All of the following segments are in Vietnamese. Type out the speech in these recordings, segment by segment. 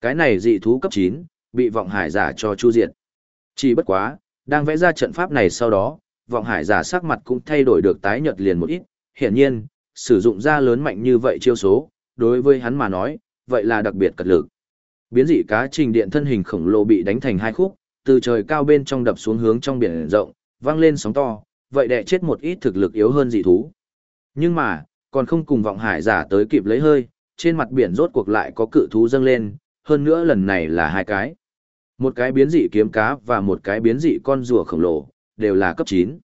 Cái này dị thú cấp 9, bị vọng hải giả cho chu diệt. Chỉ bất quá, đang vẽ ra trận pháp này sau đó, vọng hải giả sắc mặt cũng thay đổi được tái nhợt liền một ít, hiển nhiên, sử dụng ra lớn mạnh như vậy chiêu số, đối với hắn mà nói, vậy là đặc biệt cật lực. Biến dị cá trình điện thân hình khổng lồ bị đánh thành hai khúc, từ trời cao bên trong đập xuống hướng trong biển rộng, vang lên sóng to, vậy đè chết một ít thực lực yếu hơn dị thú. Nhưng mà, còn không cùng vọng hải giả tới kịp lấy hơi, trên mặt biển rốt cuộc lại có cự thú dâng lên, hơn nữa lần này là hai cái. Một cái biến dị kiếm cá và một cái biến dị con rùa khổng lồ, đều là cấp 9.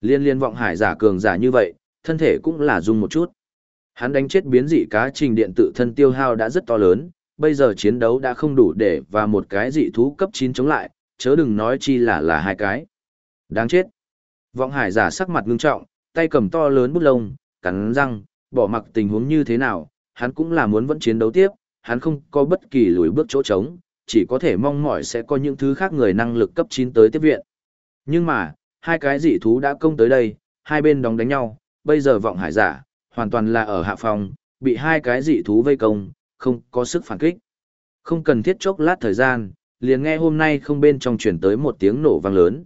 Liên liên vọng hải giả cường giả như vậy, thân thể cũng là dung một chút. Hắn đánh chết biến dị cá trình điện tự thân tiêu hao đã rất to lớn, bây giờ chiến đấu đã không đủ để và một cái dị thú cấp 9 chống lại, chớ đừng nói chi là là hai cái. Đáng chết. Vọng hải giả sắc mặt ngưng trọng, tay cầm to lớn bút lông, cắn răng, bỏ mặc tình huống như thế nào, hắn cũng là muốn vẫn chiến đấu tiếp, hắn không có bất kỳ lùi bước chỗ trống, chỉ có thể mong mỏi sẽ có những thứ khác người năng lực cấp 9 tới tiếp viện. Nhưng mà, hai cái dị thú đã công tới đây, hai bên đóng đánh nhau, bây giờ vọng hải giả, hoàn toàn là ở hạ phòng, bị hai cái dị thú vây công, không có sức phản kích. Không cần thiết chốc lát thời gian, liền nghe hôm nay không bên trong chuyển tới một tiếng nổ vang lớn.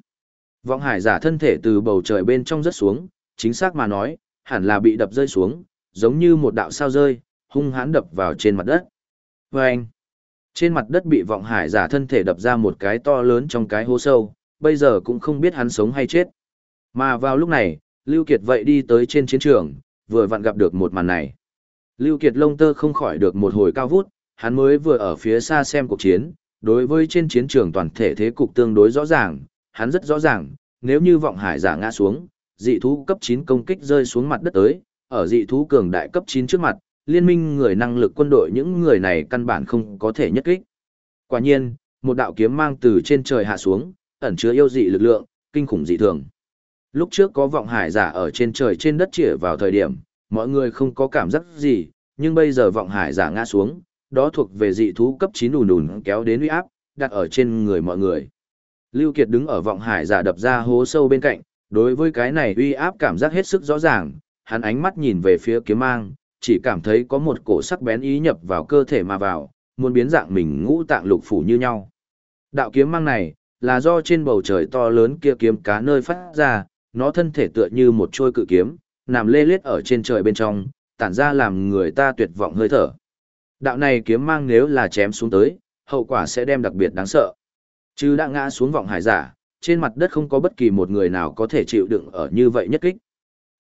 Vọng hải giả thân thể từ bầu trời bên trong rớt xuống, chính xác mà nói, hẳn là bị đập rơi xuống, giống như một đạo sao rơi, hung hãn đập vào trên mặt đất. Và anh, trên mặt đất bị vọng hải giả thân thể đập ra một cái to lớn trong cái hố sâu, bây giờ cũng không biết hắn sống hay chết. Mà vào lúc này, Lưu Kiệt vậy đi tới trên chiến trường, vừa vặn gặp được một màn này. Lưu Kiệt lông tơ không khỏi được một hồi cao vút, hắn mới vừa ở phía xa xem cuộc chiến, đối với trên chiến trường toàn thể thế cục tương đối rõ ràng, hắn rất rõ ràng, nếu như vọng hải giả ngã xuống, dị thú cấp 9 công kích rơi xuống mặt đất tới, ở dị thú cường đại cấp 9 trước mặt, liên minh người năng lực quân đội những người này căn bản không có thể nhất kích. Quả nhiên, một đạo kiếm mang từ trên trời hạ xuống, ẩn chứa yêu dị lực lượng, kinh khủng dị thường. Lúc trước có vọng hải giả ở trên trời trên đất chĩa vào thời điểm, mọi người không có cảm giác gì, nhưng bây giờ vọng hải giả ngã xuống, đó thuộc về dị thú cấp 9 ùn ùn kéo đến uy áp, đặt ở trên người mọi người. Lưu Kiệt đứng ở vọng hải giả đập ra hố sâu bên cạnh, đối với cái này uy áp cảm giác hết sức rõ ràng, hắn ánh mắt nhìn về phía kiếm mang, chỉ cảm thấy có một cổ sắc bén ý nhập vào cơ thể mà vào, muốn biến dạng mình ngũ tạng lục phủ như nhau. Đạo kiếm mang này, là do trên bầu trời to lớn kia kiếm cá nơi phát ra, nó thân thể tựa như một trôi cự kiếm, nằm lê lết ở trên trời bên trong, tản ra làm người ta tuyệt vọng hơi thở. Đạo này kiếm mang nếu là chém xuống tới, hậu quả sẽ đem đặc biệt đáng sợ. Chứ đã ngã xuống vọng hải giả, trên mặt đất không có bất kỳ một người nào có thể chịu đựng ở như vậy nhất kích.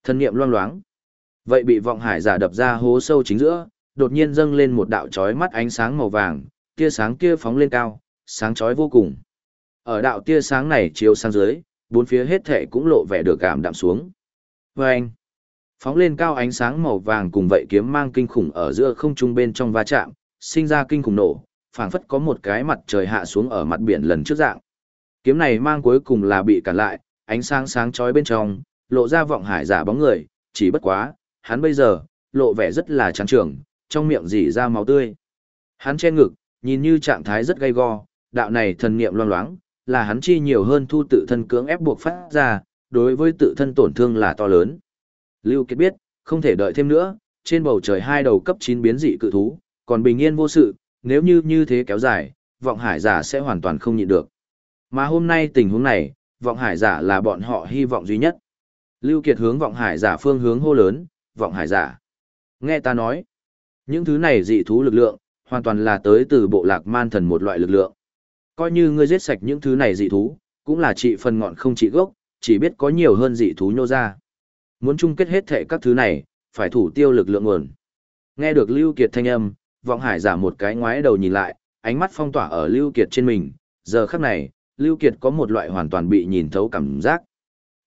Thân niệm loang loáng. Vậy bị vọng hải giả đập ra hố sâu chính giữa, đột nhiên dâng lên một đạo chói mắt ánh sáng màu vàng, tia sáng kia phóng lên cao, sáng chói vô cùng. Ở đạo tia sáng này chiếu sang dưới, bốn phía hết thể cũng lộ vẻ được cảm đạm xuống. Và anh, phóng lên cao ánh sáng màu vàng cùng vậy kiếm mang kinh khủng ở giữa không trung bên trong va chạm, sinh ra kinh khủng nổ, phảng phất có một cái mặt trời hạ xuống ở mặt biển lần trước dạng. Kiếm này mang cuối cùng là bị cản lại, ánh sáng sáng chói bên trong, lộ ra vọng hải giả bóng người, chỉ bất quá, hắn bây giờ, lộ vẻ rất là trắng trường, trong miệng dỉ ra máu tươi. Hắn che ngực, nhìn như trạng thái rất gay go, đạo này thần niệm loang loáng, là hắn chi nhiều hơn thu tự thân cưỡng ép buộc phát ra, đối với tự thân tổn thương là to lớn. Lưu Kiệt biết, không thể đợi thêm nữa, trên bầu trời hai đầu cấp 9 biến dị cự thú, còn bình yên vô sự, nếu như như thế kéo dài, vọng hải giả sẽ hoàn toàn không nhịn được. Mà hôm nay tình huống này, vọng hải giả là bọn họ hy vọng duy nhất. Lưu Kiệt hướng vọng hải giả phương hướng hô lớn, vọng hải giả. Nghe ta nói, những thứ này dị thú lực lượng, hoàn toàn là tới từ bộ lạc man thần một loại lực lượng. Coi như ngươi giết sạch những thứ này dị thú, cũng là trị phần ngọn không trị gốc, chỉ biết có nhiều hơn dị thú nhô ra. Muốn chung kết hết thể các thứ này, phải thủ tiêu lực lượng nguồn. Nghe được Lưu Kiệt thanh âm, vọng hải giả một cái ngoái đầu nhìn lại, ánh mắt phong tỏa ở Lưu Kiệt trên mình, giờ khắc này, Lưu Kiệt có một loại hoàn toàn bị nhìn thấu cảm giác.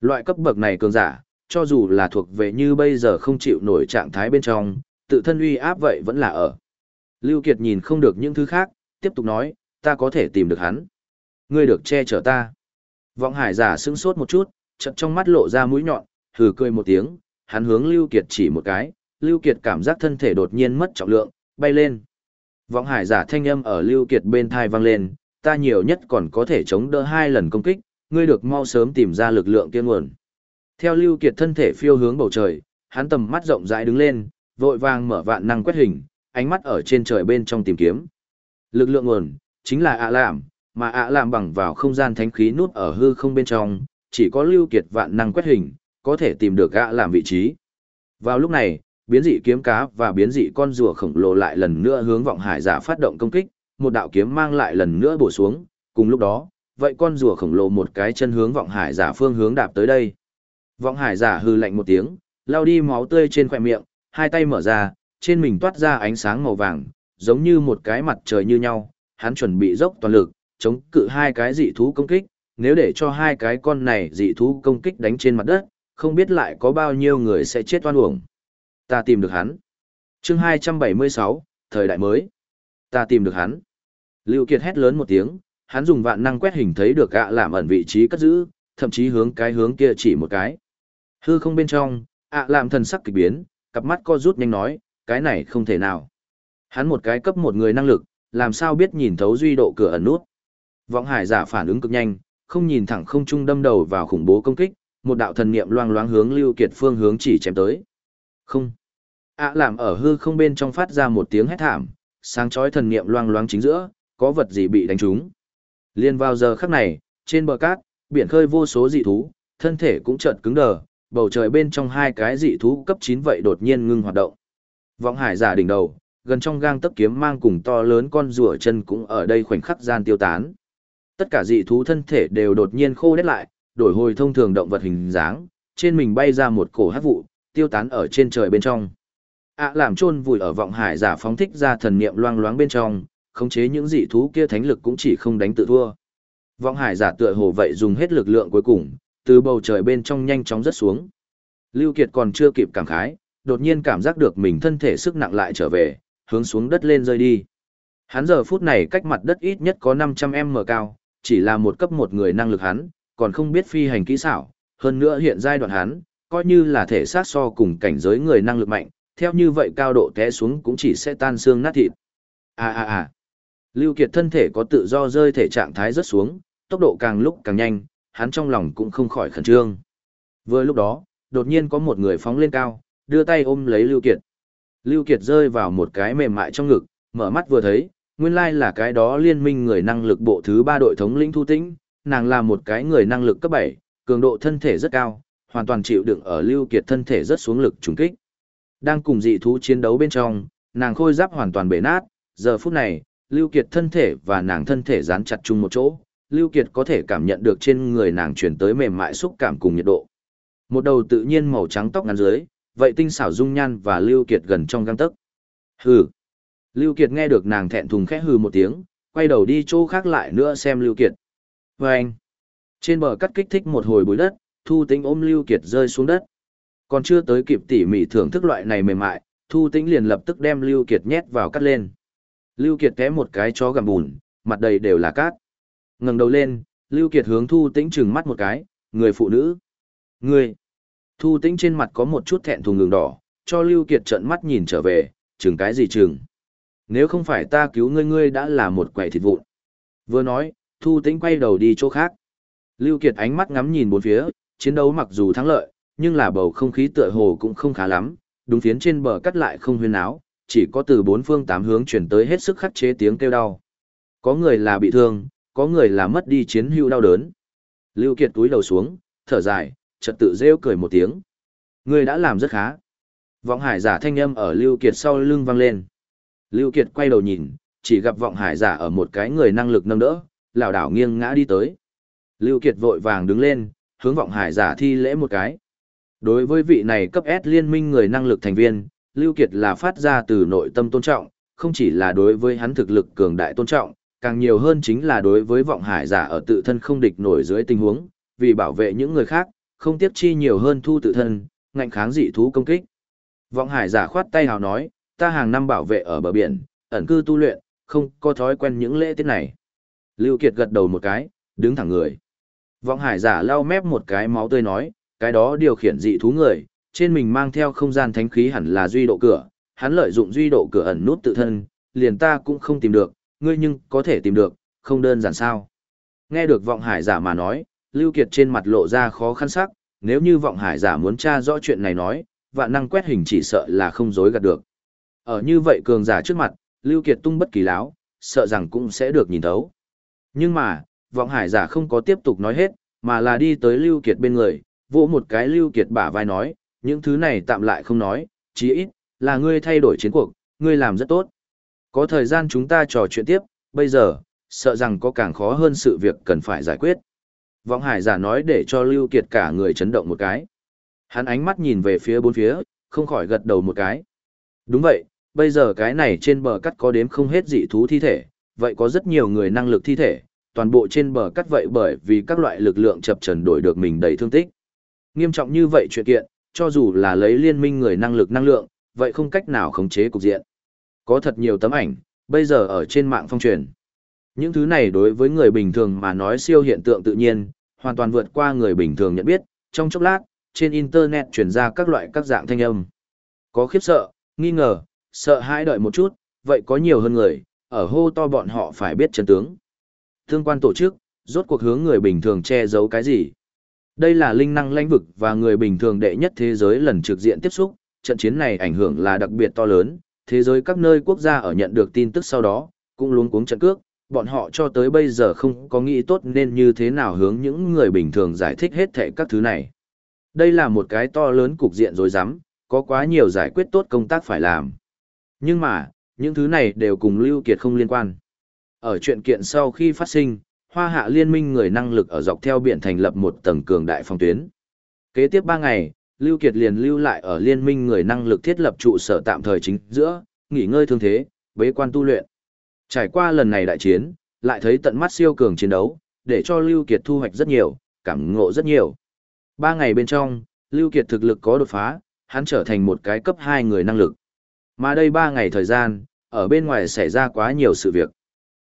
Loại cấp bậc này cường giả, cho dù là thuộc về như bây giờ không chịu nổi trạng thái bên trong, tự thân uy áp vậy vẫn là ở. Lưu Kiệt nhìn không được những thứ khác, tiếp tục nói, ta có thể tìm được hắn. Ngươi được che chở ta. Vọng hải giả sững sốt một chút, chợt trong mắt lộ ra mũi nhọn, hừ cười một tiếng, hắn hướng Lưu Kiệt chỉ một cái, Lưu Kiệt cảm giác thân thể đột nhiên mất trọng lượng, bay lên. Vọng hải giả thanh âm ở Lưu Kiệt bên tai vang lên, ta nhiều nhất còn có thể chống đỡ hai lần công kích, ngươi được mau sớm tìm ra lực lượng kia nguồn. Theo Lưu Kiệt thân thể phiêu hướng bầu trời, hắn tầm mắt rộng rãi đứng lên, vội vàng mở vạn năng quét hình, ánh mắt ở trên trời bên trong tìm kiếm. Lực lượng nguồn, chính là ạ làm, mà ạ làm bằng vào không gian thánh khí nút ở hư không bên trong, chỉ có lưu kiệt vạn năng quét hình, có thể tìm được ạ làm vị trí. Vào lúc này, biến dị kiếm cá và biến dị con rùa khổng lồ lại lần nữa hướng vọng hải giả phát động công kích, một đạo kiếm mang lại lần nữa bổ xuống, cùng lúc đó, vậy con rùa khổng lồ một cái chân hướng vọng hải giả phương hướng đạp tới đây. Vọng hải giả hư lạnh một tiếng, lao đi máu tươi trên khỏe miệng, hai tay mở ra, trên mình toát ra ánh sáng màu vàng, giống như một cái mặt trời như nhau, hắn chuẩn bị dốc toàn lực, chống cự hai cái dị thú công kích, nếu để cho hai cái con này dị thú công kích đánh trên mặt đất, không biết lại có bao nhiêu người sẽ chết oan uổng. Ta tìm được hắn. chương 276, thời đại mới. Ta tìm được hắn. Lưu Kiệt hét lớn một tiếng, hắn dùng vạn năng quét hình thấy được gạ làm ẩn vị trí cất giữ, thậm chí hướng cái hướng kia chỉ một cái. Hư không bên trong, ạ làm thần sắc kỳ biến, cặp mắt co rút nhanh nói, cái này không thể nào. Hắn một cái cấp một người năng lực, làm sao biết nhìn thấu duy độ cửa ẩn nút. Vọng hải giả phản ứng cực nhanh, không nhìn thẳng không trung đâm đầu vào khủng bố công kích, một đạo thần niệm loang loáng hướng Lưu Kiệt phương hướng chỉ chém tới. Không. ạ làm ở hư không bên trong phát ra một tiếng hét thảm, sáng chói thần niệm loang loáng chính giữa, có vật gì bị đánh trúng. Liên vào giờ khắc này, trên bờ cát, biển khơi vô số dị thú, thân thể cũng chợt cứng đờ, bầu trời bên trong hai cái dị thú cấp 9 vậy đột nhiên ngưng hoạt động. Vọng hải giả đỉnh đầu, gần trong gang tấc kiếm mang cùng to lớn con rùa chân cũng ở đây khoảnh khắc gian tiêu tán. Tất cả dị thú thân thể đều đột nhiên khô đét lại, đổi hồi thông thường động vật hình dáng, trên mình bay ra một cổ hát vụ, tiêu tán ở trên trời bên trong. ạ làm chôn vùi ở vọng hải giả phóng thích ra thần niệm loang loáng bên trong, khống chế những dị thú kia thánh lực cũng chỉ không đánh tự thua. Vọng hải giả tựa hồ vậy dùng hết lực lượng cuối cùng, từ bầu trời bên trong nhanh chóng rớt xuống. Lưu Kiệt còn chưa kịp cảm khái, đột nhiên cảm giác được mình thân thể sức nặng lại trở về, hướng xuống đất lên rơi đi. Hắn giờ phút này cách mặt đất ít nhất có 500m cao, chỉ là một cấp một người năng lực hắn, còn không biết phi hành kỹ xảo, hơn nữa hiện giai đoạn hắn, coi như là thể sát so cùng cảnh giới người năng lực mạnh, theo như vậy cao độ té xuống cũng chỉ sẽ tan xương nát thịt. À à à. Lưu Kiệt thân thể có tự do rơi thể trạng thái rất xuống, tốc độ càng lúc càng nhanh, hắn trong lòng cũng không khỏi khẩn trương. Vừa lúc đó, đột nhiên có một người phóng lên cao, đưa tay ôm lấy Lưu Kiệt. Lưu Kiệt rơi vào một cái mềm mại trong ngực, mở mắt vừa thấy, nguyên lai là cái đó liên minh người năng lực bộ thứ ba đội thống lĩnh Thu Tĩnh, nàng là một cái người năng lực cấp 7, cường độ thân thể rất cao, hoàn toàn chịu đựng ở Lưu Kiệt thân thể rất xuống lực trùng kích. Đang cùng dị thú chiến đấu bên trong, nàng khôi giáp hoàn toàn bể nát, giờ phút này, Lưu Kiệt thân thể và nàng thân thể dán chặt chung một chỗ, Lưu Kiệt có thể cảm nhận được trên người nàng truyền tới mềm mại xúc cảm cùng nhiệt độ. Một đầu tự nhiên màu trắng tóc ngắn dưới, vậy tinh xảo dung nhan và Lưu Kiệt gần trong gang tấc. Hừ. Lưu Kiệt nghe được nàng thẹn thùng khẽ hừ một tiếng, quay đầu đi chỗ khác lại nữa xem Lưu Kiệt. Và anh. Trên bờ cắt kích thích một hồi bụi đất, Thu Tĩnh ôm Lưu Kiệt rơi xuống đất. Còn chưa tới kịp tỉ mỉ thưởng thức loại này mềm mại, Thu Tĩnh liền lập tức đem Lưu Kiệt nhét vào cắt lên. Lưu Kiệt té một cái chó gầm bùn, mặt đầy đều là cát. Ngẩng đầu lên, Lưu Kiệt hướng Thu Tĩnh trừng mắt một cái, người phụ nữ. Người. Thu Tĩnh trên mặt có một chút thẹn thùng ngừng đỏ, cho Lưu Kiệt trợn mắt nhìn trở về, chừng cái gì chừng. Nếu không phải ta cứu ngươi ngươi đã là một quẻ thịt vụn. Vừa nói, Thu Tĩnh quay đầu đi chỗ khác. Lưu Kiệt ánh mắt ngắm nhìn bốn phía, chiến đấu mặc dù thắng lợi, nhưng là bầu không khí tựa hồ cũng không khá lắm, đúng phiến trên bờ cắt lại không huyên áo, chỉ có từ bốn phương tám hướng chuyển tới hết sức khắc chế tiếng kêu đau. Có người là bị thương, có người là mất đi chiến hữu đau đớn. Lưu Kiệt túi đầu xuống, thở dài, chợt tự rêu cười một tiếng. Ngươi đã làm rất khá. Vọng hải giả thanh âm ở Lưu Kiệt sau lưng vang lên. Lưu Kiệt quay đầu nhìn, chỉ gặp vọng hải giả ở một cái người năng lực nâng đỡ, lảo đảo nghiêng ngã đi tới. Lưu Kiệt vội vàng đứng lên, hướng vọng hải giả thi lễ một cái. Đối với vị này cấp S liên minh người năng lực thành viên, Lưu Kiệt là phát ra từ nội tâm tôn trọng, không chỉ là đối với hắn thực lực cường đại tôn trọng, càng nhiều hơn chính là đối với vọng hải giả ở tự thân không địch nổi dưới tình huống, vì bảo vệ những người khác, không tiếp chi nhiều hơn thu tự thân, ngạnh kháng dị thú công kích. Vọng hải giả khoát tay hào nói, ta hàng năm bảo vệ ở bờ biển, ẩn cư tu luyện, không có thói quen những lễ tiết này. Lưu Kiệt gật đầu một cái, đứng thẳng người. Vọng hải giả lau mép một cái máu tươi nói, cái đó điều khiển dị thú người, trên mình mang theo không gian thánh khí hẳn là duy độ cửa, hắn lợi dụng duy độ cửa ẩn nút tự thân, liền ta cũng không tìm được, ngươi nhưng có thể tìm được, không đơn giản sao. Nghe được vọng hải giả mà nói, Lưu Kiệt trên mặt lộ ra khó khăn sắc, nếu như vọng hải giả muốn tra rõ chuyện này nói, vạn năng quét hình chỉ sợ là không dối gạt được. Ở như vậy cường giả trước mặt, Lưu Kiệt tung bất kỳ láo, sợ rằng cũng sẽ được nhìn thấu. Nhưng mà, vọng hải giả không có tiếp tục nói hết, mà là đi tới Lưu Kiệt bên người, vỗ một cái Lưu Kiệt bả vai nói, những thứ này tạm lại không nói, chí ít, là ngươi thay đổi chiến cuộc, ngươi làm rất tốt. Có thời gian chúng ta trò chuyện tiếp, bây giờ, sợ rằng có càng khó hơn sự việc cần phải giải quyết. Vọng hải giả nói để cho Lưu Kiệt cả người chấn động một cái. Hắn ánh mắt nhìn về phía bốn phía, không khỏi gật đầu một cái. Đúng vậy, bây giờ cái này trên bờ cắt có đếm không hết dị thú thi thể, vậy có rất nhiều người năng lực thi thể, toàn bộ trên bờ cắt vậy bởi vì các loại lực lượng chập trần đổi được mình đầy thương tích. Nghiêm trọng như vậy chuyện kiện, cho dù là lấy liên minh người năng lực năng lượng, vậy không cách nào khống chế cục diện. Có thật nhiều tấm ảnh, bây giờ ở trên mạng phong truyền. Những thứ này đối với người bình thường mà nói siêu hiện tượng tự nhiên, hoàn toàn vượt qua người bình thường nhận biết, trong chốc lát, trên internet truyền ra các loại các dạng thanh âm. Có khiếp sợ, nghi ngờ, sợ hãi đợi một chút, vậy có nhiều hơn người, ở hô to bọn họ phải biết chân tướng. Thương quan tổ chức, rốt cuộc hướng người bình thường che giấu cái gì? Đây là linh năng lãnh vực và người bình thường đệ nhất thế giới lần trực diện tiếp xúc, trận chiến này ảnh hưởng là đặc biệt to lớn, thế giới các nơi quốc gia ở nhận được tin tức sau đó, cũng luống cuống trận cước, bọn họ cho tới bây giờ không có nghĩ tốt nên như thế nào hướng những người bình thường giải thích hết thảy các thứ này. Đây là một cái to lớn cục diện rồi rắm, có quá nhiều giải quyết tốt công tác phải làm. Nhưng mà, những thứ này đều cùng Lưu Kiệt không liên quan. Ở chuyện kiện sau khi phát sinh, Hoa Hạ Liên minh người năng lực ở dọc theo biển thành lập một tầng cường đại phòng tuyến. Kế tiếp 3 ngày, Lưu Kiệt liền lưu lại ở Liên minh người năng lực thiết lập trụ sở tạm thời chính giữa, nghỉ ngơi thương thế, bế quan tu luyện. Trải qua lần này đại chiến, lại thấy tận mắt siêu cường chiến đấu, để cho Lưu Kiệt thu hoạch rất nhiều, cảm ngộ rất nhiều. Ba ngày bên trong, Lưu Kiệt thực lực có đột phá, hắn trở thành một cái cấp 2 người năng lực. Mà đây ba ngày thời gian, ở bên ngoài xảy ra quá nhiều sự việc.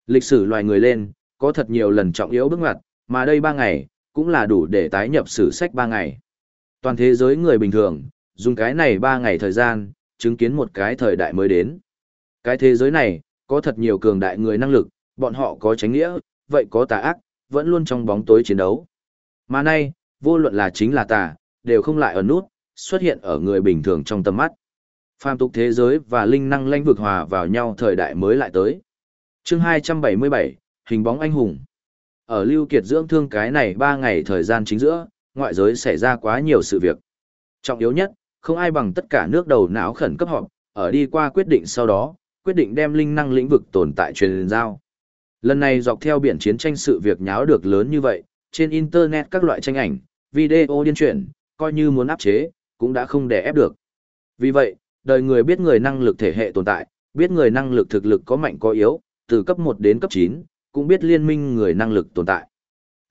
Lịch sử loài người lên, có thật nhiều lần trọng yếu bước ngoặt, mà đây ba ngày, cũng là đủ để tái nhập sử sách ba ngày. Toàn thế giới người bình thường, dùng cái này ba ngày thời gian, chứng kiến một cái thời đại mới đến. Cái thế giới này, có thật nhiều cường đại người năng lực, bọn họ có tránh nghĩa, vậy có tà ác, vẫn luôn trong bóng tối chiến đấu. Mà nay, vô luận là chính là tà, đều không lại ở nút, xuất hiện ở người bình thường trong tầm mắt. Phàm tục thế giới và linh năng lãnh vực hòa vào nhau thời đại mới lại tới. Chương 277, hình bóng anh hùng. Ở Lưu Kiệt dưỡng thương cái này 3 ngày thời gian chính giữa, ngoại giới xảy ra quá nhiều sự việc. Trọng yếu nhất, không ai bằng tất cả nước đầu não khẩn cấp họp, ở đi qua quyết định sau đó, quyết định đem linh năng lĩnh vực tồn tại truyền giao. Lần này dọc theo biển chiến tranh sự việc nháo được lớn như vậy, trên internet các loại tranh ảnh, video điên chuyển, coi như muốn áp chế, cũng đã không để ép được. Vì vậy, đời người biết người năng lực thể hệ tồn tại, biết người năng lực thực lực có mạnh có yếu, từ cấp 1 đến cấp 9, cũng biết liên minh người năng lực tồn tại.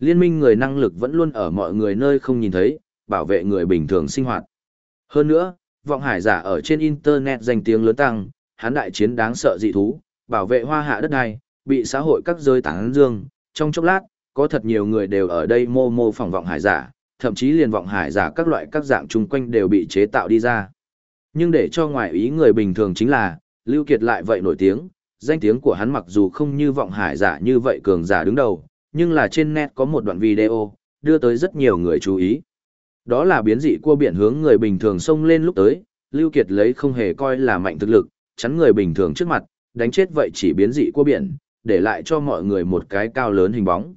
Liên minh người năng lực vẫn luôn ở mọi người nơi không nhìn thấy, bảo vệ người bình thường sinh hoạt. Hơn nữa, vọng hải giả ở trên internet danh tiếng lớn tăng, hắn đại chiến đáng sợ dị thú, bảo vệ hoa hạ đất này bị xã hội các rơi tán dương, trong chốc lát, có thật nhiều người đều ở đây mô mô phỏng vọng hải giả, thậm chí liền vọng hải giả các loại các dạng chung quanh đều bị chế tạo đi ra. Nhưng để cho ngoài ý người bình thường chính là, Lưu Kiệt lại vậy nổi tiếng, danh tiếng của hắn mặc dù không như vọng hải giả như vậy cường giả đứng đầu, nhưng là trên net có một đoạn video, đưa tới rất nhiều người chú ý. Đó là biến dị cua biển hướng người bình thường xông lên lúc tới, Lưu Kiệt lấy không hề coi là mạnh thực lực, chắn người bình thường trước mặt, đánh chết vậy chỉ biến dị cua biển, để lại cho mọi người một cái cao lớn hình bóng.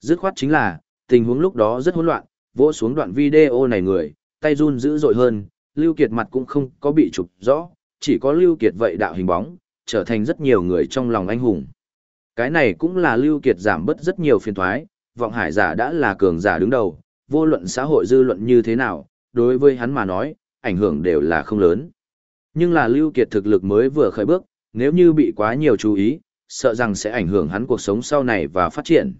Dứt khoát chính là, tình huống lúc đó rất hỗn loạn, vỗ xuống đoạn video này người, tay run dữ dội hơn, Lưu Kiệt mặt cũng không có bị chụp rõ, chỉ có Lưu Kiệt vậy đạo hình bóng, trở thành rất nhiều người trong lòng anh hùng. Cái này cũng là Lưu Kiệt giảm bớt rất nhiều phiền toái, vọng hải giả đã là cường giả đứng đầu, vô luận xã hội dư luận như thế nào, đối với hắn mà nói, ảnh hưởng đều là không lớn. Nhưng là Lưu Kiệt thực lực mới vừa khởi bước, nếu như bị quá nhiều chú ý, sợ rằng sẽ ảnh hưởng hắn cuộc sống sau này và phát triển.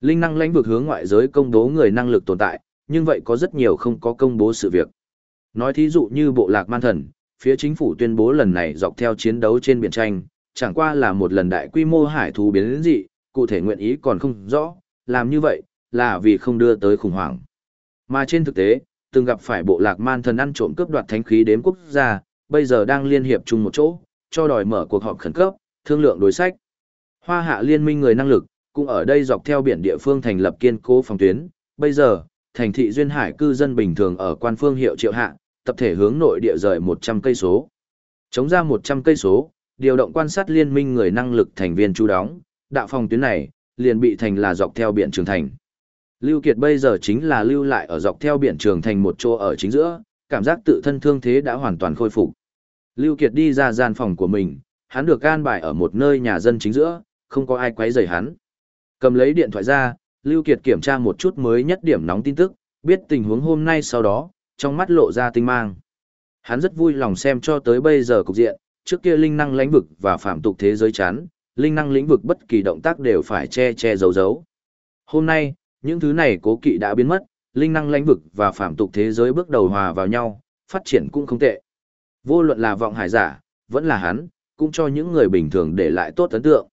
Linh năng lãnh vực hướng ngoại giới công bố người năng lực tồn tại, nhưng vậy có rất nhiều không có công bố sự việc. Nói thí dụ như bộ lạc man thần, phía chính phủ tuyên bố lần này dọc theo chiến đấu trên biển tranh, chẳng qua là một lần đại quy mô hải thú biến đến dị, cụ thể nguyện ý còn không rõ, làm như vậy, là vì không đưa tới khủng hoảng. Mà trên thực tế, từng gặp phải bộ lạc man thần ăn trộm cướp đoạt thánh khí đếm quốc gia, bây giờ đang liên hiệp chung một chỗ, cho đòi mở cuộc họp khẩn cấp, thương lượng đối sách. Hoa hạ liên minh người năng lực, cũng ở đây dọc theo biển địa phương thành lập kiên cố phòng tuyến, bây giờ, thành thị duyên hải cư dân bình thường ở quan phương hiệu triệu hạ, tập thể hướng nội địa rời 100 cây số. Chống ra 100 cây số, điều động quan sát liên minh người năng lực thành viên chú đóng, đạo phòng tuyến này, liền bị thành là dọc theo biển trường thành. Lưu Kiệt bây giờ chính là lưu lại ở dọc theo biển trường thành một chỗ ở chính giữa, cảm giác tự thân thương thế đã hoàn toàn khôi phục. Lưu Kiệt đi ra gian phòng của mình, hắn được an bài ở một nơi nhà dân chính giữa, không có ai quấy rầy hắn. Cầm lấy điện thoại ra, Lưu Kiệt kiểm tra một chút mới nhất điểm nóng tin tức, biết tình huống hôm nay sau đó, trong mắt lộ ra tinh mang. Hắn rất vui lòng xem cho tới bây giờ cục diện, trước kia linh năng lãnh vực và phạm tục thế giới chán, linh năng lĩnh vực bất kỳ động tác đều phải che che giấu giấu. Hôm nay, những thứ này cố kỵ đã biến mất, linh năng lãnh vực và phạm tục thế giới bước đầu hòa vào nhau, phát triển cũng không tệ. Vô luận là vọng hải giả, vẫn là hắn, cũng cho những người bình thường để lại tốt ấn tượng.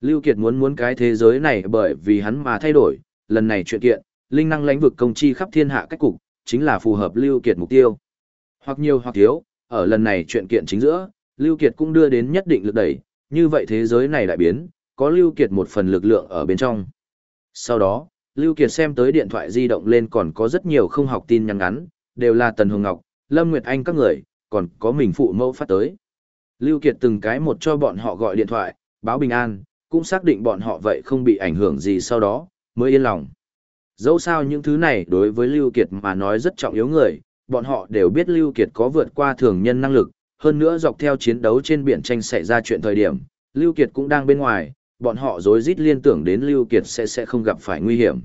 Lưu Kiệt muốn muốn cái thế giới này bởi vì hắn mà thay đổi, lần này chuyện kiện, linh năng lãnh vực công chi khắp thiên hạ cách cục, chính là phù hợp Lưu Kiệt mục tiêu. Hoặc nhiều hoặc thiếu, ở lần này chuyện kiện chính giữa, Lưu Kiệt cũng đưa đến nhất định lực đẩy, như vậy thế giới này lại biến, có Lưu Kiệt một phần lực lượng ở bên trong. Sau đó, Lưu Kiệt xem tới điện thoại di động lên còn có rất nhiều không học tin nhắn ngắn, đều là Tần Hồng Ngọc, Lâm Nguyệt Anh các người, còn có mình phụ mẫu phát tới. Lưu Kiệt từng cái một cho bọn họ gọi điện thoại, báo bình an, cũng xác định bọn họ vậy không bị ảnh hưởng gì sau đó, mới yên lòng. Dẫu sao những thứ này đối với Lưu Kiệt mà nói rất trọng yếu người, bọn họ đều biết Lưu Kiệt có vượt qua thường nhân năng lực, hơn nữa dọc theo chiến đấu trên biển tranh xảy ra chuyện thời điểm, Lưu Kiệt cũng đang bên ngoài, bọn họ rối rít liên tưởng đến Lưu Kiệt sẽ sẽ không gặp phải nguy hiểm.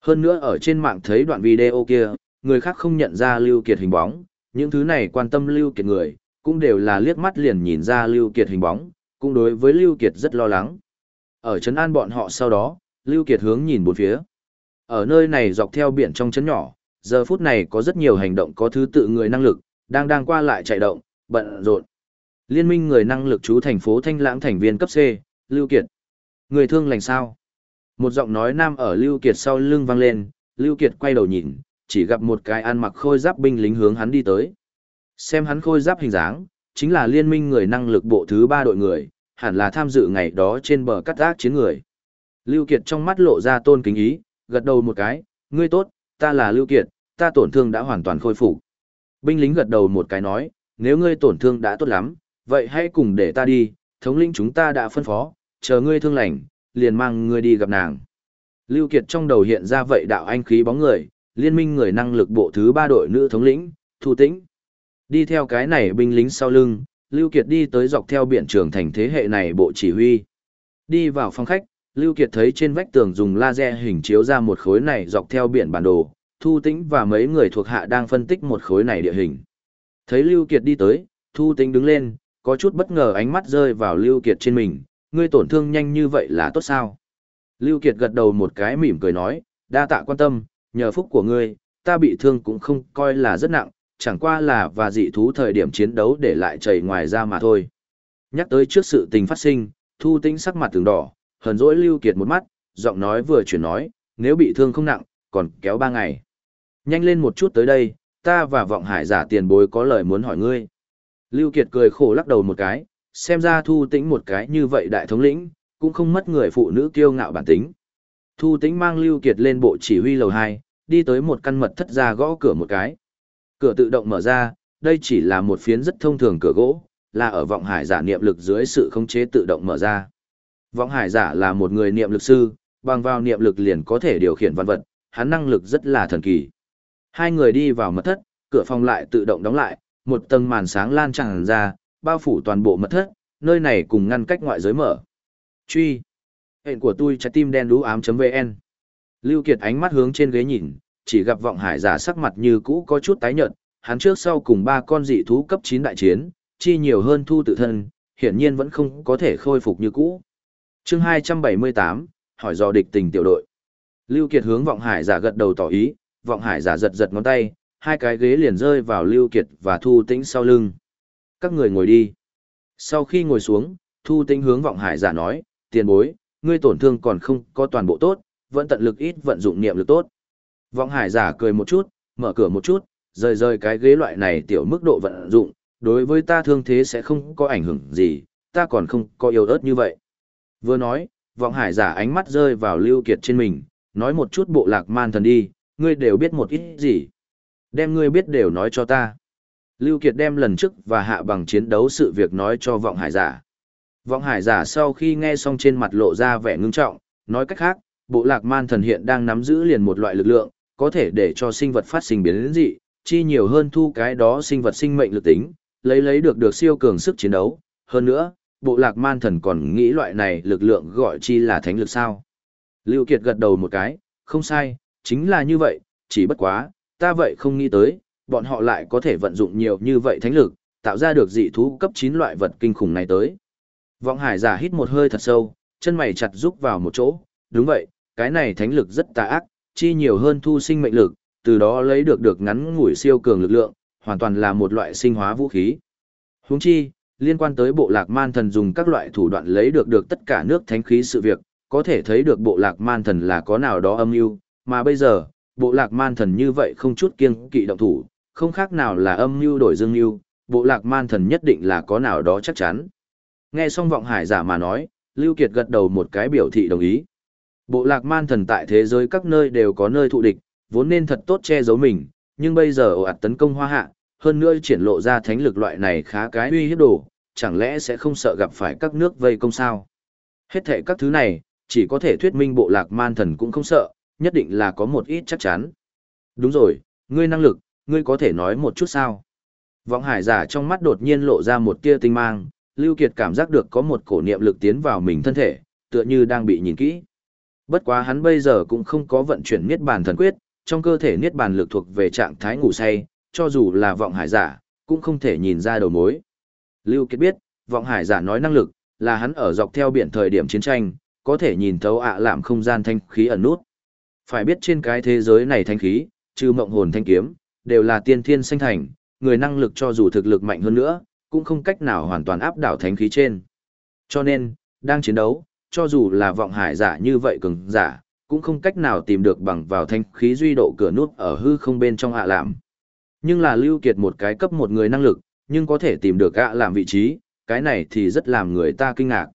Hơn nữa ở trên mạng thấy đoạn video kia, người khác không nhận ra Lưu Kiệt hình bóng, những thứ này quan tâm Lưu Kiệt người, cũng đều là liếc mắt liền nhìn ra Lưu Kiệt hình bóng, cũng đối với Lưu Kiệt rất lo lắng. Ở trấn an bọn họ sau đó, Lưu Kiệt hướng nhìn bốn phía. Ở nơi này dọc theo biển trong trấn nhỏ, giờ phút này có rất nhiều hành động có thứ tự người năng lực, đang đang qua lại chạy động, bận rộn. Liên minh người năng lực chú thành phố Thanh Lãng thành viên cấp C, Lưu Kiệt. Người thương lành sao? Một giọng nói nam ở Lưu Kiệt sau lưng vang lên, Lưu Kiệt quay đầu nhìn, chỉ gặp một cái ăn mặc khôi giáp binh lính hướng hắn đi tới. Xem hắn khôi giáp hình dáng, chính là liên minh người năng lực bộ thứ ba đội người, hẳn là tham dự ngày đó trên bờ cắt ác chiến người. Lưu Kiệt trong mắt lộ ra tôn kính ý, gật đầu một cái, ngươi tốt, ta là Lưu Kiệt, ta tổn thương đã hoàn toàn khôi phục. Binh lính gật đầu một cái nói, nếu ngươi tổn thương đã tốt lắm, vậy hãy cùng để ta đi, thống lĩnh chúng ta đã phân phó, chờ ngươi thương lành, liền mang ngươi đi gặp nàng. Lưu Kiệt trong đầu hiện ra vậy đạo anh khí bóng người, liên minh người năng lực bộ thứ ba đội nữ thống lĩnh, Thu Tĩnh. Đi theo cái này binh lính sau lưng, Lưu Kiệt đi tới dọc theo biển trường thành thế hệ này bộ chỉ huy. Đi vào phòng khách, Lưu Kiệt thấy trên vách tường dùng laser hình chiếu ra một khối này dọc theo biển bản đồ, Thu Tĩnh và mấy người thuộc hạ đang phân tích một khối này địa hình. Thấy Lưu Kiệt đi tới, Thu Tĩnh đứng lên, có chút bất ngờ ánh mắt rơi vào Lưu Kiệt trên mình, ngươi tổn thương nhanh như vậy là tốt sao? Lưu Kiệt gật đầu một cái mỉm cười nói, đa tạ quan tâm, nhờ phúc của ngươi, ta bị thương cũng không coi là rất nặng, chẳng qua là và dị thú thời điểm chiến đấu để lại chảy ngoài ra mà thôi. Nhắc tới trước sự tình phát sinh, Thu Tĩnh sắc mặt từng đỏ, hờn dỗi Lưu Kiệt một mắt, giọng nói vừa chuyển nói, nếu bị thương không nặng, còn kéo ba ngày. Nhanh lên một chút tới đây, ta và vọng hải giả tiền bối có lời muốn hỏi ngươi. Lưu Kiệt cười khổ lắc đầu một cái, xem ra thu tĩnh một cái như vậy đại thống lĩnh, cũng không mất người phụ nữ kiêu ngạo bản tính. Thu tĩnh mang Lưu Kiệt lên bộ chỉ huy lầu 2, đi tới một căn mật thất ra gõ cửa một cái. Cửa tự động mở ra, đây chỉ là một phiến rất thông thường cửa gỗ, là ở vọng hải giả niệm lực dưới sự khống chế tự động mở ra. Vọng hải giả là một người niệm lực sư, bằng vào niệm lực liền có thể điều khiển văn vật, hắn năng lực rất là thần kỳ. Hai người đi vào mật thất, cửa phòng lại tự động đóng lại, một tầng màn sáng lan tràn ra, bao phủ toàn bộ mật thất, nơi này cùng ngăn cách ngoại giới mở. Truy. Hẹn của tôi trái tim đen đú ám.vn. Lưu Kiệt ánh mắt hướng trên ghế nhìn, chỉ gặp vọng hải giả sắc mặt như cũ có chút tái nhợt, hắn trước sau cùng ba con dị thú cấp 9 đại chiến, chi nhiều hơn thu tự thân, hiển nhiên vẫn không có thể khôi phục như cũ. Chương 278, hỏi dò địch tình tiểu đội. Lưu Kiệt hướng vọng hải giả gật đầu tỏ ý, vọng hải giả giật giật ngón tay, hai cái ghế liền rơi vào Lưu Kiệt và Thu Tĩnh sau lưng. Các người ngồi đi. Sau khi ngồi xuống, Thu Tĩnh hướng vọng hải giả nói, tiền bối, ngươi tổn thương còn không có toàn bộ tốt, vẫn tận lực ít vận dụng niệm lực tốt. Vọng hải giả cười một chút, mở cửa một chút, rời rời cái ghế loại này tiểu mức độ vận dụng, đối với ta thương thế sẽ không có ảnh hưởng gì, ta còn không có yêu ớt như vậy. Vừa nói, vọng hải giả ánh mắt rơi vào Lưu Kiệt trên mình, nói một chút bộ lạc man thần đi, ngươi đều biết một ít gì. Đem ngươi biết đều nói cho ta. Lưu Kiệt đem lần trước và hạ bằng chiến đấu sự việc nói cho vọng hải giả. Vọng hải giả sau khi nghe xong trên mặt lộ ra vẻ ngưng trọng, nói cách khác, bộ lạc man thần hiện đang nắm giữ liền một loại lực lượng, có thể để cho sinh vật phát sinh biến dị, chi nhiều hơn thu cái đó sinh vật sinh mệnh lực tính, lấy lấy được được siêu cường sức chiến đấu. Hơn nữa, bộ lạc man thần còn nghĩ loại này lực lượng gọi chi là thánh lực sao. Lưu Kiệt gật đầu một cái, không sai, chính là như vậy, chỉ bất quá, ta vậy không nghĩ tới, bọn họ lại có thể vận dụng nhiều như vậy thánh lực, tạo ra được dị thú cấp 9 loại vật kinh khủng này tới. Vọng hải giả hít một hơi thật sâu, chân mày chặt rúc vào một chỗ, đúng vậy, cái này thánh lực rất tà ác, chi nhiều hơn thu sinh mệnh lực, từ đó lấy được được ngắn ngủi siêu cường lực lượng, hoàn toàn là một loại sinh hóa vũ khí. Huống chi, liên quan tới bộ lạc man thần dùng các loại thủ đoạn lấy được được tất cả nước thánh khí sự việc, có thể thấy được bộ lạc man thần là có nào đó âm mưu, mà bây giờ, bộ lạc man thần như vậy không chút kiêng kỵ động thủ, không khác nào là âm mưu đổi dương mưu, bộ lạc man thần nhất định là có nào đó chắc chắn. Nghe xong vọng hải giả mà nói, Lưu Kiệt gật đầu một cái biểu thị đồng ý. Bộ lạc man thần tại thế giới các nơi đều có nơi thụ địch, vốn nên thật tốt che giấu mình, nhưng bây giờ ồ ạt tấn công hoa hạ, hơn nữa triển lộ ra thánh lực loại này khá cái uy hiếp đồ, chẳng lẽ sẽ không sợ gặp phải các nước vây công sao? Hết thệ các thứ này, chỉ có thể thuyết minh bộ lạc man thần cũng không sợ, nhất định là có một ít chắc chắn. Đúng rồi, ngươi năng lực, ngươi có thể nói một chút sao? Vọng hải giả trong mắt đột nhiên lộ ra một tia tinh mang, Lưu Kiệt cảm giác được có một cổ niệm lực tiến vào mình thân thể, tựa như đang bị nhìn kỹ. Bất quá hắn bây giờ cũng không có vận chuyển niết bàn thần quyết, trong cơ thể niết bàn lực thuộc về trạng thái ngủ say, cho dù là vọng hải giả, cũng không thể nhìn ra đầu mối. Lưu Kiệt biết, vọng hải giả nói năng lực, là hắn ở dọc theo biển thời điểm chiến tranh, có thể nhìn thấu ạ làm không gian thanh khí ẩn nút. Phải biết trên cái thế giới này thanh khí, trừ mộng hồn thanh kiếm, đều là tiên thiên sinh thành, người năng lực cho dù thực lực mạnh hơn nữa, cũng không cách nào hoàn toàn áp đảo thánh khí trên. Cho nên, đang chiến đấu, cho dù là vọng hải giả như vậy cường giả, cũng không cách nào tìm được bằng vào thanh khí duy độ cửa nút ở hư không bên trong ạ làm. Nhưng là lưu kiệt một cái cấp một người năng lực, nhưng có thể tìm được ạ làm vị trí, cái này thì rất làm người ta kinh ngạc.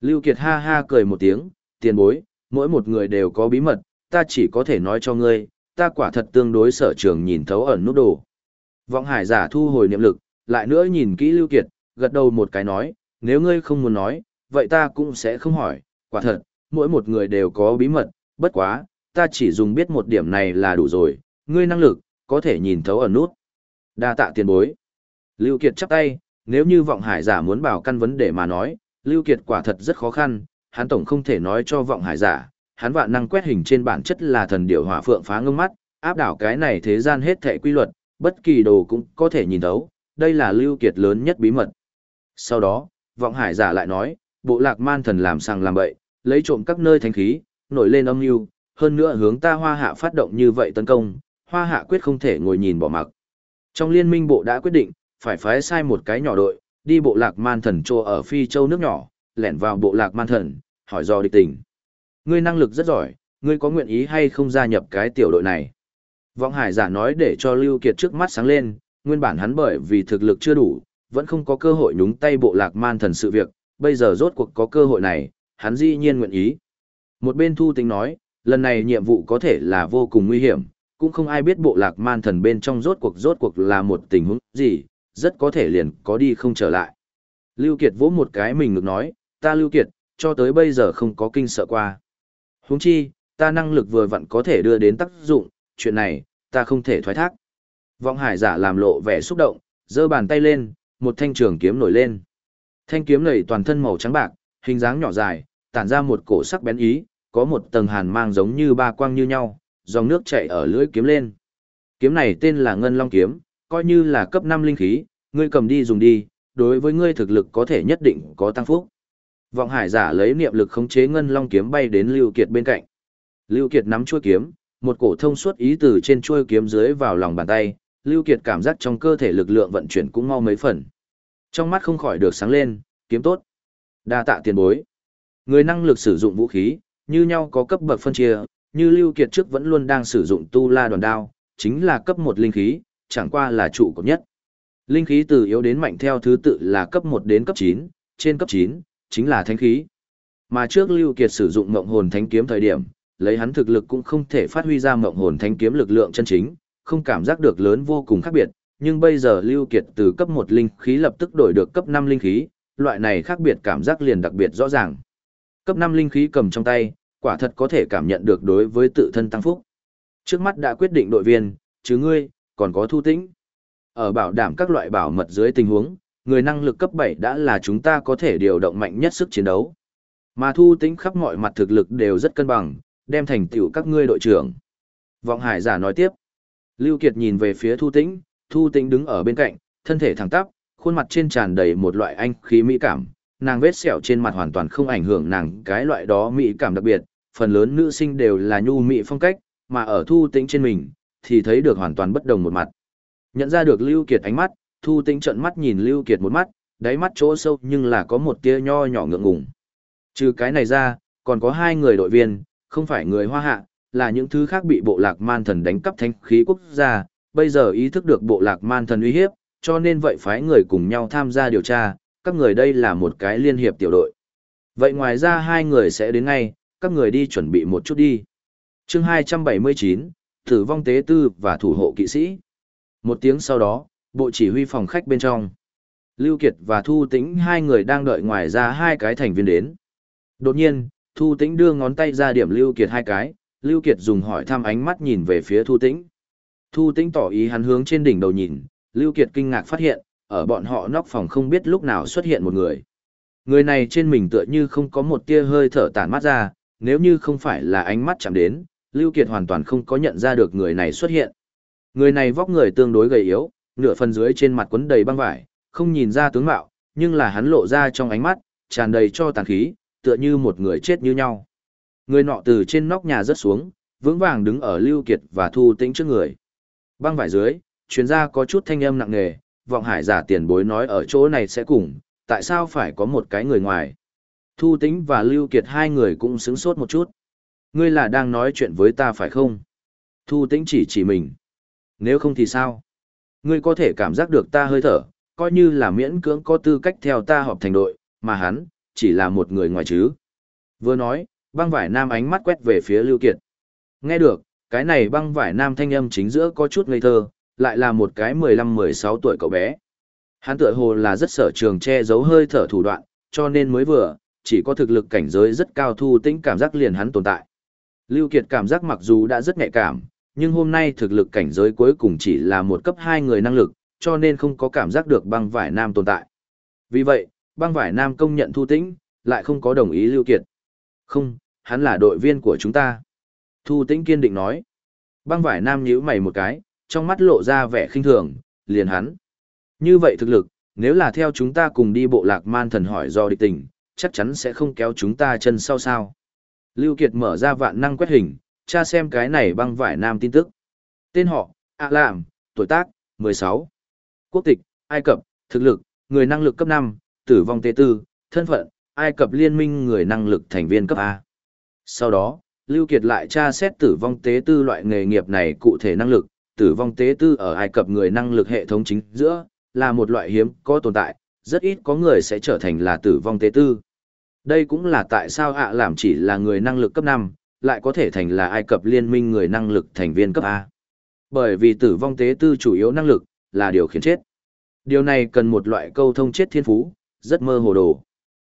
Lưu Kiệt ha ha cười một tiếng, tiền bối, mỗi một người đều có bí mật, ta chỉ có thể nói cho ngươi, ta quả thật tương đối sở trường nhìn thấu ẩn nút đồ. Vọng hải giả thu hồi niệm lực, lại nữa nhìn kỹ Lưu Kiệt, gật đầu một cái nói, nếu ngươi không muốn nói, vậy ta cũng sẽ không hỏi, quả thật, mỗi một người đều có bí mật, bất quá, ta chỉ dùng biết một điểm này là đủ rồi, ngươi năng lực, có thể nhìn thấu ẩn nút. Đa tạ tiền bối. Lưu Kiệt chắp tay, nếu như vọng hải giả muốn bảo căn vấn đề mà nói, Lưu Kiệt quả thật rất khó khăn, hắn tổng không thể nói cho vọng hải giả, hắn vạn năng quét hình trên bản chất là thần điểu hỏa phượng phá ngưng mắt, áp đảo cái này thế gian hết thệ quy luật, bất kỳ đồ cũng có thể nhìn thấu, đây là Lưu Kiệt lớn nhất bí mật. Sau đó, vọng hải giả lại nói, bộ lạc man thần làm sang làm bậy, lấy trộm các nơi thánh khí, nổi lên âm mưu, hơn nữa hướng ta hoa hạ phát động như vậy tấn công, hoa hạ quyết không thể ngồi nhìn bỏ mặc. Trong liên minh bộ đã quyết định, phải phái sai một cái nhỏ đội, đi bộ lạc man thần trô ở phi châu nước nhỏ, lẻn vào bộ lạc man thần, hỏi do địch tình. Ngươi năng lực rất giỏi, ngươi có nguyện ý hay không gia nhập cái tiểu đội này? Vọng hải giả nói để cho Lưu Kiệt trước mắt sáng lên, nguyên bản hắn bởi vì thực lực chưa đủ, vẫn không có cơ hội nhúng tay bộ lạc man thần sự việc, bây giờ rốt cuộc có cơ hội này, hắn dĩ nhiên nguyện ý. Một bên thu tính nói, lần này nhiệm vụ có thể là vô cùng nguy hiểm, cũng không ai biết bộ lạc man thần bên trong rốt cuộc rốt cuộc là một tình huống gì, rất có thể liền có đi không trở lại. Lưu Kiệt vỗ một cái mình ngực nói, ta Lưu Kiệt, cho tới bây giờ không có kinh sợ qua. Huống chi, ta năng lực vừa vặn có thể đưa đến tác dụng, chuyện này, ta không thể thoái thác. Vọng hải giả làm lộ vẻ xúc động, giơ bàn tay lên, một thanh trường kiếm nổi lên. Thanh kiếm này toàn thân màu trắng bạc, hình dáng nhỏ dài, tản ra một cổ sắc bén ý, có một tầng hàn mang giống như ba quang như nhau, dòng nước chảy ở lưỡi kiếm lên. Kiếm này tên là Ngân Long kiếm, coi như là cấp 5 linh khí, ngươi cầm đi dùng đi, đối với ngươi thực lực có thể nhất định có tăng phúc. Vọng Hải giả lấy niệm lực khống chế Ngân Long kiếm bay đến Lưu Kiệt bên cạnh. Lưu Kiệt nắm chuôi kiếm, một cổ thông suốt ý từ trên chuôi kiếm dưới vào lòng bàn tay, Lưu Kiệt cảm giác trong cơ thể lực lượng vận chuyển cũng mau mấy phần. Trong mắt không khỏi được sáng lên, kiếm tốt. Đa tạ tiền bối. Người năng lực sử dụng vũ khí, như nhau có cấp bậc phân chia, như Lưu Kiệt trước vẫn luôn đang sử dụng tu la đoàn đao, chính là cấp 1 linh khí, chẳng qua là trụ cột nhất. Linh khí từ yếu đến mạnh theo thứ tự là cấp 1 đến cấp 9, trên cấp 9, chính là thánh khí. Mà trước Lưu Kiệt sử dụng Ngộng hồn thánh kiếm thời điểm, lấy hắn thực lực cũng không thể phát huy ra Ngộng hồn thánh kiếm lực lượng chân chính, không cảm giác được lớn vô cùng khác biệt, nhưng bây giờ Lưu Kiệt từ cấp 1 linh khí lập tức đổi được cấp 5 linh khí, loại này khác biệt cảm giác liền đặc biệt rõ ràng. Cấp 5 linh khí cầm trong tay, quả thật có thể cảm nhận được đối với tự thân tăng phúc. Trước mắt đã quyết định đội viên, chứ ngươi, còn có thu tĩnh. Ở bảo đảm các loại bảo mật dưới tình huống, người năng lực cấp 7 đã là chúng ta có thể điều động mạnh nhất sức chiến đấu. Mà thu tĩnh khắp mọi mặt thực lực đều rất cân bằng, đem thành tựu các ngươi đội trưởng. Vọng Hải giả nói tiếp. Lưu Kiệt nhìn về phía Thu Tĩnh, Thu Tĩnh đứng ở bên cạnh, thân thể thẳng tắp, khuôn mặt trên tràn đầy một loại anh khí mỹ cảm, nàng vết sẹo trên mặt hoàn toàn không ảnh hưởng nàng cái loại đó mỹ cảm đặc biệt, phần lớn nữ sinh đều là nhu mỹ phong cách, mà ở Thu Tĩnh trên mình, thì thấy được hoàn toàn bất đồng một mặt. Nhận ra được Lưu Kiệt ánh mắt, Thu Tĩnh trợn mắt nhìn Lưu Kiệt một mắt, đáy mắt chỗ sâu nhưng là có một tia nho nhỏ ngượng ngùng. Trừ cái này ra, còn có hai người đội viên, không phải người hoa hạ, là những thứ khác bị bộ lạc man thần đánh cắp thanh khí quốc gia, bây giờ ý thức được bộ lạc man thần uy hiếp, cho nên vậy phái người cùng nhau tham gia điều tra, các người đây là một cái liên hiệp tiểu đội. Vậy ngoài ra hai người sẽ đến ngay, các người đi chuẩn bị một chút đi. chương 279, Tử vong tế tư và thủ hộ kỵ sĩ. Một tiếng sau đó, bộ chỉ huy phòng khách bên trong. Lưu Kiệt và Thu Tĩnh hai người đang đợi ngoài ra hai cái thành viên đến. Đột nhiên, Thu Tĩnh đưa ngón tay ra điểm Lưu Kiệt hai cái, Lưu Kiệt dùng hỏi thăm ánh mắt nhìn về phía Thu Tĩnh. Thu Tĩnh tỏ ý hắn hướng trên đỉnh đầu nhìn, Lưu Kiệt kinh ngạc phát hiện, ở bọn họ nóc phòng không biết lúc nào xuất hiện một người. Người này trên mình tựa như không có một tia hơi thở tản mắt ra, nếu như không phải là ánh mắt chạm đến, Lưu Kiệt hoàn toàn không có nhận ra được người này xuất hiện. Người này vóc người tương đối gầy yếu, nửa phần dưới trên mặt quấn đầy băng vải, không nhìn ra tướng mạo, nhưng là hắn lộ ra trong ánh mắt, tràn đầy cho tàn khí, tựa như một người chết như nhau. Người nọ từ trên nóc nhà rớt xuống, vững vàng đứng ở Lưu Kiệt và Thu Tĩnh trước người. Băng vải dưới, chuyên gia có chút thanh âm nặng nề, vọng hải giả tiền bối nói ở chỗ này sẽ cùng, tại sao phải có một cái người ngoài. Thu Tĩnh và Lưu Kiệt hai người cũng sững sốt một chút. Ngươi là đang nói chuyện với ta phải không? Thu Tĩnh chỉ chỉ mình. Nếu không thì sao? Ngươi có thể cảm giác được ta hơi thở, coi như là miễn cưỡng có tư cách theo ta họp thành đội, mà hắn, chỉ là một người ngoài chứ. Vừa nói, băng vải nam ánh mắt quét về phía Lưu Kiệt. Nghe được, cái này băng vải nam thanh âm chính giữa có chút ngây thơ, lại là một cái 15-16 tuổi cậu bé. Hắn tựa hồ là rất sở trường che giấu hơi thở thủ đoạn, cho nên mới vừa, chỉ có thực lực cảnh giới rất cao thu tĩnh cảm giác liền hắn tồn tại. Lưu Kiệt cảm giác mặc dù đã rất nhạy cảm, nhưng hôm nay thực lực cảnh giới cuối cùng chỉ là một cấp 2 người năng lực, cho nên không có cảm giác được băng vải nam tồn tại. Vì vậy, băng vải nam công nhận thu tĩnh, lại không có đồng ý Lưu Kiệt. Không, hắn là đội viên của chúng ta. Thu tĩnh kiên định nói. Băng vải nam nhíu mày một cái, trong mắt lộ ra vẻ khinh thường, liền hắn. Như vậy thực lực, nếu là theo chúng ta cùng đi bộ lạc man thần hỏi do địch tình, chắc chắn sẽ không kéo chúng ta chân sau sao. Lưu Kiệt mở ra vạn năng quét hình, tra xem cái này băng vải nam tin tức. Tên họ, ạ làm, tuổi tác, 16. Quốc tịch, Ai Cập, thực lực, người năng lực cấp 5, tử vong tế tư, thân phận, Ai Cập liên minh người năng lực thành viên cấp A. Sau đó, Lưu Kiệt lại tra xét tử vong tế tư loại nghề nghiệp này cụ thể năng lực, tử vong tế tư ở Ai Cập người năng lực hệ thống chính giữa, là một loại hiếm có tồn tại, rất ít có người sẽ trở thành là tử vong tế tư. Đây cũng là tại sao ạ làm chỉ là người năng lực cấp 5, lại có thể thành là Ai Cập liên minh người năng lực thành viên cấp A. Bởi vì tử vong tế tư chủ yếu năng lực, là điều khiển chết. Điều này cần một loại câu thông chết thiên phú, rất mơ hồ đồ.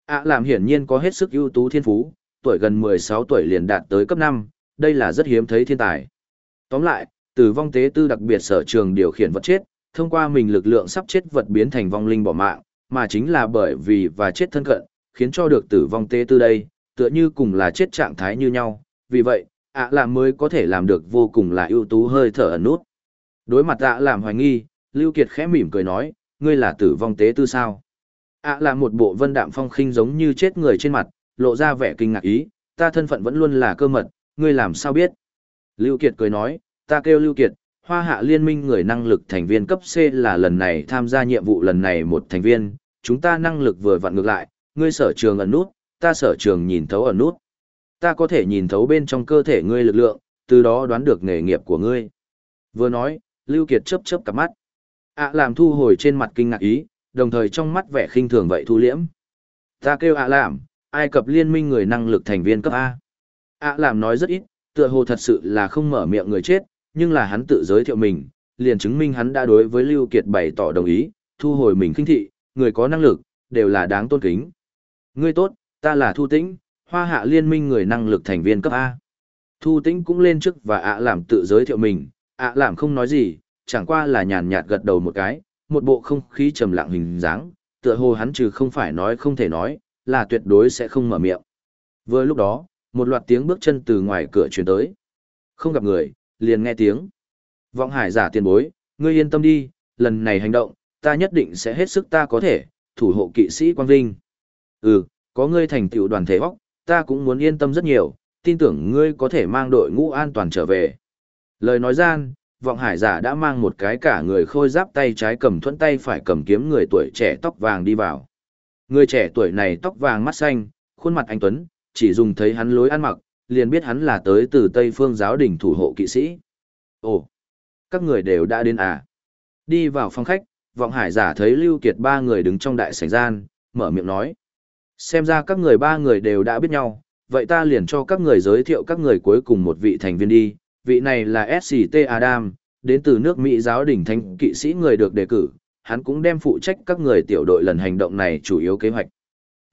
ạ làm hiển nhiên có hết sức ưu tú thiên phú, tuổi gần 16 tuổi liền đạt tới cấp 5, đây là rất hiếm thấy thiên tài. Tóm lại, tử vong tế tư đặc biệt sở trường điều khiển vật chết, thông qua mình lực lượng sắp chết vật biến thành vong linh bỏ mạng, mà chính là bởi vì và chết thân cận, khiến cho được tử vong tế tư đây, tựa như cùng là chết trạng thái như nhau, vì vậy, ạ làm mới có thể làm được vô cùng là ưu tú hơi thở ẩn nút. Đối mặt ạ làm hoài nghi, Lưu Kiệt khẽ mỉm cười nói, ngươi là tử vong tế tư sao? ạ làm một bộ vân đạm phong khinh giống như chết người trên mặt, lộ ra vẻ kinh ngạc ý, ta thân phận vẫn luôn là cơ mật, ngươi làm sao biết? Lưu Kiệt cười nói, ta kêu Lưu Kiệt, hoa hạ liên minh người năng lực thành viên cấp C là lần này tham gia nhiệm vụ lần này một thành viên, chúng ta năng lực vừa vặn ngược lại, ngươi sở trường ẩn nút, ta sở trường nhìn thấu ẩn nút. Ta có thể nhìn thấu bên trong cơ thể ngươi lực lượng, từ đó đoán được nghề nghiệp của ngươi. Vừa nói, Lưu Kiệt chớp chớp cặp mắt. ạ làm thu hồi trên mặt kinh ngạc ý, đồng thời trong mắt vẻ khinh thường vậy thu liễm. Ta kêu ạ làm, Ai Cập liên minh người năng lực thành viên cấp A. ạ làm nói rất ít, tựa hồ thật sự là không mở miệng người chết, nhưng là hắn tự giới thiệu mình, liền chứng minh hắn đã đối với Lưu Kiệt bày tỏ đồng ý, thu hồi mình khinh thị, người có năng lực, đều là đáng tôn kính. Ngươi tốt, ta là Thu Tĩnh, hoa hạ liên minh người năng lực thành viên cấp A. Thu Tĩnh cũng lên trước và ạ làm tự giới thiệu mình, ạ làm không nói gì, chẳng qua là nhàn nhạt gật đầu một cái, một bộ không khí trầm lặng hình dáng, tựa hồ hắn trừ không phải nói không thể nói, là tuyệt đối sẽ không mở miệng. Vừa lúc đó, một loạt tiếng bước chân từ ngoài cửa truyền tới. Không gặp người, liền nghe tiếng. Vọng hải giả tiền bối, ngươi yên tâm đi, lần này hành động, ta nhất định sẽ hết sức ta có thể, thủ hộ kỵ sĩ Quang Vinh. Ừ, có ngươi thành tựu đoàn thể bóc, ta cũng muốn yên tâm rất nhiều, tin tưởng ngươi có thể mang đội ngũ an toàn trở về. Lời nói gian, vọng hải giả đã mang một cái cả người khôi giáp tay trái cầm thuẫn tay phải cầm kiếm người tuổi trẻ tóc vàng đi vào. Người trẻ tuổi này tóc vàng mắt xanh, khuôn mặt anh Tuấn, chỉ dùng thấy hắn lối ăn mặc, liền biết hắn là tới từ Tây phương giáo đình thủ hộ kỵ sĩ. Ồ, các người đều đã đến à? Đi vào phòng khách, vọng hải giả thấy Lưu Kiệt ba người đứng trong đại sảnh gian, mở miệng nói. Xem ra các người ba người đều đã biết nhau, vậy ta liền cho các người giới thiệu các người cuối cùng một vị thành viên đi. Vị này là SCT Adam, đến từ nước Mỹ giáo đình thánh kỵ sĩ người được đề cử, hắn cũng đem phụ trách các người tiểu đội lần hành động này chủ yếu kế hoạch.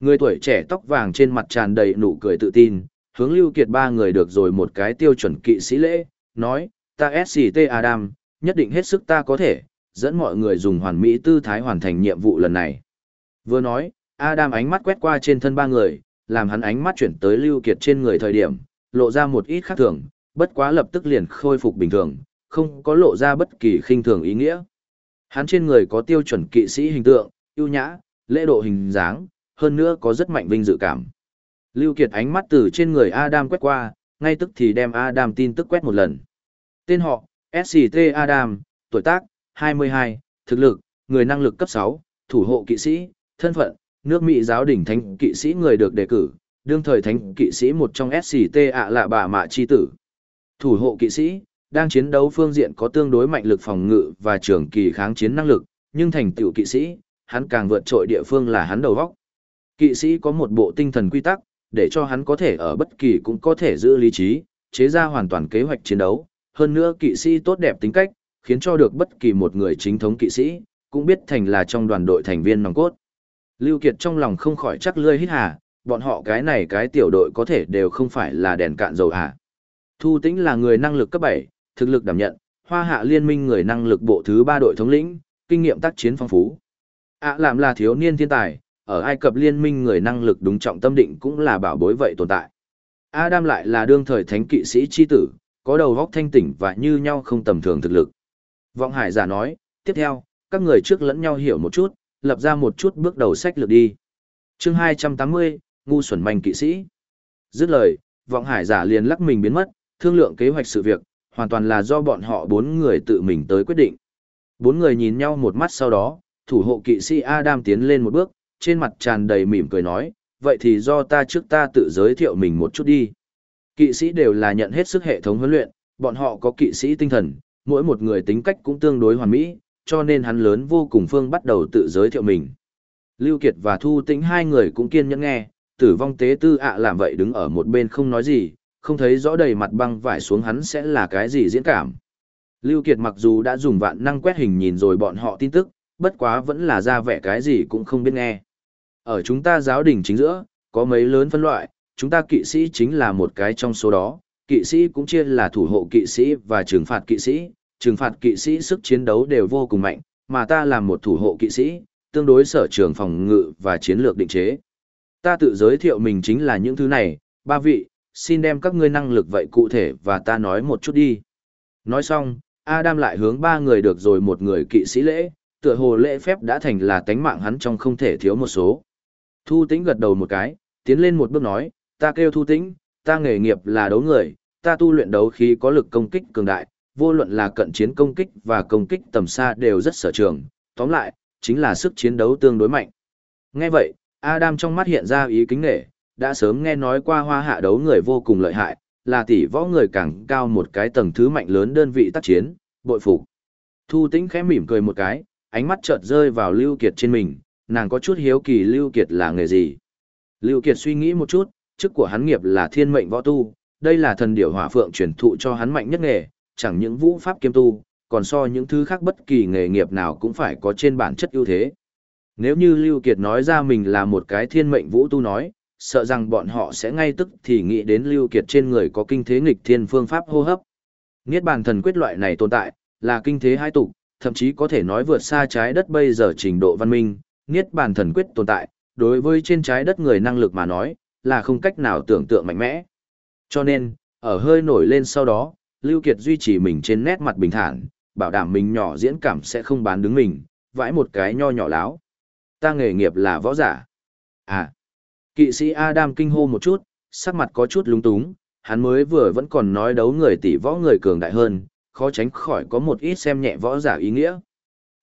Người tuổi trẻ tóc vàng trên mặt tràn đầy nụ cười tự tin, hướng Lưu Kiệt ba người được rồi một cái tiêu chuẩn kỵ sĩ lễ, nói, ta SCT Adam, nhất định hết sức ta có thể, dẫn mọi người dùng hoàn mỹ tư thái hoàn thành nhiệm vụ lần này. Vừa nói, Adam ánh mắt quét qua trên thân ba người, làm hắn ánh mắt chuyển tới Lưu Kiệt trên người thời điểm, lộ ra một ít khác thường, bất quá lập tức liền khôi phục bình thường, không có lộ ra bất kỳ khinh thường ý nghĩa. Hắn trên người có tiêu chuẩn kỵ sĩ hình tượng, ưu nhã, lễ độ hình dáng, hơn nữa có rất mạnh vinh dự cảm. Lưu Kiệt ánh mắt từ trên người Adam quét qua, ngay tức thì đem Adam tin tức quét một lần. Tên họ, SCT Adam, tuổi tác, 22, thực lực, người năng lực cấp 6, thủ hộ kỵ sĩ, thân phận, nước Mỹ giáo đỉnh thánh kỵ sĩ người được đề cử, đương thời thánh kỵ sĩ một trong SCT ạ là bà mạ chi tử. Thủ hộ kỵ sĩ, đang chiến đấu phương diện có tương đối mạnh lực phòng ngự và trường kỳ kháng chiến năng lực, nhưng thành tựu kỵ sĩ, hắn càng vượt trội địa phương là hắn đầu vóc Kỵ sĩ có một bộ tinh thần quy tắc, để cho hắn có thể ở bất kỳ cũng có thể giữ lý trí, chế ra hoàn toàn kế hoạch chiến đấu. Hơn nữa kỵ sĩ tốt đẹp tính cách, khiến cho được bất kỳ một người chính thống kỵ sĩ, cũng biết thành là trong đoàn đội thành viên nòng cốt. Lưu Kiệt trong lòng không khỏi chắc lươi hít hà, bọn họ cái này cái tiểu đội có thể đều không phải là đèn cạn dầu hả. Thu Tĩnh là người năng lực cấp 7, thực lực đảm nhận, hoa hạ liên minh người năng lực bộ thứ 3 đội thống lĩnh, kinh nghiệm tác chiến phong phú. ạ làm là thiếu niên thiên tài, ở Ai Cập liên minh người năng lực đúng trọng tâm định cũng là bảo bối vậy tồn tại. Adam lại là đương thời thánh kỵ sĩ chi tử, có đầu óc thanh tỉnh và như nhau không tầm thường thực lực. Vọng Hải giả nói, tiếp theo, các người trước lẫn nhau hiểu một chút, lập ra một chút bước đầu sách lược đi. chương 280, ngu xuẩn manh kỵ sĩ. Dứt lời, Vọng Hải giả liền lắc mình biến mất, thương lượng kế hoạch sự việc, hoàn toàn là do bọn họ bốn người tự mình tới quyết định. Bốn người nhìn nhau một mắt sau đó, thủ hộ kỵ sĩ Adam tiến lên một bước, trên mặt tràn đầy mỉm cười nói, vậy thì do ta trước ta tự giới thiệu mình một chút đi. Kỵ sĩ đều là nhận hết sức hệ thống huấn luyện, bọn họ có kỵ sĩ tinh thần, mỗi một người tính cách cũng tương đối hoàn mỹ, cho nên hắn lớn vô cùng phương bắt đầu tự giới thiệu mình. Lưu Kiệt và Thu Tĩnh hai người cũng kiên nhẫn nghe, tử vong tế tư ạ làm vậy đứng ở một bên không nói gì, không thấy rõ đầy mặt băng vải xuống hắn sẽ là cái gì diễn cảm. Lưu Kiệt mặc dù đã dùng vạn năng quét hình nhìn rồi bọn họ tin tức, bất quá vẫn là ra vẻ cái gì cũng không biết nghe. Ở chúng ta giáo đình chính giữa, có mấy lớn phân loại, chúng ta kỵ sĩ chính là một cái trong số đó, kỵ sĩ cũng chia là thủ hộ kỵ sĩ và trừng phạt kỵ sĩ, trừng phạt kỵ sĩ sức chiến đấu đều vô cùng mạnh, mà ta là một thủ hộ kỵ sĩ, tương đối sở trường phòng ngự và chiến lược định chế. Ta tự giới thiệu mình chính là những thứ này, ba vị, xin đem các ngươi năng lực vậy cụ thể và ta nói một chút đi. Nói xong, Adam lại hướng ba người được rồi một người kỵ sĩ lễ, tựa hồ lễ phép đã thành là tánh mạng hắn trong không thể thiếu một số. Thu Tĩnh gật đầu một cái, tiến lên một bước nói, ta kêu Thu Tĩnh, ta nghề nghiệp là đấu người, ta tu luyện đấu khí có lực công kích cường đại, vô luận là cận chiến công kích và công kích tầm xa đều rất sở trường, tóm lại, chính là sức chiến đấu tương đối mạnh. Nghe vậy, Adam trong mắt hiện ra ý kính nghệ, đã sớm nghe nói qua hoa hạ đấu người vô cùng lợi hại, là tỷ võ người càng cao một cái tầng thứ mạnh lớn đơn vị tác chiến, bội phục. Thu Tĩnh khẽ mỉm cười một cái, ánh mắt chợt rơi vào Lưu Kiệt trên mình, nàng có chút hiếu kỳ Lưu Kiệt là nghề gì. Lưu Kiệt suy nghĩ một chút, chức của hắn nghiệp là thiên mệnh võ tu, đây là thần điểu hỏa phượng truyền thụ cho hắn mạnh nhất nghề, chẳng những vũ pháp kiêm tu, còn so những thứ khác bất kỳ nghề nghiệp nào cũng phải có trên bản chất ưu thế. Nếu như Lưu Kiệt nói ra mình là một cái thiên mệnh vũ tu nói, sợ rằng bọn họ sẽ ngay tức thì nghĩ đến Lưu Kiệt trên người có kinh thế nghịch thiên phương pháp hô hấp. Niết bàn thần quyết loại này tồn tại, là kinh thế hai tục, thậm chí có thể nói vượt xa trái đất bây giờ trình độ văn minh. Niết bàn thần quyết tồn tại, đối với trên trái đất người năng lực mà nói, là không cách nào tưởng tượng mạnh mẽ. Cho nên, ở hơi nổi lên sau đó, Lưu Kiệt duy trì mình trên nét mặt bình thản, bảo đảm mình nhỏ diễn cảm sẽ không bán đứng mình, vãi một cái nho nhỏ láo. Ta nghề nghiệp là võ giả. À, kỵ sĩ Adam kinh hô một chút, sắc mặt có chút lúng túng, hắn mới vừa vẫn còn nói đấu người tỷ võ người cường đại hơn, khó tránh khỏi có một ít xem nhẹ võ giả ý nghĩa.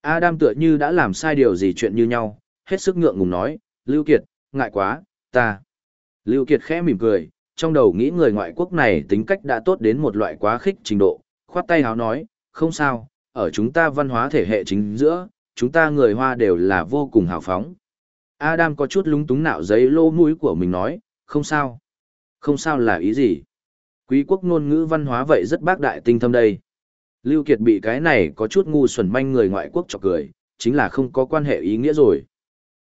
Adam tựa như đã làm sai điều gì chuyện như nhau, hết sức ngượng ngùng nói, Lưu Kiệt, ngại quá, ta. Lưu Kiệt khẽ mỉm cười, trong đầu nghĩ người ngoại quốc này tính cách đã tốt đến một loại quá khích trình độ, khoát tay háo nói, không sao, ở chúng ta văn hóa thể hệ chính giữa, chúng ta người Hoa đều là vô cùng hào phóng. Adam có chút lúng túng nạo giấy lô mũi của mình nói, không sao. Không sao là ý gì? Quý quốc ngôn ngữ văn hóa vậy rất bác đại tinh thâm đây. Lưu Kiệt bị cái này có chút ngu xuẩn manh người ngoại quốc chọc cười, chính là không có quan hệ ý nghĩa rồi.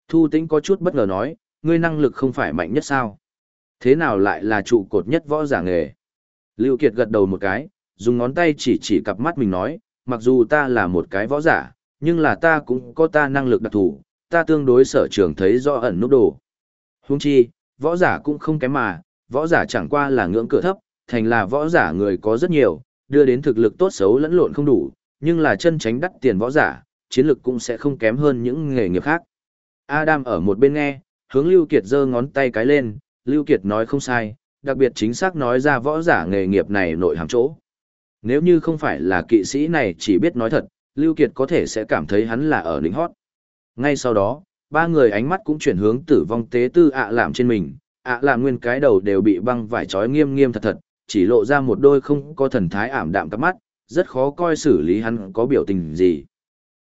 Thu Tĩnh có chút bất ngờ nói, ngươi năng lực không phải mạnh nhất sao? Thế nào lại là trụ cột nhất võ giả nghề? Lưu Kiệt gật đầu một cái, dùng ngón tay chỉ chỉ cặp mắt mình nói, mặc dù ta là một cái võ giả, nhưng là ta cũng có ta năng lực đặc thù, ta tương đối sở trường thấy rõ ẩn nút đồ. Huống chi, võ giả cũng không kém mà, võ giả chẳng qua là ngưỡng cửa thấp, thành là võ giả người có rất nhiều, đưa đến thực lực tốt xấu lẫn lộn không đủ, nhưng là chân tránh đắt tiền võ giả, chiến lực cũng sẽ không kém hơn những nghề nghiệp khác. Adam ở một bên nghe, hướng Lưu Kiệt giơ ngón tay cái lên, Lưu Kiệt nói không sai, đặc biệt chính xác nói ra võ giả nghề nghiệp này nội hàm chỗ. Nếu như không phải là kỵ sĩ này chỉ biết nói thật, Lưu Kiệt có thể sẽ cảm thấy hắn là ở lính hót. Ngay sau đó, ba người ánh mắt cũng chuyển hướng tử vong tế tư ạ làm trên mình, ạ làm nguyên cái đầu đều bị băng vải trói nghiêm nghiêm thật thật, chỉ lộ ra một đôi không có thần thái ảm đạm cắp mắt, rất khó coi xử lý hắn có biểu tình gì.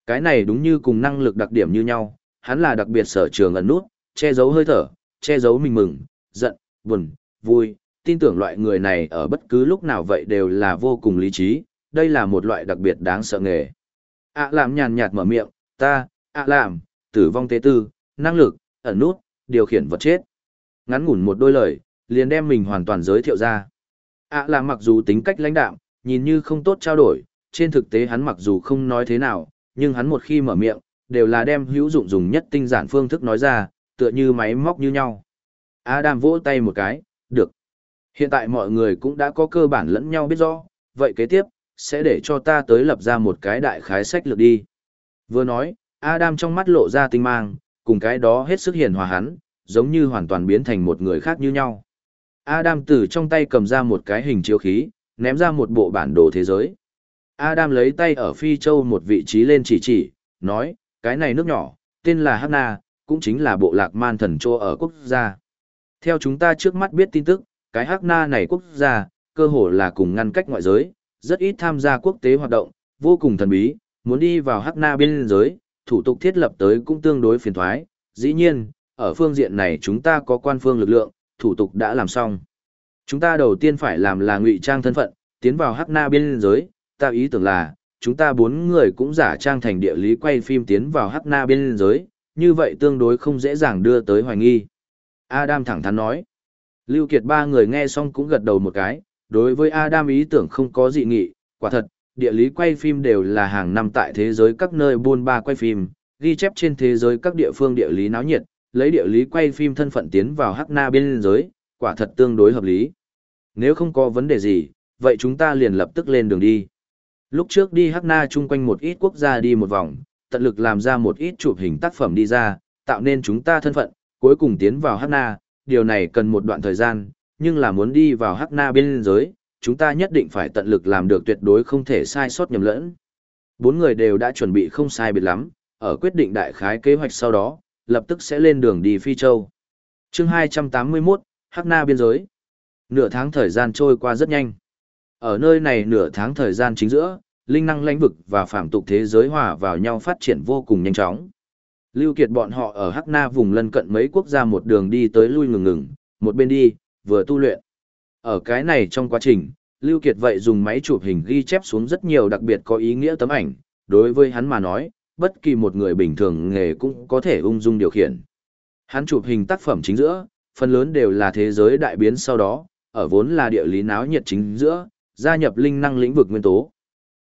Cái này đúng như cùng năng lực đặc điểm như nhau, hắn là đặc biệt sở trường ẩn nút, che giấu hơi thở, che giấu mình mừng, giận, buồn, vui, tin tưởng loại người này ở bất cứ lúc nào vậy đều là vô cùng lý trí, đây là một loại đặc biệt đáng sợ nghề. ạ làm nhàn nhạt mở miệng, ta, ạ làm, tử vong tế tư, năng lực, ẩn nút, điều khiển vật chết. Ngắn ngủn một đôi lời, liền đem mình hoàn toàn giới thiệu ra. ạ làm mặc dù tính cách lãnh đạm, nhìn như không tốt trao đổi, trên thực tế hắn mặc dù không nói thế nào, nhưng hắn một khi mở miệng, đều là đem hữu dụng dùng nhất tinh giản phương thức nói ra, tựa như máy móc như nhau. Adam vỗ tay một cái, được. Hiện tại mọi người cũng đã có cơ bản lẫn nhau biết rõ, vậy kế tiếp, sẽ để cho ta tới lập ra một cái đại khái sách lược đi. Vừa nói, Adam trong mắt lộ ra tinh mang, cùng cái đó hết sức hiền hòa hắn, giống như hoàn toàn biến thành một người khác như nhau. Adam từ trong tay cầm ra một cái hình chiếu khí, ném ra một bộ bản đồ thế giới. Adam lấy tay ở Phi Châu một vị trí lên chỉ chỉ, nói, cái này nước nhỏ, tên là Hana, cũng chính là bộ lạc man thần trô ở quốc gia. Theo chúng ta trước mắt biết tin tức, cái Hắc Na này quốc gia, cơ hồ là cùng ngăn cách ngoại giới, rất ít tham gia quốc tế hoạt động, vô cùng thần bí, muốn đi vào Hắc Na biên giới, thủ tục thiết lập tới cũng tương đối phiền thoái. Dĩ nhiên, ở phương diện này chúng ta có quan phương lực lượng, thủ tục đã làm xong. Chúng ta đầu tiên phải làm là ngụy trang thân phận, tiến vào Hắc Na biên giới, ta ý tưởng là, chúng ta bốn người cũng giả trang thành địa lý quay phim tiến vào Hắc Na biên giới, như vậy tương đối không dễ dàng đưa tới hoài nghi. Adam thẳng thắn nói. Lưu Kiệt ba người nghe xong cũng gật đầu một cái, đối với Adam ý tưởng không có dị nghị, quả thật, địa lý quay phim đều là hàng năm tại thế giới các nơi buôn ba quay phim, ghi chép trên thế giới các địa phương địa lý náo nhiệt, lấy địa lý quay phim thân phận tiến vào Hắc Na biên giới, quả thật tương đối hợp lý. Nếu không có vấn đề gì, vậy chúng ta liền lập tức lên đường đi. Lúc trước đi Hắc Na chung quanh một ít quốc gia đi một vòng, tận lực làm ra một ít chụp hình tác phẩm đi ra, tạo nên chúng ta thân phận, cuối cùng tiến vào Hắc Na, điều này cần một đoạn thời gian, nhưng là muốn đi vào Hắc Na biên giới, chúng ta nhất định phải tận lực làm được tuyệt đối không thể sai sót nhầm lẫn. Bốn người đều đã chuẩn bị không sai biệt lắm, ở quyết định đại khái kế hoạch sau đó, lập tức sẽ lên đường đi Phi Châu. chương 281, Hắc Na biên giới. Nửa tháng thời gian trôi qua rất nhanh. Ở nơi này nửa tháng thời gian chính giữa, linh năng lãnh vực và phạm tục thế giới hòa vào nhau phát triển vô cùng nhanh chóng. Lưu Kiệt bọn họ ở Hắc Na vùng lân cận mấy quốc gia một đường đi tới lui ngừng ngừng, một bên đi, vừa tu luyện. Ở cái này trong quá trình, Lưu Kiệt vậy dùng máy chụp hình ghi chép xuống rất nhiều đặc biệt có ý nghĩa tấm ảnh, đối với hắn mà nói, bất kỳ một người bình thường nghề cũng có thể ung dung điều khiển. Hắn chụp hình tác phẩm chính giữa, phần lớn đều là thế giới đại biến sau đó, ở vốn là địa lý náo nhiệt chính giữa, gia nhập linh năng lĩnh vực nguyên tố.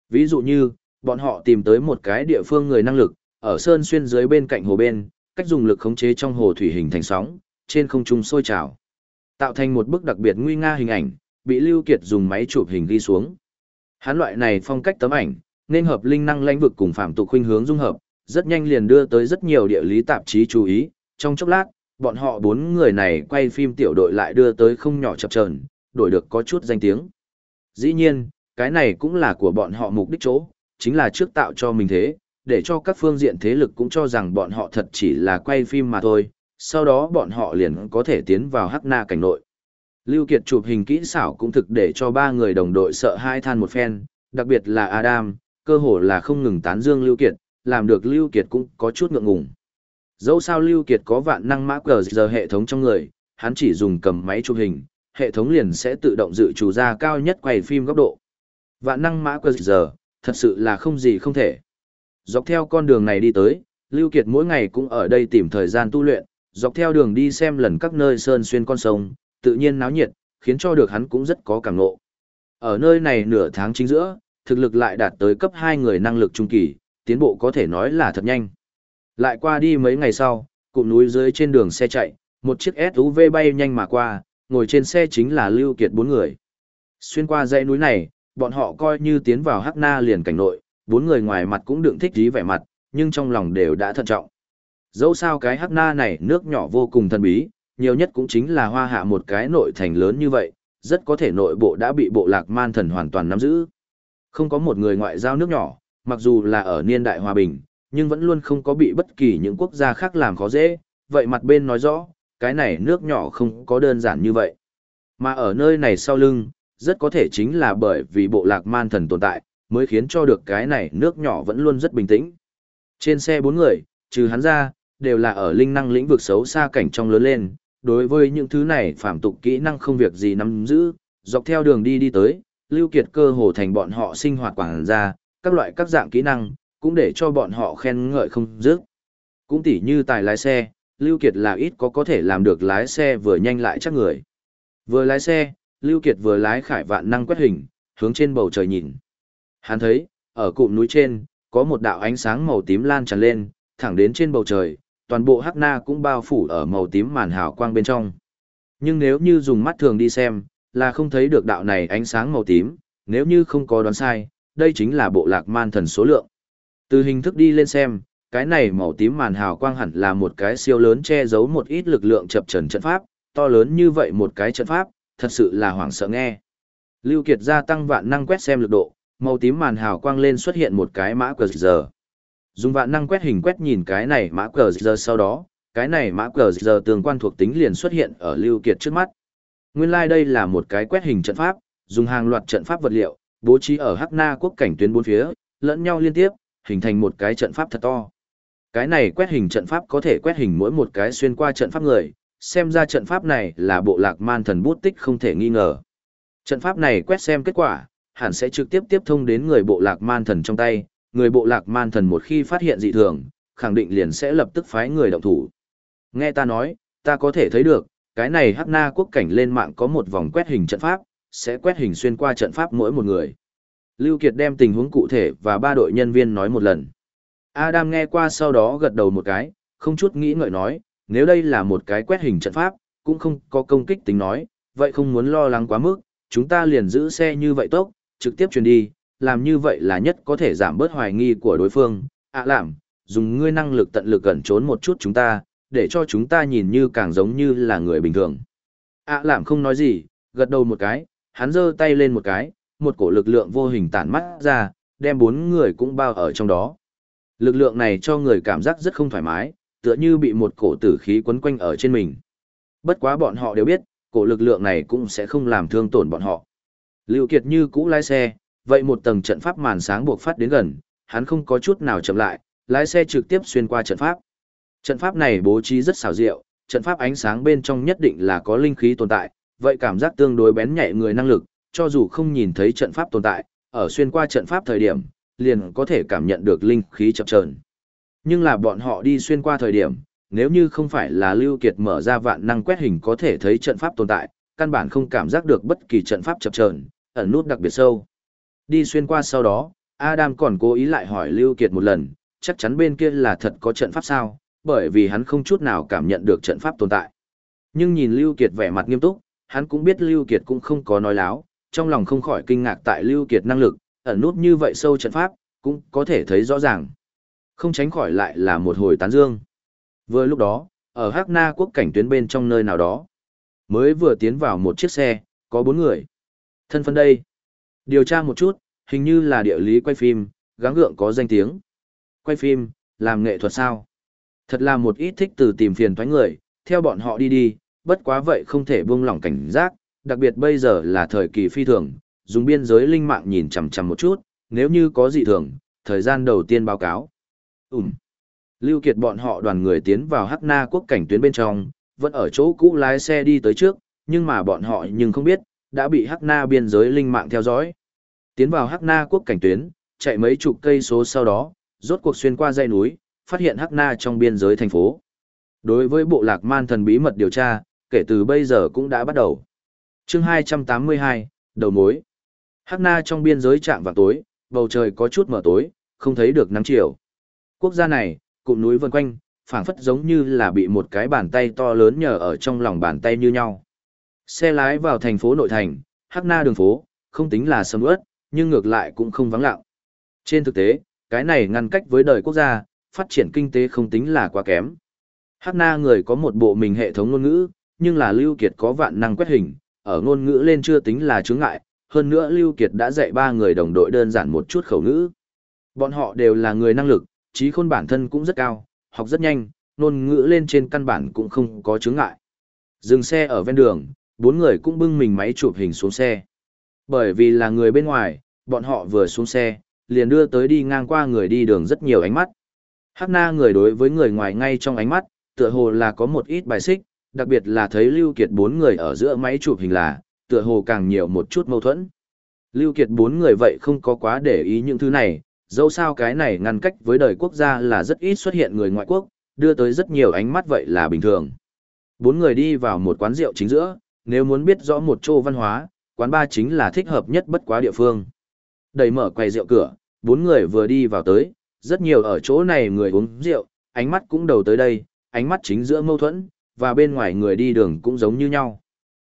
Ví dụ như, bọn họ tìm tới một cái địa phương người năng lực, ở sơn xuyên dưới bên cạnh hồ bên, cách dùng lực khống chế trong hồ thủy hình thành sóng, trên không trung sôi trào. Tạo thành một bức đặc biệt nguy nga hình ảnh, bị Lưu Kiệt dùng máy chụp hình ghi xuống. Hắn loại này phong cách tấm ảnh, nên hợp linh năng lãnh vực cùng phạm tục khuynh hướng dung hợp, rất nhanh liền đưa tới rất nhiều địa lý tạp chí chú ý, trong chốc lát, bọn họ bốn người này quay phim tiểu đội lại đưa tới không nhỏ chập chờn, đổi được có chút danh tiếng. Dĩ nhiên, cái này cũng là của bọn họ mục đích chỗ, chính là trước tạo cho mình thế, để cho các phương diện thế lực cũng cho rằng bọn họ thật chỉ là quay phim mà thôi, sau đó bọn họ liền có thể tiến vào hắc na cảnh nội. Lưu Kiệt chụp hình kỹ xảo cũng thực để cho ba người đồng đội sợ hai than một phen, đặc biệt là Adam, cơ hồ là không ngừng tán dương Lưu Kiệt, làm được Lưu Kiệt cũng có chút ngượng ngùng. Dẫu sao Lưu Kiệt có vạn năng mã cờ giờ hệ thống trong người, hắn chỉ dùng cầm máy chụp hình, hệ thống liền sẽ tự động dự trù ra cao nhất quay phim góc độ. Vạn năng mã cờ giờ, thật sự là không gì không thể. Dọc theo con đường này đi tới, Lưu Kiệt mỗi ngày cũng ở đây tìm thời gian tu luyện, dọc theo đường đi xem lần các nơi sơn xuyên con sông, tự nhiên náo nhiệt, khiến cho được hắn cũng rất có cảm ngộ. Ở nơi này nửa tháng chính giữa, thực lực lại đạt tới cấp 2 người năng lực trung kỳ, tiến bộ có thể nói là thật nhanh. Lại qua đi mấy ngày sau, cụm núi dưới trên đường xe chạy, một chiếc SUV bay nhanh mà qua, ngồi trên xe chính là Lưu Kiệt bốn người. Xuyên qua dãy núi này, bọn họ coi như tiến vào Hắc Na liền cảnh nội, bốn người ngoài mặt cũng đựng thích trí vẻ mặt, nhưng trong lòng đều đã thận trọng. Dẫu sao cái Hắc Na này nước nhỏ vô cùng thần bí, nhiều nhất cũng chính là hoa hạ một cái nội thành lớn như vậy, rất có thể nội bộ đã bị bộ lạc man thần hoàn toàn nắm giữ. Không có một người ngoại giao nước nhỏ, mặc dù là ở niên đại hòa bình, nhưng vẫn luôn không có bị bất kỳ những quốc gia khác làm khó dễ, vậy mặt bên nói rõ, cái này nước nhỏ không có đơn giản như vậy. Mà ở nơi này sau lưng, rất có thể chính là bởi vì bộ lạc man thần tồn tại, mới khiến cho được cái này nước nhỏ vẫn luôn rất bình tĩnh. Trên xe bốn người, trừ hắn ra, đều là ở linh năng lĩnh vực xấu xa cảnh trong lớn lên, đối với những thứ này phạm tục kỹ năng không việc gì nắm giữ, dọc theo đường đi đi tới, Lưu Kiệt cơ hồ thành bọn họ sinh hoạt quảng ra, các loại các dạng kỹ năng, cũng để cho bọn họ khen ngợi không dứt. Cũng tỉ như tài lái xe, Lưu Kiệt là ít có có thể làm được lái xe vừa nhanh lại chắc người. Vừa lái xe, Lưu Kiệt vừa lái khải vạn năng quét hình, hướng trên bầu trời nhìn. Hắn thấy, ở cụm núi trên, có một đạo ánh sáng màu tím lan tràn lên, thẳng đến trên bầu trời, toàn bộ Hắc Na cũng bao phủ ở màu tím màn hào quang bên trong. Nhưng nếu như dùng mắt thường đi xem, là không thấy được đạo này ánh sáng màu tím, nếu như không có đoán sai, đây chính là bộ lạc man thần số lượng. Từ hình thức đi lên xem, cái này màu tím màn hào quang hẳn là một cái siêu lớn che giấu một ít lực lượng chập trần trận pháp, to lớn như vậy một cái trận pháp, thật sự là hoảng sợ nghe. Lưu Kiệt gia tăng vạn năng quét xem lực độ, màu tím màn hào quang lên xuất hiện một cái mã cờ giờ. Dùng vạn năng quét hình quét nhìn cái này mã cờ giờ sau đó, cái này mã cờ giờ tương quan thuộc tính liền xuất hiện ở Lưu Kiệt trước mắt. Nguyên lai like đây là một cái quét hình trận pháp, dùng hàng loạt trận pháp vật liệu, bố trí ở Hắc Na quốc cảnh tuyến bốn phía, lẫn nhau liên tiếp, hình thành một cái trận pháp thật to. Cái này quét hình trận pháp có thể quét hình mỗi một cái xuyên qua trận pháp người, xem ra trận pháp này là bộ lạc man thần bút tích không thể nghi ngờ. Trận pháp này quét xem kết quả, hẳn sẽ trực tiếp tiếp thông đến người bộ lạc man thần trong tay, người bộ lạc man thần một khi phát hiện dị thường, khẳng định liền sẽ lập tức phái người động thủ. Nghe ta nói, ta có thể thấy được, cái này hắc na quốc cảnh lên mạng có một vòng quét hình trận pháp, sẽ quét hình xuyên qua trận pháp mỗi một người. Lưu Kiệt đem tình huống cụ thể và ba đội nhân viên nói một lần. Adam nghe qua sau đó gật đầu một cái, không chút nghĩ ngợi nói, nếu đây là một cái quét hình trận pháp, cũng không có công kích tính nói, vậy không muốn lo lắng quá mức, chúng ta liền giữ xe như vậy tốc, trực tiếp truyền đi, làm như vậy là nhất có thể giảm bớt hoài nghi của đối phương. À làm, dùng ngươi năng lực tận lực gần trốn một chút chúng ta, để cho chúng ta nhìn như càng giống như là người bình thường. À làm không nói gì, gật đầu một cái, hắn giơ tay lên một cái, một cổ lực lượng vô hình tản mắt ra, đem bốn người cũng bao ở trong đó. Lực lượng này cho người cảm giác rất không thoải mái, tựa như bị một cổ tử khí quấn quanh ở trên mình. Bất quá bọn họ đều biết, cổ lực lượng này cũng sẽ không làm thương tổn bọn họ. Lưu Kiệt như cũ lái xe, vậy một tầng trận pháp màn sáng buộc phát đến gần, hắn không có chút nào chậm lại, lái xe trực tiếp xuyên qua trận pháp. Trận pháp này bố trí rất xảo diệu, trận pháp ánh sáng bên trong nhất định là có linh khí tồn tại, vậy cảm giác tương đối bén nhạy người năng lực, cho dù không nhìn thấy trận pháp tồn tại, ở xuyên qua trận pháp thời điểm, liền có thể cảm nhận được linh khí chập chờn. Nhưng là bọn họ đi xuyên qua thời điểm, nếu như không phải là Lưu Kiệt mở ra vạn năng quét hình có thể thấy trận pháp tồn tại, căn bản không cảm giác được bất kỳ trận pháp chập chờn, ẩn nút đặc biệt sâu. Đi xuyên qua sau đó, Adam còn cố ý lại hỏi Lưu Kiệt một lần, chắc chắn bên kia là thật có trận pháp sao, bởi vì hắn không chút nào cảm nhận được trận pháp tồn tại. Nhưng nhìn Lưu Kiệt vẻ mặt nghiêm túc, hắn cũng biết Lưu Kiệt cũng không có nói láo, trong lòng không khỏi kinh ngạc tại Lưu Kiệt năng lực, ẩn nút như vậy sâu trận pháp, cũng có thể thấy rõ ràng. Không tránh khỏi lại là một hồi tán dương. Vừa lúc đó, ở Hắc Na quốc cảnh tuyến bên trong nơi nào đó, mới vừa tiến vào một chiếc xe, có bốn người. Thân phận đây. Điều tra một chút, hình như là địa lý quay phim, gắng gượng có danh tiếng. Quay phim, làm nghệ thuật sao? Thật là một ít thích từ tìm phiền thoái người, theo bọn họ đi đi, bất quá vậy không thể buông lỏng cảnh giác, đặc biệt bây giờ là thời kỳ phi thường, dùng biên giới linh mạng nhìn chằm chằm một chút, nếu như có dị thường, thời gian đầu tiên báo cáo. Ừm. Lưu Kiệt bọn họ đoàn người tiến vào Hắc Na quốc cảnh tuyến bên trong, vẫn ở chỗ cũ lái xe đi tới trước, nhưng mà bọn họ nhưng không biết, đã bị Hắc Na biên giới linh mạng theo dõi. Tiến vào Hắc Na quốc cảnh tuyến, chạy mấy chục cây số sau đó, rốt cuộc xuyên qua dãy núi, phát hiện Hắc Na trong biên giới thành phố. Đối với bộ lạc man thần bí mật điều tra, kể từ bây giờ cũng đã bắt đầu. Chương 282, đầu mối. Hắc Na trong biên giới trạng vào tối, bầu trời có chút mờ tối, không thấy được nắng chiều. Quốc gia này, cụm núi vần quanh, phảng phất giống như là bị một cái bàn tay to lớn nhờ ở trong lòng bàn tay như nhau. Xe lái vào thành phố nội thành, Hắc Na đường phố, không tính là sầm ướt, nhưng ngược lại cũng không vắng lặng. Trên thực tế, cái này ngăn cách với đời quốc gia, phát triển kinh tế không tính là quá kém. Hắc Na người có một bộ mình hệ thống ngôn ngữ, nhưng là Lưu Kiệt có vạn năng quét hình, ở ngôn ngữ lên chưa tính là chướng ngại, hơn nữa Lưu Kiệt đã dạy ba người đồng đội đơn giản một chút khẩu ngữ. Bọn họ đều là người năng lực, trí khôn bản thân cũng rất cao, học rất nhanh, ngôn ngữ lên trên căn bản cũng không có chướng ngại. Dừng xe ở ven đường, bốn người cũng bưng mình máy chụp hình xuống xe. Bởi vì là người bên ngoài, bọn họ vừa xuống xe, liền đưa tới đi ngang qua người đi đường rất nhiều ánh mắt. Hắc na người đối với người ngoài ngay trong ánh mắt, tựa hồ là có một ít bài xích, đặc biệt là thấy Lưu Kiệt bốn người ở giữa máy chụp hình là, tựa hồ càng nhiều một chút mâu thuẫn. Lưu Kiệt bốn người vậy không có quá để ý những thứ này, dẫu sao cái này ngăn cách với đời quốc gia là rất ít xuất hiện người ngoại quốc, đưa tới rất nhiều ánh mắt vậy là bình thường. Bốn người đi vào một quán rượu chính giữa, nếu muốn biết rõ một chỗ văn hóa, quán ba chính là thích hợp nhất bất quá địa phương. Đẩy mở quầy rượu cửa, bốn người vừa đi vào tới, rất nhiều ở chỗ này người uống rượu, ánh mắt cũng đầu tới đây, ánh mắt chính giữa mâu thuẫn, và bên ngoài người đi đường cũng giống như nhau.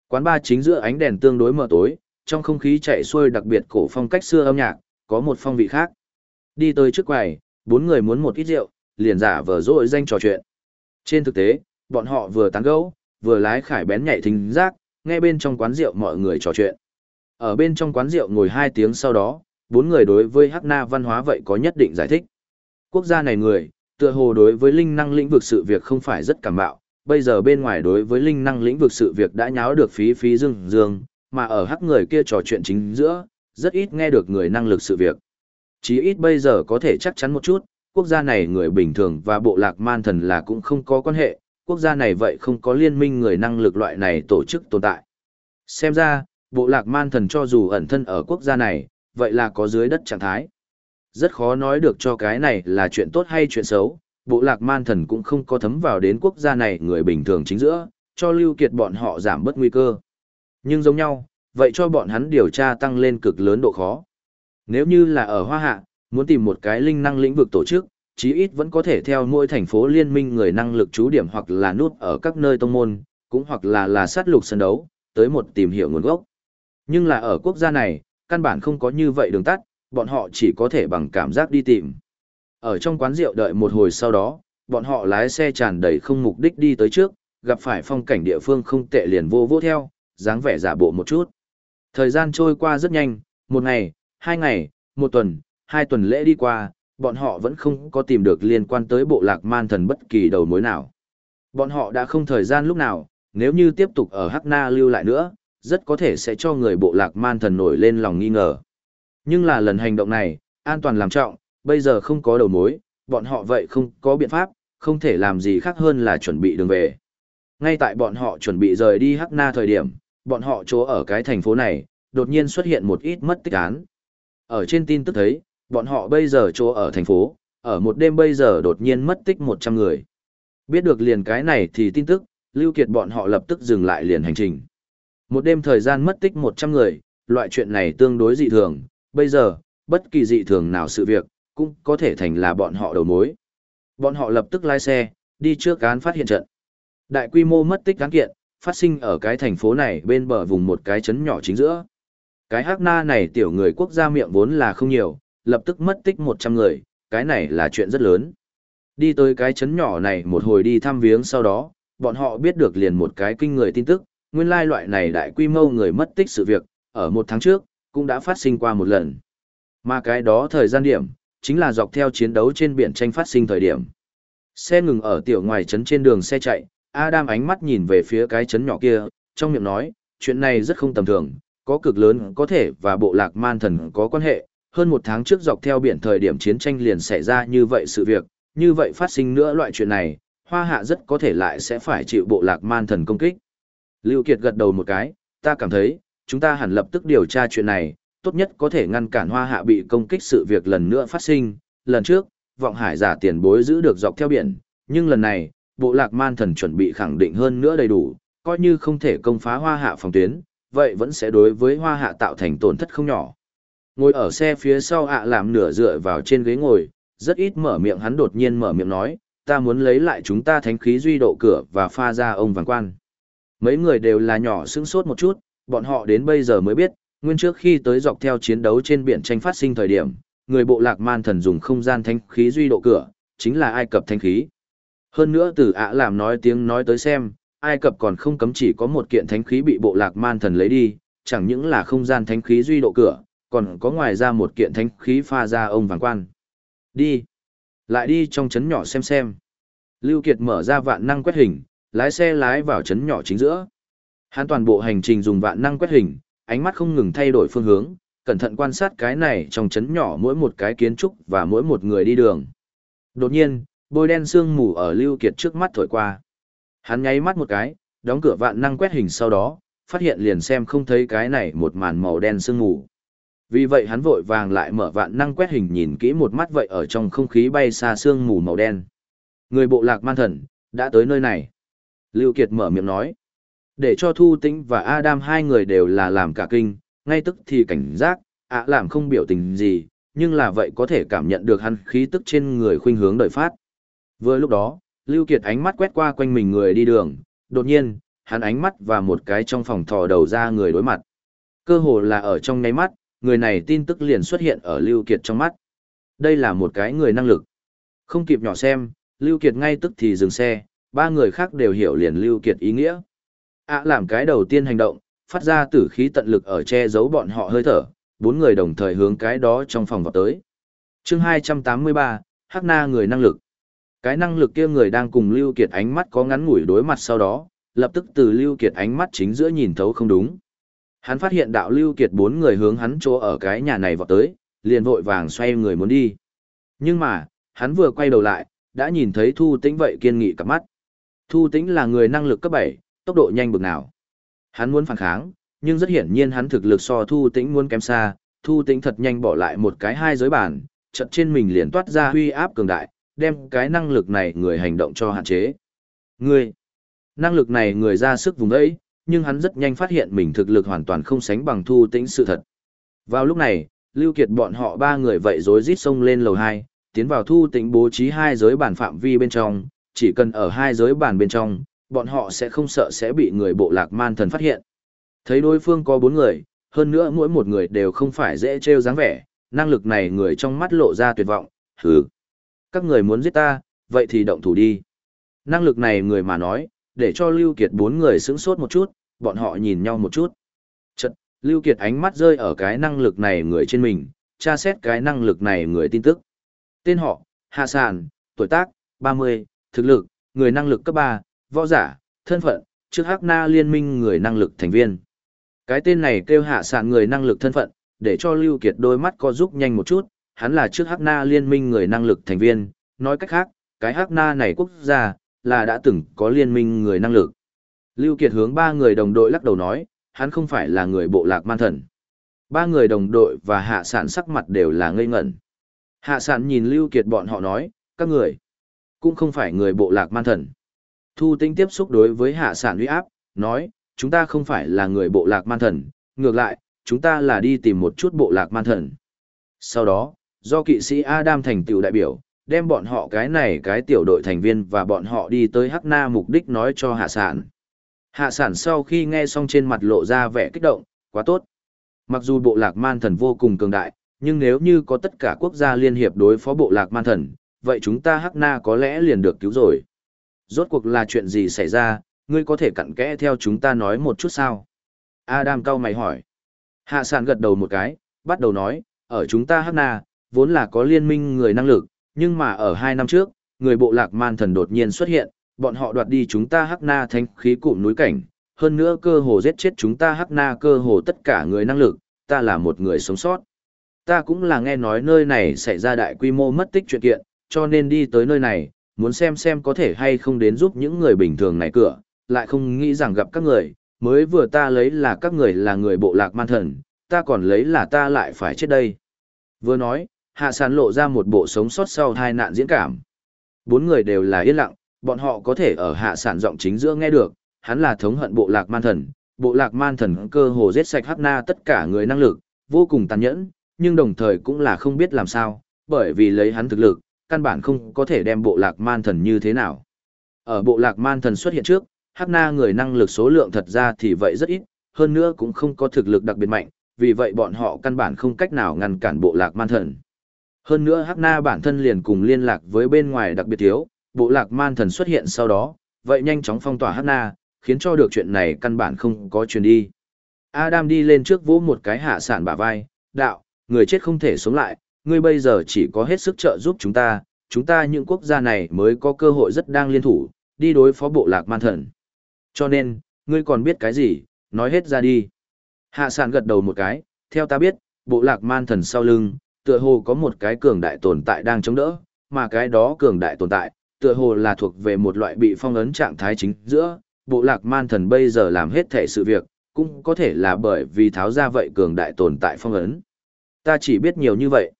Quán ba chính giữa ánh đèn tương đối mờ tối, trong không khí chạy xuôi đặc biệt cổ phong cách xưa âm nhạc, có một phong vị khác. Đi tới trước quầy, bốn người muốn một ít rượu, liền giả vờ dội danh trò chuyện. Trên thực tế, bọn họ vừa tán gẫu, vừa lái khải bén nhạy thính giác, nghe bên trong quán rượu mọi người trò chuyện. Ở bên trong quán rượu ngồi hai tiếng sau đó, bốn người đối với Hắc Na văn hóa vậy có nhất định giải thích. Quốc gia này người, tựa hồ đối với linh năng lĩnh vực sự việc không phải rất cảm bạo, bây giờ bên ngoài đối với linh năng lĩnh vực sự việc đã nháo được phí phí dương dương, mà ở hắc người kia trò chuyện chính giữa, rất ít nghe được người năng lực sự việc. Chí ít bây giờ có thể chắc chắn một chút, quốc gia này người bình thường và bộ lạc man thần là cũng không có quan hệ, quốc gia này vậy không có liên minh người năng lực loại này tổ chức tồn tại. Xem ra, bộ lạc man thần cho dù ẩn thân ở quốc gia này, vậy là có dưới đất trạng thái. Rất khó nói được cho cái này là chuyện tốt hay chuyện xấu, bộ lạc man thần cũng không có thấm vào đến quốc gia này người bình thường chính giữa, cho lưu kiệt bọn họ giảm bớt nguy cơ. Nhưng giống nhau, vậy cho bọn hắn điều tra tăng lên cực lớn độ khó. Nếu như là ở Hoa Hạ, muốn tìm một cái linh năng lĩnh vực tổ chức, chí ít vẫn có thể theo mỗi thành phố liên minh người năng lực trú điểm hoặc là nút ở các nơi tông môn, cũng hoặc là là sát lục sân đấu, tới một tìm hiểu nguồn gốc. Nhưng là ở quốc gia này, căn bản không có như vậy đường tắt, bọn họ chỉ có thể bằng cảm giác đi tìm. Ở trong quán rượu đợi một hồi sau đó, bọn họ lái xe tràn đầy không mục đích đi tới trước, gặp phải phong cảnh địa phương không tệ liền vô vô theo, dáng vẻ giả bộ một chút. Thời gian trôi qua rất nhanh, một ngày, hai ngày, một tuần, hai tuần lễ đi qua, bọn họ vẫn không có tìm được liên quan tới bộ lạc man thần bất kỳ đầu mối nào. Bọn họ đã không thời gian lúc nào, nếu như tiếp tục ở Hắc Na lưu lại nữa, rất có thể sẽ cho người bộ lạc man thần nổi lên lòng nghi ngờ. Nhưng là lần hành động này, an toàn làm trọng, bây giờ không có đầu mối, bọn họ vậy không có biện pháp, không thể làm gì khác hơn là chuẩn bị đường về. Ngay tại bọn họ chuẩn bị rời đi Hắc Na thời điểm, bọn họ chỗ ở cái thành phố này, đột nhiên xuất hiện một ít mất tích án. Ở trên tin tức thấy, bọn họ bây giờ chỗ ở thành phố, ở một đêm bây giờ đột nhiên mất tích 100 người. Biết được liền cái này thì tin tức, Lưu Kiệt bọn họ lập tức dừng lại liền hành trình. Một đêm thời gian mất tích 100 người, loại chuyện này tương đối dị thường, bây giờ, bất kỳ dị thường nào sự việc, cũng có thể thành là bọn họ đầu mối. Bọn họ lập tức lái xe, đi trước án phát hiện trận. Đại quy mô mất tích án kiện, phát sinh ở cái thành phố này bên bờ vùng một cái chấn nhỏ chính giữa. Cái hắc na này tiểu người quốc gia miệng vốn là không nhiều, lập tức mất tích 100 người, cái này là chuyện rất lớn. Đi tới cái chấn nhỏ này một hồi đi thăm viếng sau đó, bọn họ biết được liền một cái kinh người tin tức, nguyên lai loại này đại quy mô người mất tích sự việc, ở một tháng trước, cũng đã phát sinh qua một lần. Mà cái đó thời gian điểm, chính là dọc theo chiến đấu trên biển tranh phát sinh thời điểm. Xe ngừng ở tiểu ngoài trấn trên đường xe chạy, Adam ánh mắt nhìn về phía cái trấn nhỏ kia, trong miệng nói, chuyện này rất không tầm thường, có cực lớn có thể và bộ lạc man thần có quan hệ. Hơn một tháng trước dọc theo biển thời điểm chiến tranh liền xảy ra như vậy sự việc, như vậy phát sinh nữa loại chuyện này, hoa hạ rất có thể lại sẽ phải chịu bộ lạc man thần công kích. Lưu Kiệt gật đầu một cái, ta cảm thấy, chúng ta hẳn lập tức điều tra chuyện này, tốt nhất có thể ngăn cản hoa hạ bị công kích sự việc lần nữa phát sinh. Lần trước, vọng hải giả tiền bối giữ được dọc theo biển, nhưng lần này, bộ lạc man thần chuẩn bị khẳng định hơn nữa đầy đủ, coi như không thể công phá hoa hạ phòng tuyến, vậy vẫn sẽ đối với hoa hạ tạo thành tổn thất không nhỏ. Ngồi ở xe phía sau ạ làm nửa dựa vào trên ghế ngồi, rất ít mở miệng hắn đột nhiên mở miệng nói, ta muốn lấy lại chúng ta thánh khí duy độ cửa và pha ra ông vàng quan. Mấy người đều là nhỏ sững sốt một chút, bọn họ đến bây giờ mới biết, nguyên trước khi tới dọc theo chiến đấu trên biển tranh phát sinh thời điểm, người bộ lạc man thần dùng không gian thánh khí duy độ cửa, chính là Ai Cập thánh khí. Hơn nữa từ ạ làm nói tiếng nói tới xem, Ai Cập còn không cấm chỉ có một kiện thánh khí bị bộ lạc man thần lấy đi, chẳng những là không gian thánh khí duy độ cửa, còn có ngoài ra một kiện thánh khí pha ra ông vàng quan. Đi. Lại đi trong chấn nhỏ xem xem. Lưu Kiệt mở ra vạn năng quét hình, lái xe lái vào chấn nhỏ chính giữa. Hắn toàn bộ hành trình dùng vạn năng quét hình, ánh mắt không ngừng thay đổi phương hướng, cẩn thận quan sát cái này trong chấn nhỏ mỗi một cái kiến trúc và mỗi một người đi đường. Đột nhiên, bôi đen sương mù ở Lưu Kiệt trước mắt thổi qua. Hắn nháy mắt một cái, đóng cửa vạn năng quét hình sau đó, phát hiện liền xem không thấy cái này một màn màu đen sương mù. Vì vậy hắn vội vàng lại mở vạn năng quét hình nhìn kỹ một mắt vậy ở trong không khí bay xa sương mù màu đen. Người bộ lạc man thần, đã tới nơi này. Lưu Kiệt mở miệng nói. Để cho Thu Tĩnh và Adam hai người đều là làm cả kinh, ngay tức thì cảnh giác, ạ làm không biểu tình gì, nhưng là vậy có thể cảm nhận được hắn khí tức trên người khuynh hướng đợi phát. Vừa lúc đó, Lưu Kiệt ánh mắt quét qua quanh mình người đi đường, đột nhiên, hắn ánh mắt và một cái trong phòng thò đầu ra người đối mặt. Cơ hồ là ở trong nháy mắt, người này tin tức liền xuất hiện ở Lưu Kiệt trong mắt. Đây là một cái người năng lực. Không kịp nhỏ xem, Lưu Kiệt ngay tức thì dừng xe, ba người khác đều hiểu liền Lưu Kiệt ý nghĩa. ạ làm cái đầu tiên hành động, phát ra tử khí tận lực ở che giấu bọn họ hơi thở, bốn người đồng thời hướng cái đó trong phòng vào tới. Chương 283, Hắc Na người năng lực. Cái năng lực kia người đang cùng Lưu Kiệt ánh mắt có ngắn ngủi đối mặt sau đó, lập tức từ Lưu Kiệt ánh mắt chính giữa nhìn thấu không đúng. Hắn phát hiện đạo Lưu Kiệt bốn người hướng hắn chỗ ở cái nhà này vào tới, liền vội vàng xoay người muốn đi. Nhưng mà, hắn vừa quay đầu lại, đã nhìn thấy Thu Tĩnh vậy kiên nghị cặp mắt. Thu Tĩnh là người năng lực cấp 7, tốc độ nhanh bực nào. Hắn muốn phản kháng, nhưng rất hiển nhiên hắn thực lực so Thu Tĩnh muốn kém xa, Thu Tĩnh thật nhanh bỏ lại một cái hai giới bản, chợt trên mình liền toát ra huy áp cường đại, đem cái năng lực này người hành động cho hạn chế. Người, năng lực này người ra sức vùng ấy, nhưng hắn rất nhanh phát hiện mình thực lực hoàn toàn không sánh bằng Thu Tĩnh sự thật. Vào lúc này, Lưu Kiệt bọn họ ba người vậy rối rít xông lên lầu 2, tiến vào Thu Tĩnh bố trí hai giới bản phạm vi bên trong, chỉ cần ở hai giới bản bên trong, bọn họ sẽ không sợ sẽ bị người bộ lạc man thần phát hiện. Thấy đối phương có bốn người, hơn nữa mỗi một người đều không phải dễ treo dáng vẻ, năng lực này người trong mắt lộ ra tuyệt vọng, hừ. Các người muốn giết ta, vậy thì động thủ đi. Năng lực này người mà nói, để cho Lưu Kiệt bốn người sững sốt một chút, bọn họ nhìn nhau một chút. Chật, Lưu Kiệt ánh mắt rơi ở cái năng lực này người trên mình, tra xét cái năng lực này người tin tức. Tên họ, Hạ Sàn, tuổi tác, 30, thực lực, người năng lực cấp 3, võ giả, thân phận, trước Hắc Na liên minh người năng lực thành viên. Cái tên này kêu hạ Sàn người năng lực thân phận, để cho Lưu Kiệt đôi mắt co giúp nhanh một chút, hắn là trước Hắc Na liên minh người năng lực thành viên, nói cách khác, cái Hắc Na này quốc gia, là đã từng có liên minh người năng lực. Lưu Kiệt hướng ba người đồng đội lắc đầu nói, hắn không phải là người bộ lạc man thần. Ba người đồng đội và hạ sản sắc mặt đều là ngây ngẩn. Hạ sản nhìn Lưu Kiệt bọn họ nói, các người, cũng không phải người bộ lạc man thần. Thu tinh tiếp xúc đối với hạ sản uy áp, nói, chúng ta không phải là người bộ lạc man thần, ngược lại, chúng ta là đi tìm một chút bộ lạc man thần. Sau đó, do kỵ sĩ Adam thành tiểu đại biểu, đem bọn họ cái này cái tiểu đội thành viên và bọn họ đi tới Hắc Na mục đích nói cho hạ sản. Hạ sản sau khi nghe xong trên mặt lộ ra vẻ kích động, quá tốt. Mặc dù bộ lạc man thần vô cùng cường đại, nhưng nếu như có tất cả quốc gia liên hiệp đối phó bộ lạc man thần, vậy chúng ta Hắc Na có lẽ liền được cứu rồi. Rốt cuộc là chuyện gì xảy ra, ngươi có thể cặn kẽ theo chúng ta nói một chút sao? Adam cao mày hỏi. Hạ sản gật đầu một cái, bắt đầu nói, ở chúng ta Hắc Na, vốn là có liên minh người năng lực, nhưng mà ở hai năm trước, người bộ lạc man thần đột nhiên xuất hiện, bọn họ đoạt đi chúng ta Hắc Na thanh khí cụm núi cảnh, hơn nữa cơ hồ giết chết chúng ta Hắc Na cơ hồ tất cả người năng lực, ta là một người sống sót. Ta cũng là nghe nói nơi này xảy ra đại quy mô mất tích chuyện kiện, cho nên đi tới nơi này, muốn xem xem có thể hay không đến giúp những người bình thường này cửa, lại không nghĩ rằng gặp các người, mới vừa ta lấy là các người là người bộ lạc man thần, ta còn lấy là ta lại phải chết đây. Vừa nói, hạ sàn lộ ra một bộ sống sót sau hai nạn diễn cảm. Bốn người đều là yên lặng, bọn họ có thể ở hạ sản giọng chính giữa nghe được, hắn là thống hận bộ lạc man thần, bộ lạc man thần cơ hồ giết sạch hắc na tất cả người năng lực, vô cùng tàn nhẫn, nhưng đồng thời cũng là không biết làm sao, bởi vì lấy hắn thực lực, căn bản không có thể đem bộ lạc man thần như thế nào. Ở bộ lạc man thần xuất hiện trước, hắc na người năng lực số lượng thật ra thì vậy rất ít, hơn nữa cũng không có thực lực đặc biệt mạnh, vì vậy bọn họ căn bản không cách nào ngăn cản bộ lạc man thần. Hơn nữa hắc na bản thân liền cùng liên lạc với bên ngoài đặc biệt thiếu, bộ lạc man thần xuất hiện sau đó, vậy nhanh chóng phong tỏa hắc na, khiến cho được chuyện này căn bản không có truyền đi. Adam đi lên trước vỗ một cái hạ sản bả vai, đạo, người chết không thể sống lại, ngươi bây giờ chỉ có hết sức trợ giúp chúng ta, chúng ta những quốc gia này mới có cơ hội rất đang liên thủ, đi đối phó bộ lạc man thần. Cho nên, ngươi còn biết cái gì, nói hết ra đi. Hạ sản gật đầu một cái, theo ta biết, bộ lạc man thần sau lưng, tựa hồ có một cái cường đại tồn tại đang chống đỡ, mà cái đó cường đại tồn tại, tựa hồ là thuộc về một loại bị phong ấn trạng thái chính giữa, bộ lạc man thần bây giờ làm hết thể sự việc, cũng có thể là bởi vì tháo ra vậy cường đại tồn tại phong ấn. Ta chỉ biết nhiều như vậy.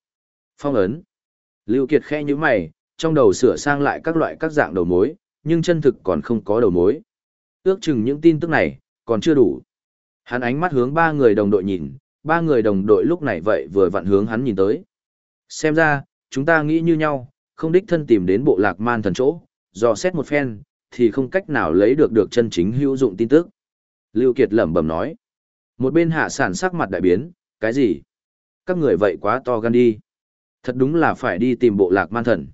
Phong ấn. Lưu Kiệt khẽ như mày, trong đầu sửa sang lại các loại các dạng đầu mối, nhưng chân thực còn không có đầu mối. Ước chừng những tin tức này, còn chưa đủ. Hắn ánh mắt hướng ba người đồng đội nhìn, ba người đồng đội lúc này vậy vừa vặn hướng hắn nhìn tới. Xem ra, chúng ta nghĩ như nhau, không đích thân tìm đến bộ lạc man thần chỗ, dò xét một phen, thì không cách nào lấy được được chân chính hữu dụng tin tức. Lưu Kiệt lẩm bẩm nói. Một bên hạ sản sắc mặt đại biến, cái gì? Các người vậy quá to gan đi. Thật đúng là phải đi tìm bộ lạc man thần.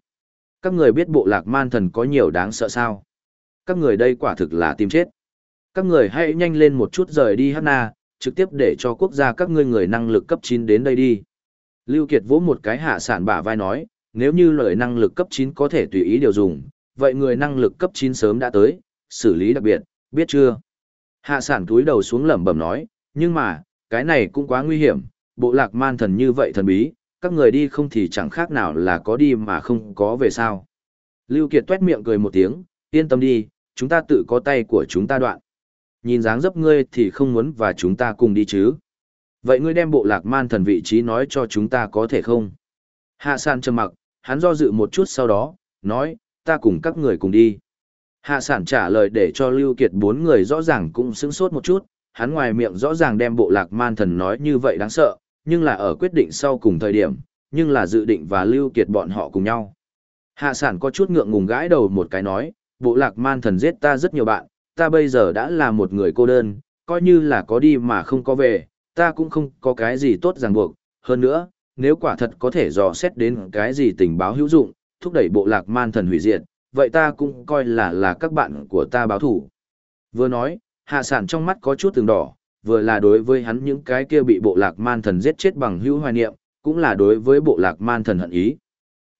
Các người biết bộ lạc man thần có nhiều đáng sợ sao? Các người đây quả thực là tìm chết. Các người hãy nhanh lên một chút rời đi hát Na, trực tiếp để cho quốc gia các ngươi người năng lực cấp 9 đến đây đi. Lưu Kiệt vỗ một cái hạ sản bả vai nói, nếu như lợi năng lực cấp 9 có thể tùy ý điều dùng, vậy người năng lực cấp 9 sớm đã tới, xử lý đặc biệt, biết chưa? Hạ sản túi đầu xuống lẩm bẩm nói, nhưng mà, cái này cũng quá nguy hiểm, bộ lạc man thần như vậy thần bí, các người đi không thì chẳng khác nào là có đi mà không có về sao. Lưu Kiệt tuét miệng cười một tiếng, yên tâm đi, chúng ta tự có tay của chúng ta đoạn. Nhìn dáng dấp ngươi thì không muốn và chúng ta cùng đi chứ. Vậy ngươi đem bộ lạc man thần vị trí nói cho chúng ta có thể không? Hạ sản trầm mặc, hắn do dự một chút sau đó, nói, ta cùng các người cùng đi. Hạ sản trả lời để cho Lưu Kiệt bốn người rõ ràng cũng sững sốt một chút, hắn ngoài miệng rõ ràng đem bộ lạc man thần nói như vậy đáng sợ, nhưng là ở quyết định sau cùng thời điểm, nhưng là dự định và Lưu Kiệt bọn họ cùng nhau. Hạ sản có chút ngượng ngùng gãi đầu một cái nói, bộ lạc man thần giết ta rất nhiều bạn, ta bây giờ đã là một người cô đơn, coi như là có đi mà không có về, ta cũng không có cái gì tốt ràng buộc, hơn nữa, nếu quả thật có thể dò xét đến cái gì tình báo hữu dụng, thúc đẩy bộ lạc man thần hủy diệt, vậy ta cũng coi là là các bạn của ta báo thủ. Vừa nói, hạ sản trong mắt có chút từng đỏ, vừa là đối với hắn những cái kia bị bộ lạc man thần giết chết bằng hữu hoài niệm, cũng là đối với bộ lạc man thần hận ý.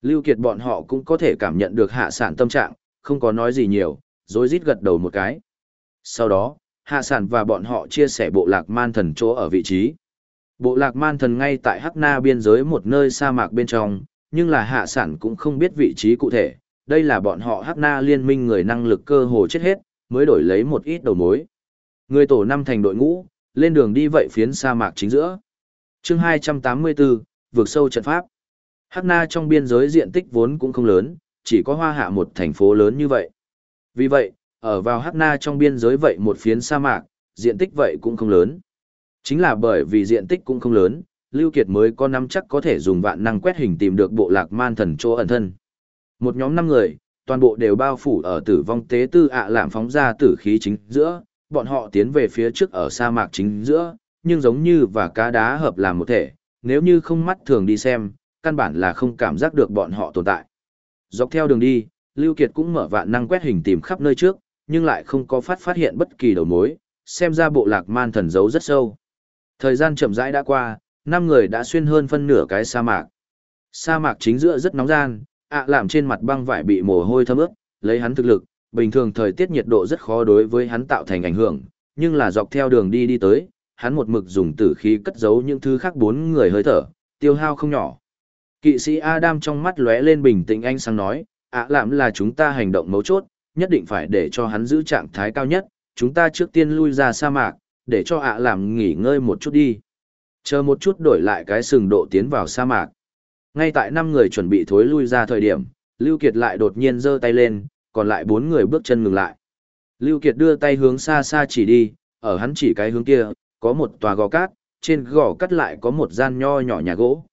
Lưu Kiệt bọn họ cũng có thể cảm nhận được hạ sản tâm trạng, không có nói gì nhiều, rồi rít gật đầu một cái. Sau đó, hạ sản và bọn họ chia sẻ bộ lạc man thần chỗ ở vị trí. Bộ lạc man thần ngay tại Hắc Na biên giới một nơi sa mạc bên trong, nhưng là hạ sản cũng không biết vị trí cụ thể. Đây là bọn họ Hắc Na liên minh người năng lực cơ hồ chết hết, mới đổi lấy một ít đầu mối. Người tổ năm thành đội ngũ, lên đường đi vậy phiến sa mạc chính giữa. chương 284, vượt sâu trận pháp. Hắc Na trong biên giới diện tích vốn cũng không lớn, chỉ có hoa hạ một thành phố lớn như vậy. Vì vậy, ở vào Hắc Na trong biên giới vậy một phiến sa mạc, diện tích vậy cũng không lớn. Chính là bởi vì diện tích cũng không lớn, Lưu Kiệt mới có nắm chắc có thể dùng vạn năng quét hình tìm được bộ lạc man thần chỗ ẩn thân. Một nhóm năm người, toàn bộ đều bao phủ ở tử vong tế tư ạ lạm phóng ra tử khí chính giữa, bọn họ tiến về phía trước ở sa mạc chính giữa, nhưng giống như và cá đá hợp làm một thể, nếu như không mắt thường đi xem, căn bản là không cảm giác được bọn họ tồn tại. Dọc theo đường đi, Lưu Kiệt cũng mở vạn năng quét hình tìm khắp nơi trước, nhưng lại không có phát phát hiện bất kỳ đầu mối, xem ra bộ lạc man thần giấu rất sâu. Thời gian chậm rãi đã qua, năm người đã xuyên hơn phân nửa cái sa mạc. Sa mạc chính giữa rất nóng gian, ạ làm trên mặt băng vải bị mồ hôi thấm ướt, lấy hắn thực lực, bình thường thời tiết nhiệt độ rất khó đối với hắn tạo thành ảnh hưởng, nhưng là dọc theo đường đi đi tới, hắn một mực dùng tử khí cất giấu những thứ khác bốn người hơi thở, tiêu hao không nhỏ. Kỵ sĩ Adam trong mắt lóe lên bình tĩnh anh sang nói, ạ làm là chúng ta hành động mấu chốt, nhất định phải để cho hắn giữ trạng thái cao nhất, chúng ta trước tiên lui ra sa mạc, để cho ạ làm nghỉ ngơi một chút đi. Chờ một chút đổi lại cái sừng độ tiến vào sa mạc. Ngay tại năm người chuẩn bị thối lui ra thời điểm, Lưu Kiệt lại đột nhiên giơ tay lên, còn lại bốn người bước chân ngừng lại. Lưu Kiệt đưa tay hướng xa xa chỉ đi, ở hắn chỉ cái hướng kia, có một tòa gò cát, trên gò cát lại có một gian nho nhỏ nhà gỗ.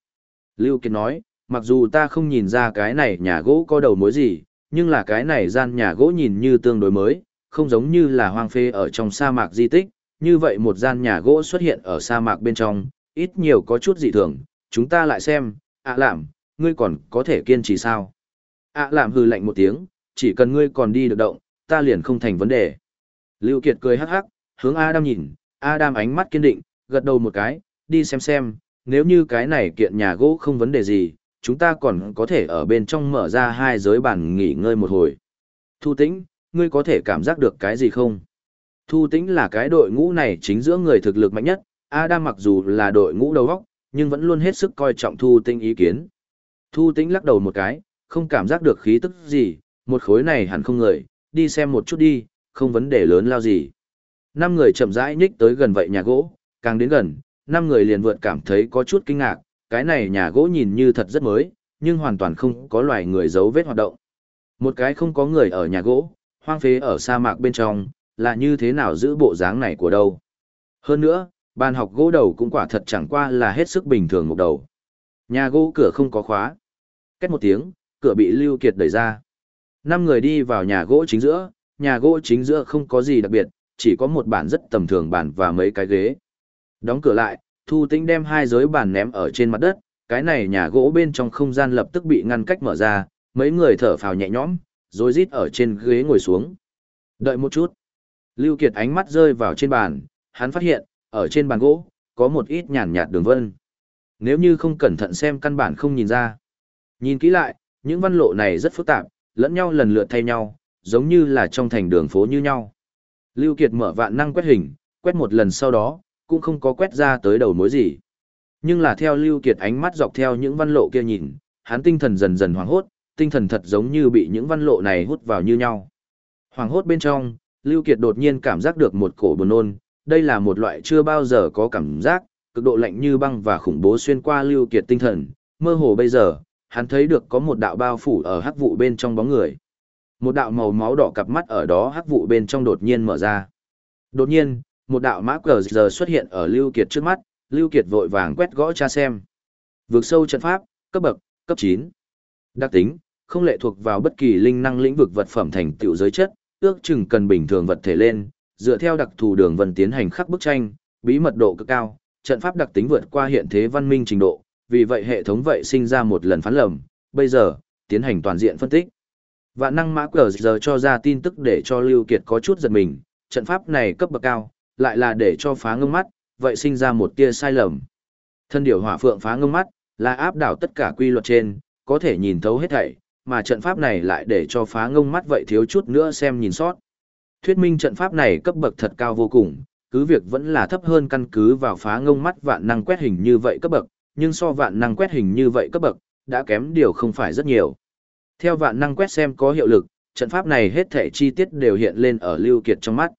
Lưu Kiệt nói, mặc dù ta không nhìn ra cái này nhà gỗ có đầu mối gì, nhưng là cái này gian nhà gỗ nhìn như tương đối mới, không giống như là hoang phế ở trong sa mạc di tích, như vậy một gian nhà gỗ xuất hiện ở sa mạc bên trong, ít nhiều có chút dị thường, chúng ta lại xem, ạ à làm, ngươi còn có thể kiên trì sao? ạ à làm hừ lạnh một tiếng, chỉ cần ngươi còn đi được động, ta liền không thành vấn đề. Lưu Kiệt cười hắc hắc, hướng Adam nhìn, Adam ánh mắt kiên định, gật đầu một cái, đi xem xem, nếu như cái này kiện nhà gỗ không vấn đề gì, chúng ta còn có thể ở bên trong mở ra hai giới bàn nghỉ ngơi một hồi. Thu tĩnh, ngươi có thể cảm giác được cái gì không? Thu tĩnh là cái đội ngũ này chính giữa người thực lực mạnh nhất, Adam mặc dù là đội ngũ đầu góc, nhưng vẫn luôn hết sức coi trọng Thu tĩnh ý kiến. Thu tĩnh lắc đầu một cái, không cảm giác được khí tức gì, một khối này hẳn không người, đi xem một chút đi, không vấn đề lớn lao gì. Năm người chậm rãi nhích tới gần vậy nhà gỗ, càng đến gần, năm người liền vượt cảm thấy có chút kinh ngạc, cái này nhà gỗ nhìn như thật rất mới, nhưng hoàn toàn không có loài người dấu vết hoạt động. Một cái không có người ở nhà gỗ, hoang phế ở sa mạc bên trong, là như thế nào giữ bộ dáng này của đâu. Hơn nữa, bàn học gỗ đầu cũng quả thật chẳng qua là hết sức bình thường một đầu. Nhà gỗ cửa không có khóa. Cách một tiếng, cửa bị Lưu Kiệt đẩy ra. Năm người đi vào nhà gỗ chính giữa, nhà gỗ chính giữa không có gì đặc biệt, chỉ có một bàn rất tầm thường bàn và mấy cái ghế. Đóng cửa lại, Thu Tĩnh đem hai giới bàn ném ở trên mặt đất, cái này nhà gỗ bên trong không gian lập tức bị ngăn cách mở ra, mấy người thở phào nhẹ nhõm, rồi rít ở trên ghế ngồi xuống. Đợi một chút. Lưu Kiệt ánh mắt rơi vào trên bàn, hắn phát hiện, ở trên bàn gỗ, có một ít nhàn nhạt đường vân. Nếu như không cẩn thận xem căn bản không nhìn ra. Nhìn kỹ lại, những văn lộ này rất phức tạp, lẫn nhau lần lượt thay nhau, giống như là trong thành đường phố như nhau. Lưu Kiệt mở vạn năng quét hình, quét một lần sau đó, cũng không có quét ra tới đầu mối gì. Nhưng là theo Lưu Kiệt ánh mắt dọc theo những văn lộ kia nhìn, hắn tinh thần dần dần hoảng hốt, tinh thần thật giống như bị những văn lộ này hút vào như nhau. Hoảng hốt bên trong, Lưu Kiệt đột nhiên cảm giác được một cổ buồn nôn, đây là một loại chưa bao giờ có cảm giác, cực độ lạnh như băng và khủng bố xuyên qua Lưu Kiệt tinh thần, mơ hồ bây giờ, hắn thấy được có một đạo bao phủ ở hắc vụ bên trong bóng người. Một đạo màu máu đỏ cặp mắt ở đó hắc vụ bên trong đột nhiên mở ra. Đột nhiên, một đạo mã cờ giờ xuất hiện ở Lưu Kiệt trước mắt, Lưu Kiệt vội vàng quét gõ tra xem. Vượt sâu trận pháp, cấp bậc, cấp 9. Đặc tính, không lệ thuộc vào bất kỳ linh năng lĩnh vực vật phẩm thành tựu giới chất, ước chừng cần bình thường vật thể lên, dựa theo đặc thù đường vân tiến hành khắc bức tranh, bí mật độ cực cao, trận pháp đặc tính vượt qua hiện thế văn minh trình độ, vì vậy hệ thống vậy sinh ra một lần phán lầm, bây giờ, tiến hành toàn diện phân tích. Vạn năng mã cờ giờ cho ra tin tức để cho Lưu Kiệt có chút giật mình, trận pháp này cấp bậc cao, lại là để cho phá ngưng mắt, vậy sinh ra một tia sai lầm. Thân điều hỏa phượng phá ngưng mắt, là áp đảo tất cả quy luật trên, có thể nhìn thấu hết thảy, mà trận pháp này lại để cho phá ngông mắt vậy thiếu chút nữa xem nhìn sót. Thuyết minh trận pháp này cấp bậc thật cao vô cùng, cứ việc vẫn là thấp hơn căn cứ vào phá ngông mắt vạn năng quét hình như vậy cấp bậc, nhưng so vạn năng quét hình như vậy cấp bậc, đã kém điều không phải rất nhiều. Theo vạn năng quét xem có hiệu lực, trận pháp này hết thể chi tiết đều hiện lên ở Lưu Kiệt trong mắt.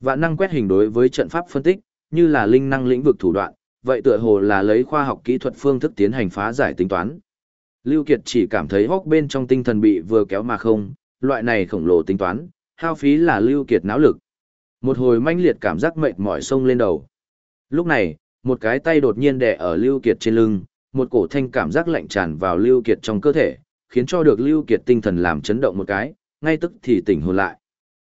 Vạn năng quét hình đối với trận pháp phân tích, như là linh năng lĩnh vực thủ đoạn, vậy tựa hồ là lấy khoa học kỹ thuật phương thức tiến hành phá giải tính toán. Lưu Kiệt chỉ cảm thấy hốc bên trong tinh thần bị vừa kéo mà không, loại này khổng lồ tính toán, hao phí là Lưu Kiệt não lực. Một hồi manh liệt cảm giác mệt mỏi sông lên đầu. Lúc này, một cái tay đột nhiên đè ở Lưu Kiệt trên lưng, một cổ thanh cảm giác lạnh tràn vào Lưu Kiệt trong cơ thể, khiến cho được Lưu Kiệt tinh thần làm chấn động một cái, ngay tức thì tỉnh hồn lại.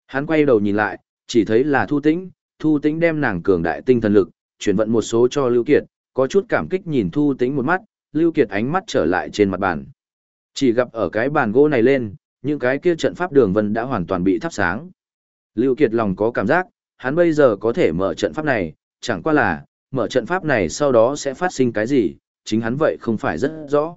Hắn quay đầu nhìn lại, chỉ thấy là Thu Tĩnh, Thu Tĩnh đem nàng cường đại tinh thần lực, chuyển vận một số cho Lưu Kiệt, có chút cảm kích nhìn Thu Tĩnh một mắt, Lưu Kiệt ánh mắt trở lại trên mặt bàn. Chỉ gặp ở cái bàn gỗ này lên, những cái kia trận pháp đường vân đã hoàn toàn bị thắp sáng. Lưu Kiệt lòng có cảm giác, hắn bây giờ có thể mở trận pháp này, chẳng qua là, mở trận pháp này sau đó sẽ phát sinh cái gì, chính hắn vậy không phải rất rõ.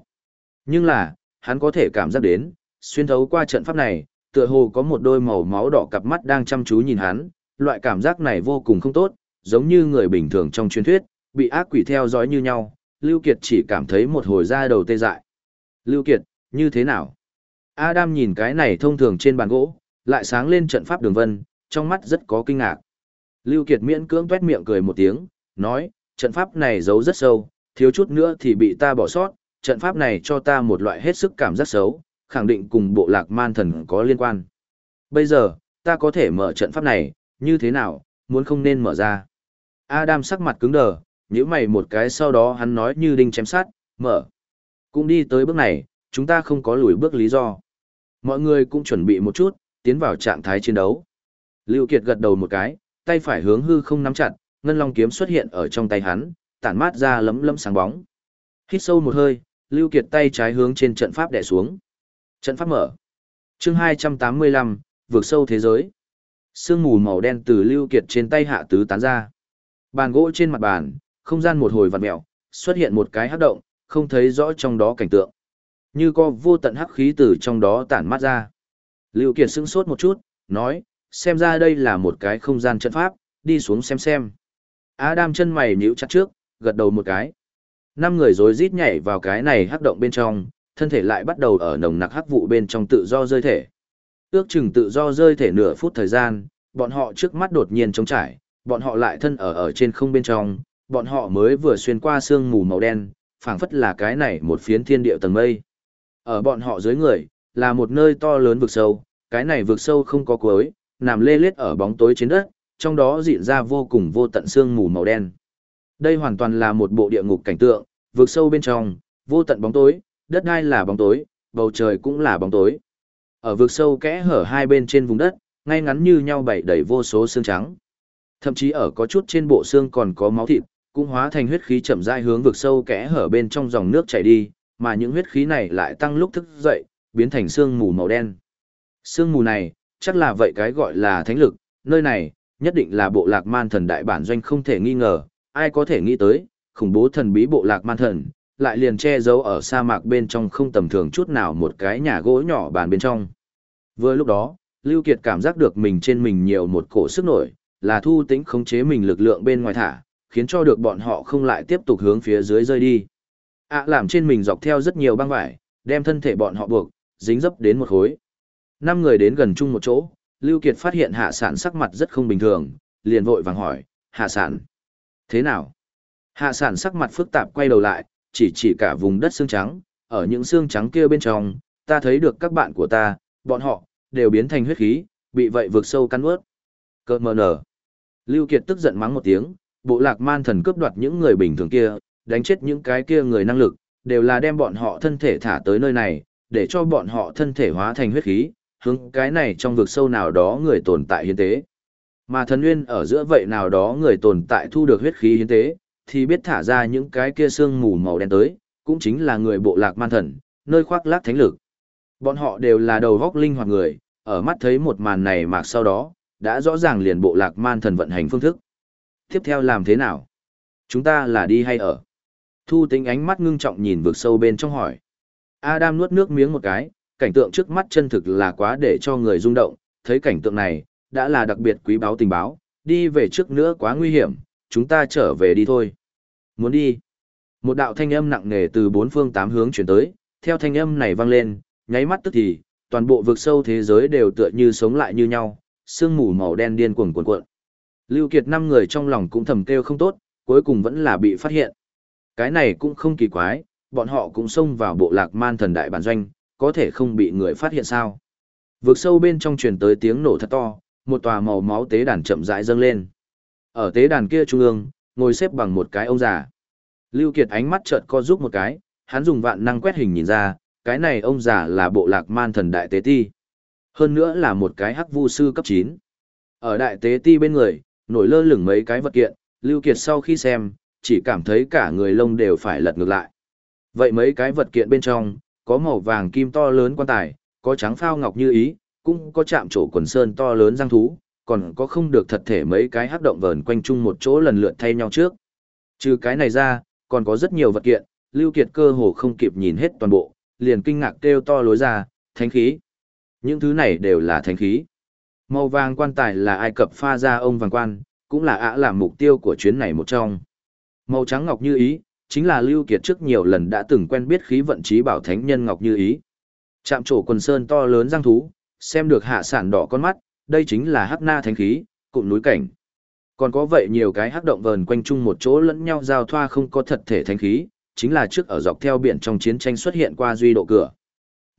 Nhưng là, hắn có thể cảm giác đến, xuyên thấu qua trận pháp này, tựa hồ có một đôi màu máu đỏ cặp mắt đang chăm chú nhìn hắn, loại cảm giác này vô cùng không tốt, giống như người bình thường trong truyền thuyết, bị ác quỷ theo dõi như nhau, Lưu Kiệt chỉ cảm thấy một hồi da đầu tê dại. Lưu Kiệt, như thế nào? Adam nhìn cái này thông thường trên bàn gỗ, lại sáng lên trận pháp đường vân, trong mắt rất có kinh ngạc. Lưu Kiệt miễn cưỡng tuét miệng cười một tiếng, nói, trận pháp này giấu rất sâu, thiếu chút nữa thì bị ta bỏ sót, trận pháp này cho ta một loại hết sức cảm giác xấu, khẳng định cùng bộ lạc man thần có liên quan. Bây giờ, ta có thể mở trận pháp này, như thế nào, muốn không nên mở ra. Adam sắc mặt cứng đờ, nhíu mày một cái sau đó hắn nói như đinh chém sát, mở. Cũng đi tới bước này, chúng ta không có lùi bước lý do. Mọi người cũng chuẩn bị một chút, tiến vào trạng thái chiến đấu. Lưu Kiệt gật đầu một cái, tay phải hướng hư không nắm chặt, ngân long kiếm xuất hiện ở trong tay hắn, tản mát ra lấm lấm sáng bóng. Hít sâu một hơi, Lưu Kiệt tay trái hướng trên trận pháp đè xuống. Trận pháp mở. Chương 285, vượt sâu thế giới. Sương mù màu đen từ Lưu Kiệt trên tay hạ tứ tán ra. Bàn gỗ trên mặt bàn, không gian một hồi vặn mèo, xuất hiện một cái hắc động, không thấy rõ trong đó cảnh tượng. Như có vô tận hắc khí từ trong đó tản mát ra. Lưu Kiệt sững sốt một chút, nói, xem ra đây là một cái không gian trận pháp, đi xuống xem xem. Adam chân mày nhíu chặt trước, gật đầu một cái. Năm người rối rít nhảy vào cái này hắc động bên trong, thân thể lại bắt đầu ở nồng nặc hắc vụ bên trong tự do rơi thể. Ước chừng tự do rơi thể nửa phút thời gian, bọn họ trước mắt đột nhiên trống trải, bọn họ lại thân ở ở trên không bên trong, bọn họ mới vừa xuyên qua sương mù màu đen, phảng phất là cái này một phiến thiên địa tầng mây. Ở bọn họ dưới người, là một nơi to lớn vực sâu, cái này vực sâu không có cuối, nằm lê lết ở bóng tối trên đất, trong đó diễn ra vô cùng vô tận sương mù màu đen. Đây hoàn toàn là một bộ địa ngục cảnh tượng, vực sâu bên trong, vô tận bóng tối, đất đai là bóng tối, bầu trời cũng là bóng tối. Ở vực sâu kẽ hở hai bên trên vùng đất, ngay ngắn như nhau bảy đầy vô số xương trắng. Thậm chí ở có chút trên bộ xương còn có máu thịt, cũng hóa thành huyết khí chậm rãi hướng vực sâu kẽ hở bên trong dòng nước chảy đi, mà những huyết khí này lại tăng lúc thức dậy, biến thành sương mù màu đen. Sương mù này, chắc là vậy cái gọi là thánh lực, nơi này, nhất định là bộ lạc man thần đại bản doanh không thể nghi ngờ, ai có thể nghĩ tới, khủng bố thần bí bộ lạc man thần, lại liền che giấu ở sa mạc bên trong không tầm thường chút nào một cái nhà gỗ nhỏ bàn bên trong. Vừa lúc đó, Lưu Kiệt cảm giác được mình trên mình nhiều một cổ sức nổi, là thu tĩnh khống chế mình lực lượng bên ngoài thả, khiến cho được bọn họ không lại tiếp tục hướng phía dưới rơi đi. ạ làm trên mình dọc theo rất nhiều băng vải, đem thân thể bọn họ buộc, dính dấp đến một khối. Năm người đến gần chung một chỗ, Lưu Kiệt phát hiện hạ sản sắc mặt rất không bình thường, liền vội vàng hỏi, hạ sản, thế nào? Hạ sản sắc mặt phức tạp quay đầu lại, chỉ chỉ cả vùng đất xương trắng, ở những xương trắng kia bên trong, ta thấy được các bạn của ta, bọn họ, đều biến thành huyết khí, bị vậy vượt sâu căn ướt. Cơ mờ nở. Lưu Kiệt tức giận mắng một tiếng, bộ lạc man thần cướp đoạt những người bình thường kia, đánh chết những cái kia người năng lực, đều là đem bọn họ thân thể thả tới nơi này, để cho bọn họ thân thể hóa thành huyết khí, hướng cái này trong vực sâu nào đó người tồn tại hiến tế. Mà thần nguyên ở giữa vậy nào đó người tồn tại thu được huyết khí hiến tế, thì biết thả ra những cái kia xương mù màu đen tới, cũng chính là người bộ lạc man thần, nơi khoác lác thánh lực. Bọn họ đều là đầu góc linh hoạt người, ở mắt thấy một màn này mà sau đó, đã rõ ràng liền bộ lạc man thần vận hành phương thức. Tiếp theo làm thế nào? Chúng ta là đi hay ở? Thu tính ánh mắt ngưng trọng nhìn vực sâu bên trong hỏi. Adam nuốt nước miếng một cái, cảnh tượng trước mắt chân thực là quá để cho người rung động, thấy cảnh tượng này, đã là đặc biệt quý báo tình báo, đi về trước nữa quá nguy hiểm, chúng ta trở về đi thôi. Muốn đi. Một đạo thanh âm nặng nề từ bốn phương tám hướng chuyển tới, theo thanh âm này vang lên, nháy mắt tức thì, toàn bộ vực sâu thế giới đều tựa như sống lại như nhau, sương mù màu đen điên cuồng cuộn cuộn. Lưu Kiệt năm người trong lòng cũng thầm kêu không tốt, cuối cùng vẫn là bị phát hiện. Cái này cũng không kỳ quái, bọn họ cũng xông vào bộ lạc man thần đại bản doanh, có thể không bị người phát hiện sao. Vực sâu bên trong truyền tới tiếng nổ thật to, một tòa màu máu tế đàn chậm rãi dâng lên. Ở tế đàn kia trung ương, ngồi xếp bằng một cái ông già. Lưu Kiệt ánh mắt chợt co giúp một cái, hắn dùng vạn năng quét hình nhìn ra, cái này ông già là bộ lạc man thần đại tế ti. Hơn nữa là một cái hắc vu sư cấp 9. Ở đại tế ti bên người, nổi lơ lửng mấy cái vật kiện, Lưu Kiệt sau khi xem, chỉ cảm thấy cả người lông đều phải lật ngược lại. Vậy mấy cái vật kiện bên trong, có màu vàng kim to lớn quan tài, có trắng phao ngọc như ý, cũng có chạm trổ quần sơn to lớn răng thú, còn có không được thật thể mấy cái hắc động vờn quanh chung một chỗ lần lượt thay nhau trước. Trừ cái này ra, còn có rất nhiều vật kiện, Lưu Kiệt cơ hồ không kịp nhìn hết toàn bộ, liền kinh ngạc kêu to lối ra, thánh khí. Những thứ này đều là thánh khí. Màu vàng quan tài là Ai Cập pha ra ông vàng quan, cũng là ạ làm mục tiêu của chuyến này một trong. Màu trắng ngọc như ý, chính là Lưu Kiệt trước nhiều lần đã từng quen biết khí vận trí bảo thánh nhân ngọc như ý. Chạm trổ quần sơn to lớn răng thú, xem được hạ sản đỏ con mắt, đây chính là hắc na thánh khí, cụm núi cảnh. Còn có vậy nhiều cái hắc động vờn quanh chung một chỗ lẫn nhau giao thoa không có thật thể thánh khí, chính là trước ở dọc theo biển trong chiến tranh xuất hiện qua duy độ cửa.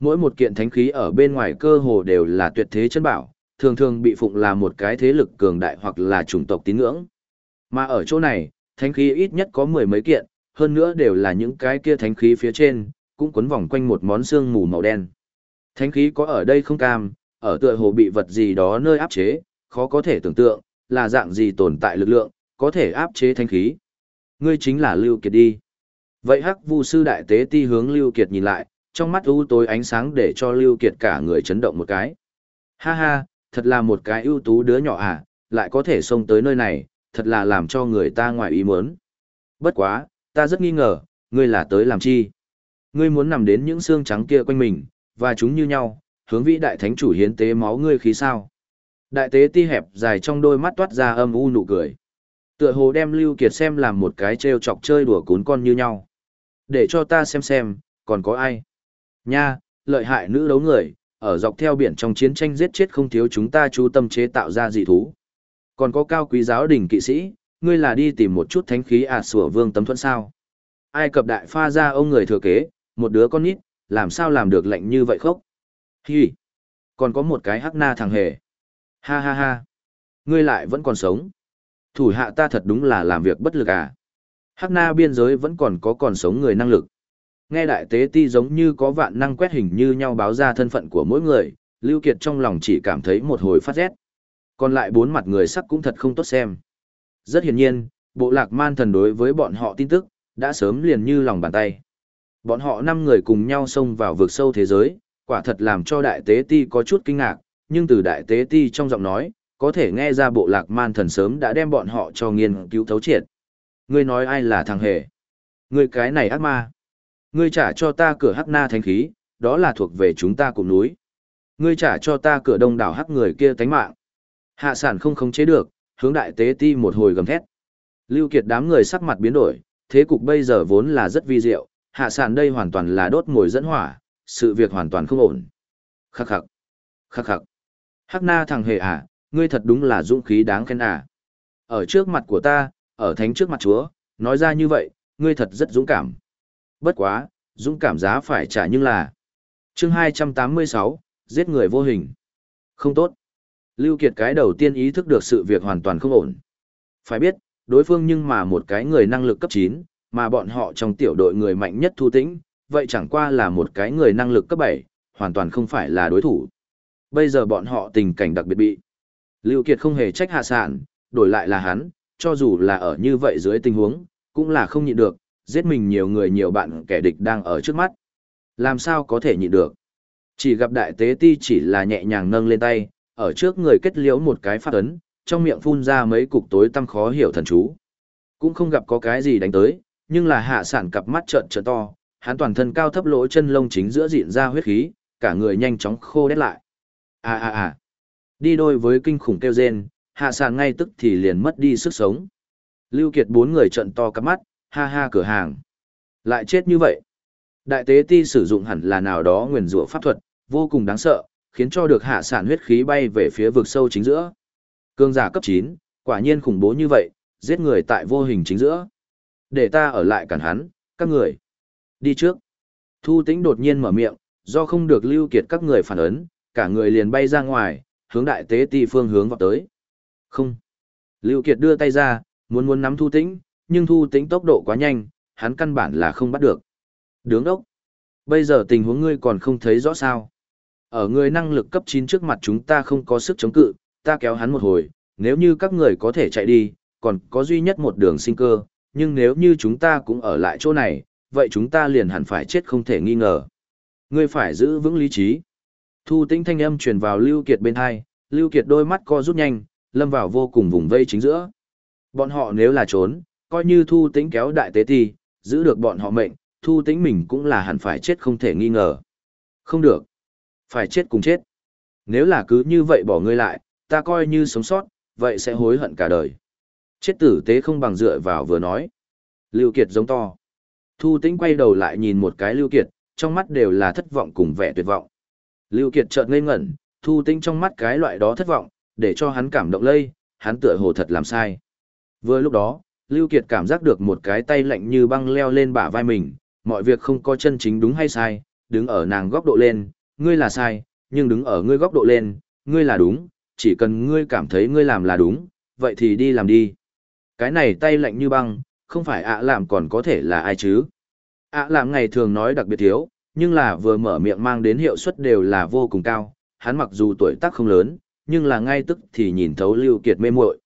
Mỗi một kiện thánh khí ở bên ngoài cơ hồ đều là tuyệt thế chân bảo, thường thường bị phụng là một cái thế lực cường đại hoặc là chủng tộc tín ngưỡng. Mà ở chỗ này, thánh khí ít nhất có mười mấy kiện, hơn nữa đều là những cái kia thánh khí phía trên, cũng quấn vòng quanh một món xương mù màu đen. Thánh khí có ở đây không cam, ở tựa hồ bị vật gì đó nơi áp chế, khó có thể tưởng tượng, là dạng gì tồn tại lực lượng, có thể áp chế thanh khí. Ngươi chính là Lưu Kiệt đi. Vậy hắc vu sư đại tế ti hướng Lưu Kiệt nhìn lại, trong mắt u tối ánh sáng để cho Lưu Kiệt cả người chấn động một cái. Ha ha, thật là một cái ưu tú đứa nhỏ à, lại có thể xông tới nơi này, thật là làm cho người ta ngoài ý muốn. Bất quá, ta rất nghi ngờ, ngươi là tới làm chi? Ngươi muốn nằm đến những xương trắng kia quanh mình, và chúng như nhau, hướng vĩ đại thánh chủ hiến tế máu ngươi khí sao? Đại tế ti hẹp dài trong đôi mắt toát ra âm u nụ cười. Tựa hồ đem Lưu Kiệt xem làm một cái treo chọc chơi đùa cún con như nhau. Để cho ta xem xem, còn có ai? Nha, lợi hại nữ đấu người, ở dọc theo biển trong chiến tranh giết chết không thiếu chúng ta chú tâm chế tạo ra dị thú. Còn có cao quý giáo đình kỵ sĩ, ngươi là đi tìm một chút thánh khí à sủa vương tấm thuẫn sao. Ai cập đại pha ra ông người thừa kế, một đứa con nít, làm sao làm được lệnh như vậy khốc. Hi, còn có một cái hắc na thằng hề. Ha ha ha, ngươi lại vẫn còn sống. Thủ hạ ta thật đúng là làm việc bất lực à. Hắc na biên giới vẫn còn có còn sống người năng lực. Nghe đại tế ti giống như có vạn năng quét hình như nhau báo ra thân phận của mỗi người, Lưu Kiệt trong lòng chỉ cảm thấy một hồi phát rét. Còn lại bốn mặt người sắc cũng thật không tốt xem. Rất hiển nhiên, bộ lạc man thần đối với bọn họ tin tức, đã sớm liền như lòng bàn tay. Bọn họ năm người cùng nhau xông vào vực sâu thế giới, quả thật làm cho đại tế ti có chút kinh ngạc, nhưng từ đại tế ti trong giọng nói, có thể nghe ra bộ lạc man thần sớm đã đem bọn họ cho nghiên cứu thấu triệt. Ngươi nói ai là thằng hề? Ngươi cái này ác ma. Ngươi trả cho ta cửa hắc na thánh khí, đó là thuộc về chúng ta cùng núi. Ngươi trả cho ta cửa đông đảo hắc người kia tánh mạng. Hạ sản không khống chế được, hướng đại tế ti một hồi gầm thét. Lưu Kiệt đám người sắc mặt biến đổi, thế cục bây giờ vốn là rất vi diệu, hạ sản đây hoàn toàn là đốt ngồi dẫn hỏa, sự việc hoàn toàn không ổn. Khắc khắc, khắc khắc. Hắc na thằng hề à, ngươi thật đúng là dũng khí đáng khen à. Ở trước mặt của ta, ở thánh trước mặt chúa, nói ra như vậy, ngươi thật rất dũng cảm. Bất quá, dũng cảm giá phải trả nhưng là. chương 286, giết người vô hình. Không tốt. Lưu Kiệt cái đầu tiên ý thức được sự việc hoàn toàn không ổn. Phải biết, đối phương nhưng mà một cái người năng lực cấp 9, mà bọn họ trong tiểu đội người mạnh nhất thu tĩnh, vậy chẳng qua là một cái người năng lực cấp 7, hoàn toàn không phải là đối thủ. Bây giờ bọn họ tình cảnh đặc biệt bị. Lưu Kiệt không hề trách hạ sản, đổi lại là hắn, cho dù là ở như vậy dưới tình huống, cũng là không nhịn được, giết mình nhiều người nhiều bạn kẻ địch đang ở trước mắt. Làm sao có thể nhịn được? Chỉ gặp đại tế ti chỉ là nhẹ nhàng nâng lên tay, ở trước người kết liễu một cái phát ấn, trong miệng phun ra mấy cục tối tăm khó hiểu thần chú. Cũng không gặp có cái gì đánh tới, nhưng là hạ sản cặp mắt trợn trợn to, hắn toàn thân cao thấp lỗ chân lông chính giữa diện ra huyết khí, cả người nhanh chóng khô đét lại. À à à. Đi đôi với kinh khủng kêu rên, hạ sản ngay tức thì liền mất đi sức sống. Lưu Kiệt bốn người trợn to cắp mắt, ha ha cửa hàng. Lại chết như vậy. Đại tế ti sử dụng hẳn là nào đó nguyền rủa pháp thuật, vô cùng đáng sợ, khiến cho được hạ sản huyết khí bay về phía vực sâu chính giữa. Cương giả cấp 9, quả nhiên khủng bố như vậy, giết người tại vô hình chính giữa. Để ta ở lại cản hắn, các người. Đi trước. Thu tĩnh đột nhiên mở miệng, do không được lưu kiệt các người phản ấn, cả người liền bay ra ngoài, hướng đại tế ti phương hướng vào tới. Không. Lưu kiệt đưa tay ra, muốn muốn nắm thu tĩnh, nhưng thu tĩnh tốc độ quá nhanh, hắn căn bản là không bắt được. Đứng đốc. Bây giờ tình huống ngươi còn không thấy rõ sao. Ở người năng lực cấp 9 trước mặt chúng ta không có sức chống cự, ta kéo hắn một hồi, nếu như các người có thể chạy đi, còn có duy nhất một đường sinh cơ, nhưng nếu như chúng ta cũng ở lại chỗ này, vậy chúng ta liền hẳn phải chết không thể nghi ngờ. Ngươi phải giữ vững lý trí. Thu tĩnh thanh âm truyền vào Lưu Kiệt bên hai, Lưu Kiệt đôi mắt co rút nhanh, lâm vào vô cùng vùng vây chính giữa. Bọn họ nếu là trốn, coi như thu tĩnh kéo đại tế ti, giữ được bọn họ mệnh, thu tĩnh mình cũng là hẳn phải chết không thể nghi ngờ. Không được. Phải chết cùng chết. Nếu là cứ như vậy bỏ ngươi lại, ta coi như sống sót, vậy sẽ hối hận cả đời. Chết tử tế không bằng dựa vào vừa nói. Lưu Kiệt giống to. Thu tĩnh quay đầu lại nhìn một cái Lưu Kiệt, trong mắt đều là thất vọng cùng vẻ tuyệt vọng. Lưu Kiệt chợt ngây ngẩn, thu tĩnh trong mắt cái loại đó thất vọng, để cho hắn cảm động lây, hắn tựa hồ thật làm sai. Vừa lúc đó, Lưu Kiệt cảm giác được một cái tay lạnh như băng leo lên bả vai mình, mọi việc không có chân chính đúng hay sai, đứng ở nàng góc độ lên, ngươi là sai, nhưng đứng ở ngươi góc độ lên, ngươi là đúng, chỉ cần ngươi cảm thấy ngươi làm là đúng, vậy thì đi làm đi. Cái này tay lạnh như băng, không phải ạ làm còn có thể là ai chứ. ạ làm ngày thường nói đặc biệt thiếu, nhưng là vừa mở miệng mang đến hiệu suất đều là vô cùng cao, hắn mặc dù tuổi tác không lớn, nhưng là ngay tức thì nhìn thấu Lưu Kiệt mê muội.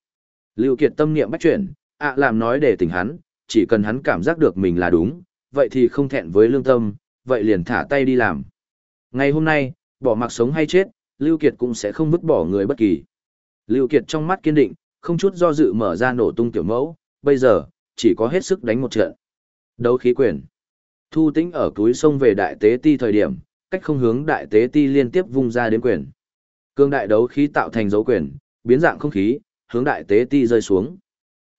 Lưu Kiệt tâm niệm bách chuyển, ạ làm nói để tỉnh hắn, chỉ cần hắn cảm giác được mình là đúng, vậy thì không thẹn với lương tâm, vậy liền thả tay đi làm. Ngày hôm nay, bỏ mặc sống hay chết, Lưu Kiệt cũng sẽ không vứt bỏ người bất kỳ. Lưu Kiệt trong mắt kiên định, không chút do dự mở ra nổ tung tiểu mẫu, bây giờ, chỉ có hết sức đánh một trận. Đấu khí quyền. Thu tĩnh ở túi sông về đại tế ti thời điểm, cách không hướng đại tế ti liên tiếp vung ra đến quyền. Cương đại đấu khí tạo thành dấu quyền, biến dạng không khí, hướng đại tế ti rơi xuống.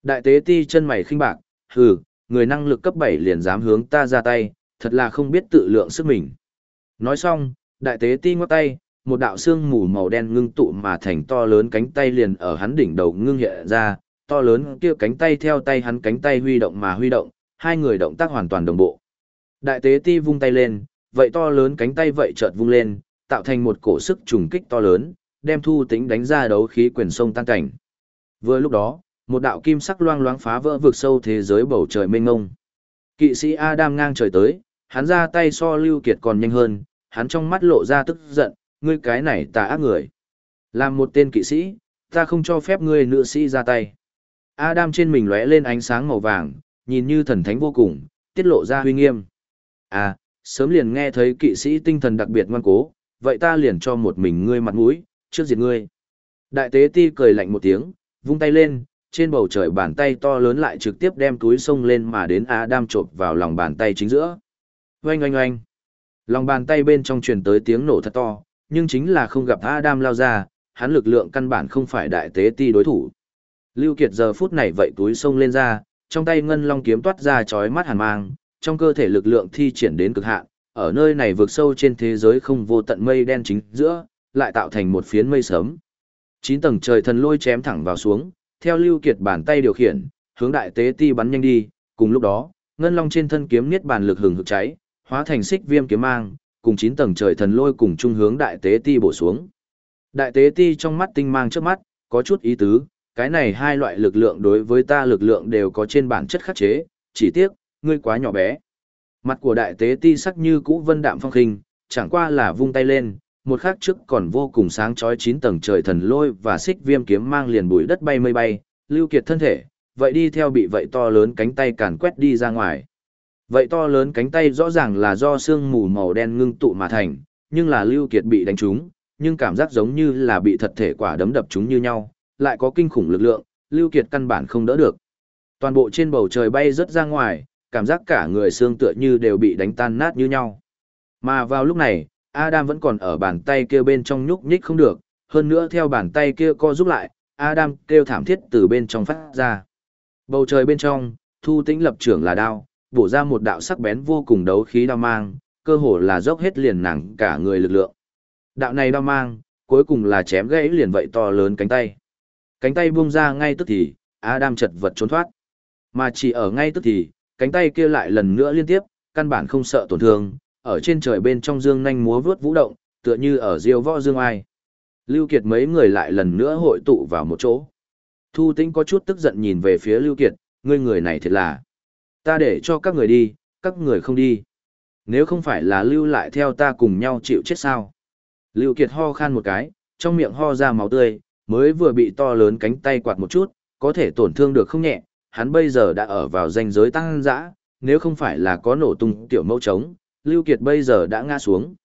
Đại tế ti chân mày khinh bạc, hừ, người năng lực cấp 7 liền dám hướng ta ra tay, thật là không biết tự lượng sức mình. Nói xong, đại tế ti ngoắc tay, một đạo xương mù màu đen ngưng tụ mà thành to lớn cánh tay liền ở hắn đỉnh đầu ngưng hiện ra, to lớn kia cánh tay theo tay hắn cánh tay huy động mà huy động, hai người động tác hoàn toàn đồng bộ. Đại tế ti vung tay lên, vậy to lớn cánh tay vậy chợt vung lên, tạo thành một cổ sức trùng kích to lớn, đem thu tính đánh ra đấu khí quyền sông tan cảnh. Vừa lúc đó, một đạo kim sắc loang loáng phá vỡ vực sâu thế giới bầu trời mênh ngông. Kỵ sĩ Adam ngang trời tới, hắn ra tay so Lưu Kiệt còn nhanh hơn, hắn trong mắt lộ ra tức giận, ngươi cái này tà ác người. Làm một tên kỵ sĩ, ta không cho phép ngươi nữ sĩ ra tay. Adam trên mình lóe lên ánh sáng màu vàng, nhìn như thần thánh vô cùng, tiết lộ ra huy nghiêm. À, sớm liền nghe thấy kỵ sĩ tinh thần đặc biệt ngoan cố, vậy ta liền cho một mình ngươi mặt mũi, trước diệt ngươi. Đại tế ti cười lạnh một tiếng, vung tay lên, trên bầu trời bàn tay to lớn lại trực tiếp đem túi sông lên mà đến Adam trộp vào lòng bàn tay chính giữa. Oanh oanh oanh. Lòng bàn tay bên trong truyền tới tiếng nổ thật to, nhưng chính là không gặp Adam lao ra, hắn lực lượng căn bản không phải đại tế ti đối thủ. Lưu Kiệt giờ phút này vậy túi sông lên ra, trong tay ngân long kiếm toát ra chói mắt hàn mang, trong cơ thể lực lượng thi triển đến cực hạn, ở nơi này vượt sâu trên thế giới không vô tận mây đen chính giữa, lại tạo thành một phiến mây sớm. Chín tầng trời thần lôi chém thẳng vào xuống, theo Lưu Kiệt bàn tay điều khiển, hướng đại tế ti bắn nhanh đi, cùng lúc đó, ngân long trên thân kiếm niết bàn lực hừng hực cháy, hóa thành xích viêm kiếm mang, cùng chín tầng trời thần lôi cùng chung hướng đại tế ti bổ xuống. Đại tế ti trong mắt tinh mang trước mắt, có chút ý tứ, cái này hai loại lực lượng đối với ta lực lượng đều có trên bản chất khắc chế, chỉ tiếc, ngươi quá nhỏ bé. Mặt của đại tế ti sắc như cũ vân đạm phong khinh, chẳng qua là vung tay lên, một khắc trước còn vô cùng sáng chói chín tầng trời thần lôi và xích viêm kiếm mang liền bụi đất bay mây bay, lưu kiệt thân thể, vậy đi theo bị vậy to lớn cánh tay càn quét đi ra ngoài. Vậy to lớn cánh tay rõ ràng là do xương mù màu đen ngưng tụ mà thành, nhưng là lưu kiệt bị đánh trúng, nhưng cảm giác giống như là bị thật thể quả đấm đập trúng như nhau, lại có kinh khủng lực lượng, lưu kiệt căn bản không đỡ được. Toàn bộ trên bầu trời bay rất ra ngoài, cảm giác cả người xương tựa như đều bị đánh tan nát như nhau. Mà vào lúc này, Adam vẫn còn ở bàn tay kia bên trong nhúc nhích không được, hơn nữa theo bàn tay kia co giúp lại, Adam kêu thảm thiết từ bên trong phát ra. Bầu trời bên trong, thu tĩnh lập trưởng là đao, bổ ra một đạo sắc bén vô cùng đấu khí đao mang, cơ hồ là dốc hết liền nàng cả người lực lượng. Đạo này đao mang, cuối cùng là chém gãy liền vậy to lớn cánh tay. Cánh tay buông ra ngay tức thì, Adam chật vật trốn thoát. Mà chỉ ở ngay tức thì, cánh tay kia lại lần nữa liên tiếp, căn bản không sợ tổn thương, ở trên trời bên trong dương nhanh múa vướt vũ động, tựa như ở diêu võ dương ai. Lưu Kiệt mấy người lại lần nữa hội tụ vào một chỗ. Thu Tĩnh có chút tức giận nhìn về phía Lưu Kiệt, ngươi người này thật là. Ta để cho các người đi, các người không đi. Nếu không phải là lưu lại theo ta cùng nhau chịu chết sao. Lưu Kiệt ho khan một cái, trong miệng ho ra máu tươi, mới vừa bị to lớn cánh tay quạt một chút, có thể tổn thương được không nhẹ, hắn bây giờ đã ở vào danh giới tăng dã, nếu không phải là có nổ tung tiểu mâu trống, Lưu Kiệt bây giờ đã ngã xuống.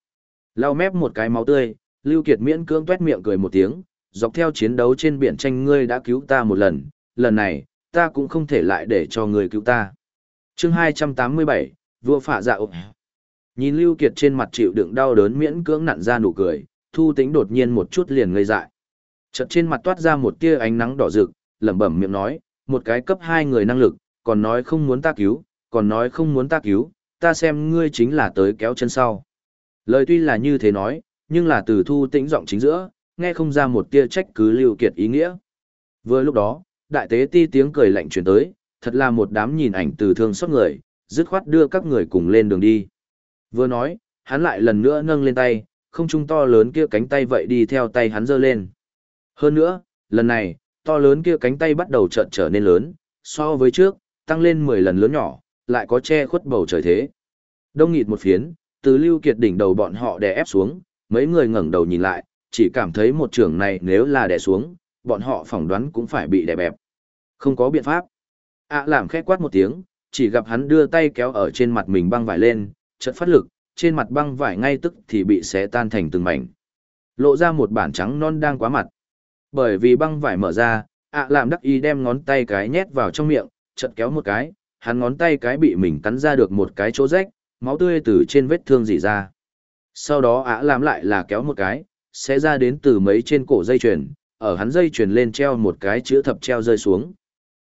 Lau mép một cái máu tươi, Lưu Kiệt miễn cưỡng tuét miệng cười một tiếng, dọc theo chiến đấu trên biển tranh ngươi đã cứu ta một lần, lần này, ta cũng không thể lại để cho ngươi cứu ta. Chương 287, vua phạ dạ ộp. Nhìn Lưu Kiệt trên mặt chịu đựng đau đớn miễn cưỡng nặn ra nụ cười, Thu Tĩnh đột nhiên một chút liền ngây dại. Chợt trên mặt toát ra một tia ánh nắng đỏ rực, lẩm bẩm miệng nói, một cái cấp hai người năng lực, còn nói không muốn ta cứu, còn nói không muốn ta cứu, ta xem ngươi chính là tới kéo chân sau. Lời tuy là như thế nói, nhưng là từ Thu Tĩnh giọng chính giữa, nghe không ra một tia trách cứ Lưu Kiệt ý nghĩa. Vừa lúc đó, đại tế ti tiếng cười lạnh truyền tới, thật là một đám nhìn ảnh từ thương xót người, dứt khoát đưa các người cùng lên đường đi. Vừa nói, hắn lại lần nữa nâng lên tay, không trung to lớn kia cánh tay vậy đi theo tay hắn giơ lên. Hơn nữa, lần này, to lớn kia cánh tay bắt đầu chợt trở nên lớn, so với trước, tăng lên 10 lần lớn nhỏ, lại có che khuất bầu trời thế. Đông nghịt một phiến, từ lưu kiệt đỉnh đầu bọn họ đè ép xuống, mấy người ngẩng đầu nhìn lại, chỉ cảm thấy một trường này nếu là đè xuống, bọn họ phỏng đoán cũng phải bị đè bẹp. Không có biện pháp. ạ làm khẽ quát một tiếng, chỉ gặp hắn đưa tay kéo ở trên mặt mình băng vải lên, chợt phát lực, trên mặt băng vải ngay tức thì bị xé tan thành từng mảnh. Lộ ra một bản trắng non đang quá mặt. Bởi vì băng vải mở ra, ạ làm đắc ý đem ngón tay cái nhét vào trong miệng, chợt kéo một cái, hắn ngón tay cái bị mình cắn ra được một cái chỗ rách, máu tươi từ trên vết thương dỉ ra. Sau đó ạ làm lại là kéo một cái, sẽ ra đến từ mấy trên cổ dây chuyền, ở hắn dây chuyền lên treo một cái chữ thập treo rơi xuống.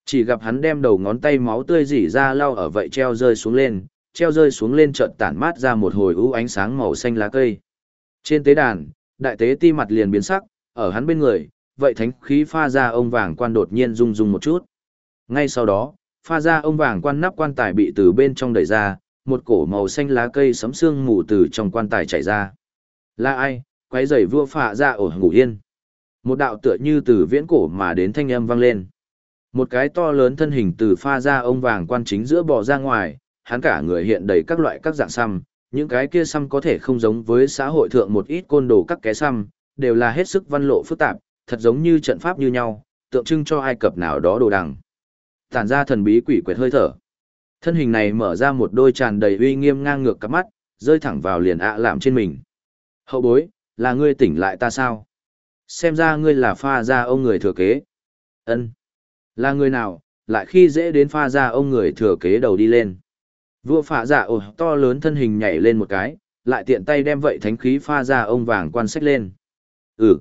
Chỉ gặp hắn đem đầu ngón tay máu tươi dỉ ra lau ở vậy treo rơi xuống lên, treo rơi xuống lên trận tản mát ra một hồi ưu ánh sáng màu xanh lá cây. Trên tế đàn, đại tế ti mặt liền biến sắc, ở hắn bên người, vậy thánh khí pha ra ông vàng quan đột nhiên rung rung một chút. Ngay sau đó, pha ra ông vàng quan nắp quan tài bị từ bên trong đẩy ra, một cổ màu xanh lá cây sấm sương mù từ trong quan tài chảy ra. Là ai, quấy rầy vua phạ ra ở ngủ yên. Một đạo tựa như từ viễn cổ mà đến thanh âm vang lên. Một cái to lớn thân hình từ pha ra ông vàng quan chính giữa bò ra ngoài, hắn cả người hiện đầy các loại các dạng xăm, những cái kia xăm có thể không giống với xã hội thượng một ít côn đồ các cái xăm, đều là hết sức văn lộ phức tạp, thật giống như trận pháp như nhau, tượng trưng cho Ai Cập nào đó đồ đằng. Tản ra thần bí quỷ quệt hơi thở. Thân hình này mở ra một đôi tràn đầy uy nghiêm ngang ngược cặp mắt, rơi thẳng vào liền ạ làm trên mình. Hậu bối, là ngươi tỉnh lại ta sao? Xem ra ngươi là pha ra ông người thừa kế. ân Là người nào, lại khi dễ đến pha ra ông người thừa kế đầu đi lên. Vua phạ dạ ồ to lớn thân hình nhảy lên một cái, lại tiện tay đem vậy thánh khí pha ra ông vàng quan sách lên. Ừ.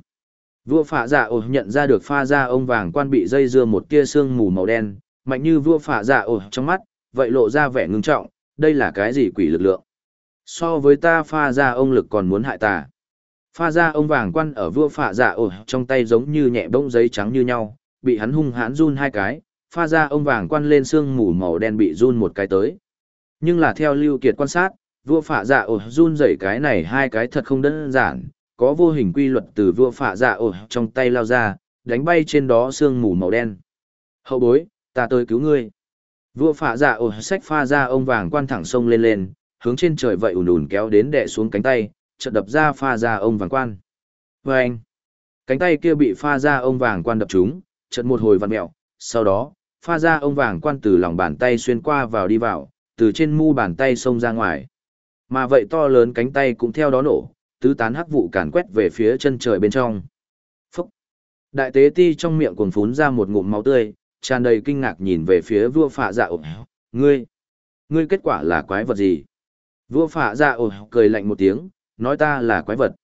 Vua phạ dạ ổ nhận ra được pha ra ông vàng quan bị dây dưa một tia sương mù màu đen, mạnh như vua phạ dạ ổ trong mắt, vậy lộ ra vẻ ngưng trọng, đây là cái gì quỷ lực lượng. So với ta pha ra ông lực còn muốn hại ta. Pha ra ông vàng quan ở vua phạ dạ ổ trong tay giống như nhẹ bông giấy trắng như nhau, bị hắn hung hãn run hai cái, pha ra ông vàng quan lên sương mù màu đen bị run một cái tới. Nhưng là theo Lưu Kiệt quan sát, vua phạ dạ ổ run rẩy cái này hai cái thật không đơn giản, có vô hình quy luật từ vua phạ dạ ổ trong tay lao ra, đánh bay trên đó sương mù màu đen. Hậu bối, ta tới cứu ngươi. Vua phạ dạ ổ sách pha ra ông vàng quan thẳng sông lên lên, hướng trên trời vậy ùn ùn kéo đến đè xuống cánh tay, chợt đập ra pha ra ông vàng quan. Và anh, cánh tay kia bị pha ra ông vàng quan đập trúng, chợt một hồi vặn mẹo, sau đó, pha ra ông vàng quan từ lòng bàn tay xuyên qua vào đi vào, từ trên mu bàn tay xông ra ngoài. Mà vậy to lớn cánh tay cũng theo đó nổ, tứ tán hắc vụ càn quét về phía chân trời bên trong. Phúc! Đại tế ti trong miệng cuồng phún ra một ngụm máu tươi, tràn đầy kinh ngạc nhìn về phía vua phạ dạ ổ Ngươi! Ngươi kết quả là quái vật gì? Vua phạ dạ ổ cười lạnh một tiếng, nói ta là quái vật.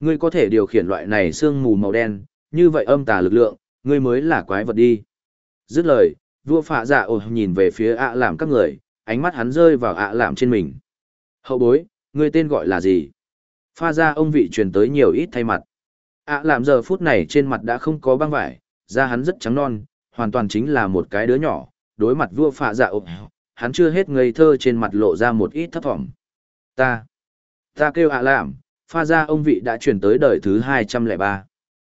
Ngươi có thể điều khiển loại này sương mù màu đen, như vậy âm tà lực lượng, ngươi mới là quái vật đi. Dứt lời, vua phạ dạ ổ nhìn về phía ạ làm các người, ánh mắt hắn rơi vào ạ à trên mình. Hậu bối, ngươi tên gọi là gì? Pha ra ông vị truyền tới nhiều ít thay mặt. ạ à lạm giờ phút này trên mặt đã không có băng vải, da hắn rất trắng non, hoàn toàn chính là một cái đứa nhỏ, đối mặt vua phạ dạ ộp, hắn chưa hết ngây thơ trên mặt lộ ra một ít thấp thỏm. Ta, ta kêu ạ làm, pha ra ông vị đã chuyển tới đời thứ 203.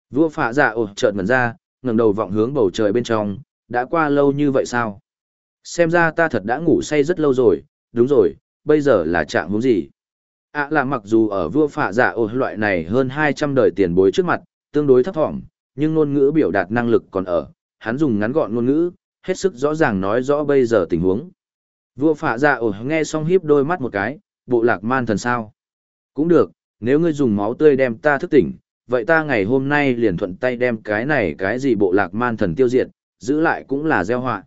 Vua phạ dạ ộp chợt ngẩn ra, ngẩng đầu vọng hướng bầu trời bên trong, đã qua lâu như vậy sao? Xem ra ta thật đã ngủ say rất lâu rồi, đúng rồi, bây giờ là trạng huống gì? Ạ là mặc dù ở vua phạ dạ giả ồ loại này hơn 200 đời tiền bối trước mặt, tương đối thấp thỏm, nhưng ngôn ngữ biểu đạt năng lực còn ở, hắn dùng ngắn gọn ngôn ngữ, hết sức rõ ràng nói rõ bây giờ tình huống. Vua phạ dạ giả ồ nghe xong híp đôi mắt một cái, bộ lạc man thần sao? Cũng được, nếu ngươi dùng máu tươi đem ta thức tỉnh, vậy ta ngày hôm nay liền thuận tay đem cái này cái gì bộ lạc man thần tiêu diệt, giữ lại cũng là gieo họa.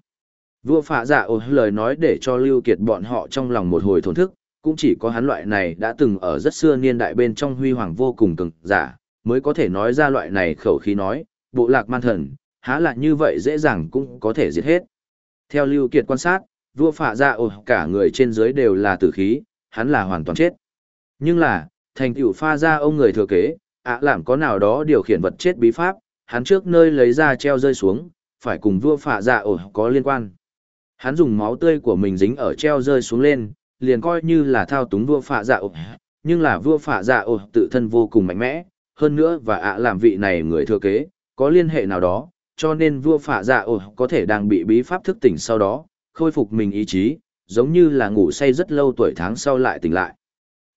Vua phạ dạ giả ồ lời nói để cho Lưu Kiệt bọn họ trong lòng một hồi thổn thức, cũng chỉ có hắn loại này đã từng ở rất xưa niên đại bên trong huy hoàng vô cùng cường giả, mới có thể nói ra loại này khẩu khí nói, bộ lạc man thần, há lại như vậy dễ dàng cũng có thể diệt hết. Theo Lưu Kiệt quan sát, vua phạ dạ ồ cả người trên dưới đều là tử khí, hắn là hoàn toàn chết. Nhưng là, thành tựu pha ra ông người thừa kế, ạ làm có nào đó điều khiển vật chết bí pháp, hắn trước nơi lấy ra treo rơi xuống, phải cùng vua phạ dạ ồ có liên quan. Hắn dùng máu tươi của mình dính ở treo rơi xuống lên, liền coi như là thao túng vua phạ dạ ổ, nhưng là vua phạ dạ ổ tự thân vô cùng mạnh mẽ, hơn nữa và ạ làm vị này người thừa kế, có liên hệ nào đó, cho nên vua phạ dạ ổ có thể đang bị bí pháp thức tỉnh sau đó, khôi phục mình ý chí, giống như là ngủ say rất lâu tuổi tháng sau lại tỉnh lại.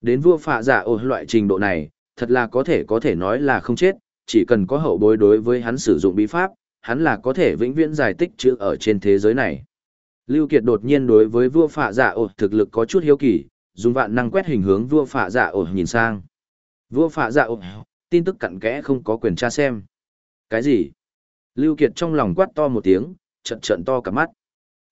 Đến vua phạ dạ ổ loại trình độ này, thật là có thể có thể nói là không chết, chỉ cần có hậu bối đối với hắn sử dụng bí pháp, hắn là có thể vĩnh viễn giải tích chữ ở trên thế giới này. Lưu Kiệt đột nhiên đối với vua phạ dạ ổ thực lực có chút hiếu kỳ, dùng vạn năng quét hình hướng vua phạ dạ ổ nhìn sang. Vua phạ dạ ổ, tin tức cặn kẽ không có quyền tra xem. Cái gì? Lưu Kiệt trong lòng quát to một tiếng, trận trận to cả mắt.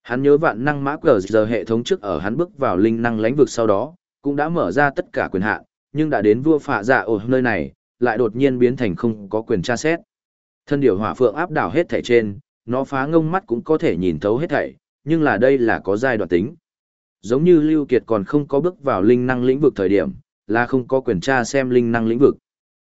Hắn nhớ vạn năng mã cờ giờ hệ thống trước ở hắn bước vào linh năng lãnh vực sau đó, cũng đã mở ra tất cả quyền hạn, nhưng đã đến vua phạ dạ ổ nơi này, lại đột nhiên biến thành không có quyền tra xét. Thân điều hỏa phượng áp đảo hết thảy trên, nó phá ngông mắt cũng có thể nhìn thấu hết thảy, nhưng là đây là có giai đoạn tính. Giống như Lưu Kiệt còn không có bước vào linh năng lĩnh vực thời điểm, là không có quyền tra xem linh năng lĩnh vực.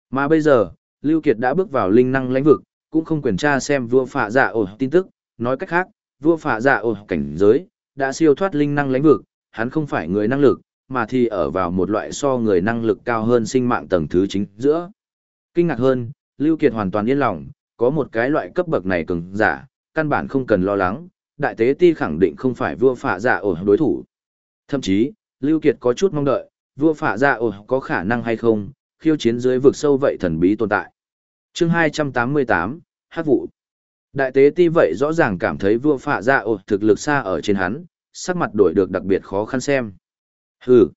Mà bây giờ, Lưu Kiệt đã bước vào linh năng lĩnh vực, cũng không quyền tra xem vua phạ dạ ổ tin tức, nói cách khác, vua phạ dạ ổ cảnh giới, đã siêu thoát linh năng lĩnh vực, hắn không phải người năng lực, mà thì ở vào một loại so người năng lực cao hơn sinh mạng tầng thứ chính giữa. Kinh ngạc hơn, Lưu Kiệt hoàn toàn yên lòng, có một cái loại cấp bậc này cường giả, căn bản không cần lo lắng, đại tế ti khẳng định không phải vua phạ dạ ổ đối thủ. Thậm chí, Lưu Kiệt có chút mong đợi, vua phạ dạ ổ có khả năng hay không, khiêu chiến dưới vực sâu vậy thần bí tồn tại. Chương 288, Hát vụ. Đại tế ti vậy rõ ràng cảm thấy vua phạ dạ ổ thực lực xa ở trên hắn, sắc mặt đổi được đặc biệt khó khăn xem. Hừ,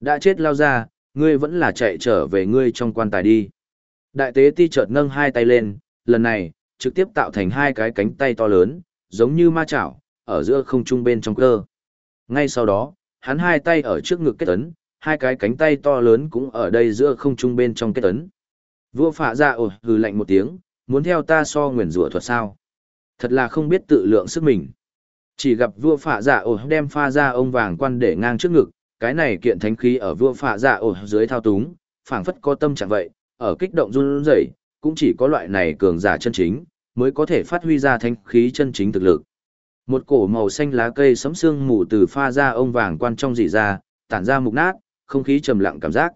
đã chết lao ra, ngươi vẫn là chạy trở về ngươi trong quan tài đi. Đại tế ti chợt nâng hai tay lên, lần này, trực tiếp tạo thành hai cái cánh tay to lớn, giống như ma chảo, ở giữa không trung bên trong cơ. Ngay sau đó, hắn hai tay ở trước ngực kết ấn, hai cái cánh tay to lớn cũng ở đây giữa không trung bên trong kết ấn. Vua phạ ra ồ hừ lạnh một tiếng, muốn theo ta so nguyền rủa thuật sao. Thật là không biết tự lượng sức mình. Chỉ gặp vua phạ dạ ồ đem pha ra ông vàng quan để ngang trước ngực, cái này kiện thánh khí ở vua phạ dạ ồ dưới thao túng, phảng phất có tâm trạng vậy, ở kích động run rẩy, cũng chỉ có loại này cường giả chân chính, mới có thể phát huy ra thánh khí chân chính thực lực. Một cổ màu xanh lá cây sấm sương mù từ pha ra ông vàng quan trong dị ra, tản ra mục nát, không khí trầm lặng cảm giác.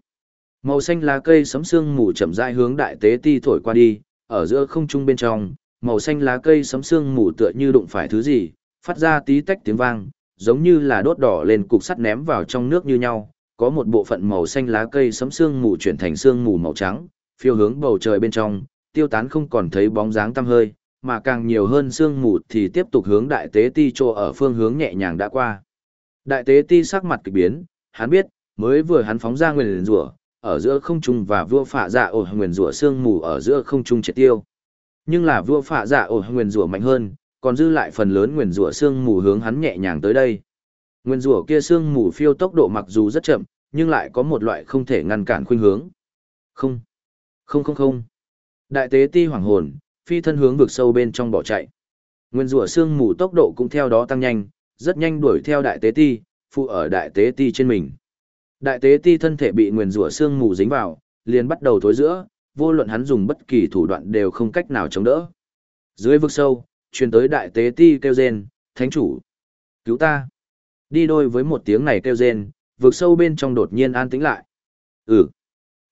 Màu xanh lá cây sấm sương mù chậm rãi hướng đại tế ti thổi qua đi, ở giữa không trung bên trong, màu xanh lá cây sấm sương mù tựa như đụng phải thứ gì, phát ra tí tách tiếng vang, giống như là đốt đỏ lên cục sắt ném vào trong nước như nhau, có một bộ phận màu xanh lá cây sấm sương mù chuyển thành sương mù màu trắng, phiêu hướng bầu trời bên trong, tiêu tán không còn thấy bóng dáng tăm hơi, mà càng nhiều hơn sương mù thì tiếp tục hướng đại tế ti trô ở phương hướng nhẹ nhàng đã qua. Đại tế ti sắc mặt kỳ biến, hắn biết, mới vừa hắn phóng ra nguyền rủa, ở giữa không trung và vua phạ dạ ổ nguyền rủa sương mù ở giữa không trung triệt tiêu. Nhưng là vua phạ dạ ổ nguyền rủa mạnh hơn, còn dư lại phần lớn nguyền rủa sương mù hướng hắn nhẹ nhàng tới đây. Nguyên rủa kia sương mù phiêu tốc độ mặc dù rất chậm, nhưng lại có một loại không thể ngăn cản khuynh hướng. Không, không không không. Đại tế ti hoảng hồn, phi thân hướng vực sâu bên trong bỏ chạy. Nguyên rủa xương mù tốc độ cũng theo đó tăng nhanh, rất nhanh đuổi theo đại tế ti, phụ ở đại tế ti trên mình. Đại tế ti thân thể bị nguyên rủa xương mù dính vào, liền bắt đầu thối giữa, vô luận hắn dùng bất kỳ thủ đoạn đều không cách nào chống đỡ. Dưới vực sâu, truyền tới đại tế ti kêu rên, thánh chủ, cứu ta. Đi đôi với một tiếng này kêu rên, vực sâu bên trong đột nhiên an tĩnh lại. Ừ.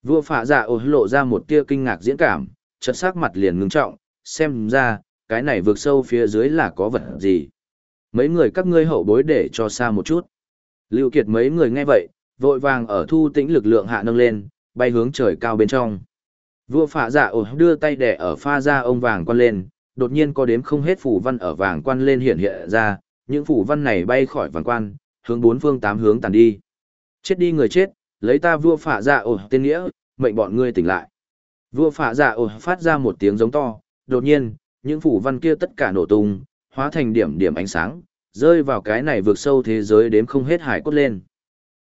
Vua phạ dạ giả ồ lộ ra một tia kinh ngạc diễn cảm, chợt sắc mặt liền ngưng trọng, xem ra, cái này vượt sâu phía dưới là có vật gì. Mấy người các ngươi hậu bối để cho xa một chút. Lưu Kiệt mấy người nghe vậy, vội vàng ở thu tĩnh lực lượng hạ nâng lên, bay hướng trời cao bên trong. Vua phạ dạ ồ đưa tay đẻ ở pha ra ông vàng quan lên, đột nhiên có đếm không hết phủ văn ở vàng quan lên hiện hiện ra, những phủ văn này bay khỏi vàng quan, hướng bốn phương tám hướng tàn đi. Chết đi người chết, lấy ta vua phạ dạ ồ tên nghĩa, mệnh bọn ngươi tỉnh lại. Vua phạ dạ ổ phát ra một tiếng giống to, đột nhiên, những phủ văn kia tất cả nổ tung, hóa thành điểm điểm ánh sáng, rơi vào cái này vượt sâu thế giới đếm không hết hải cốt lên.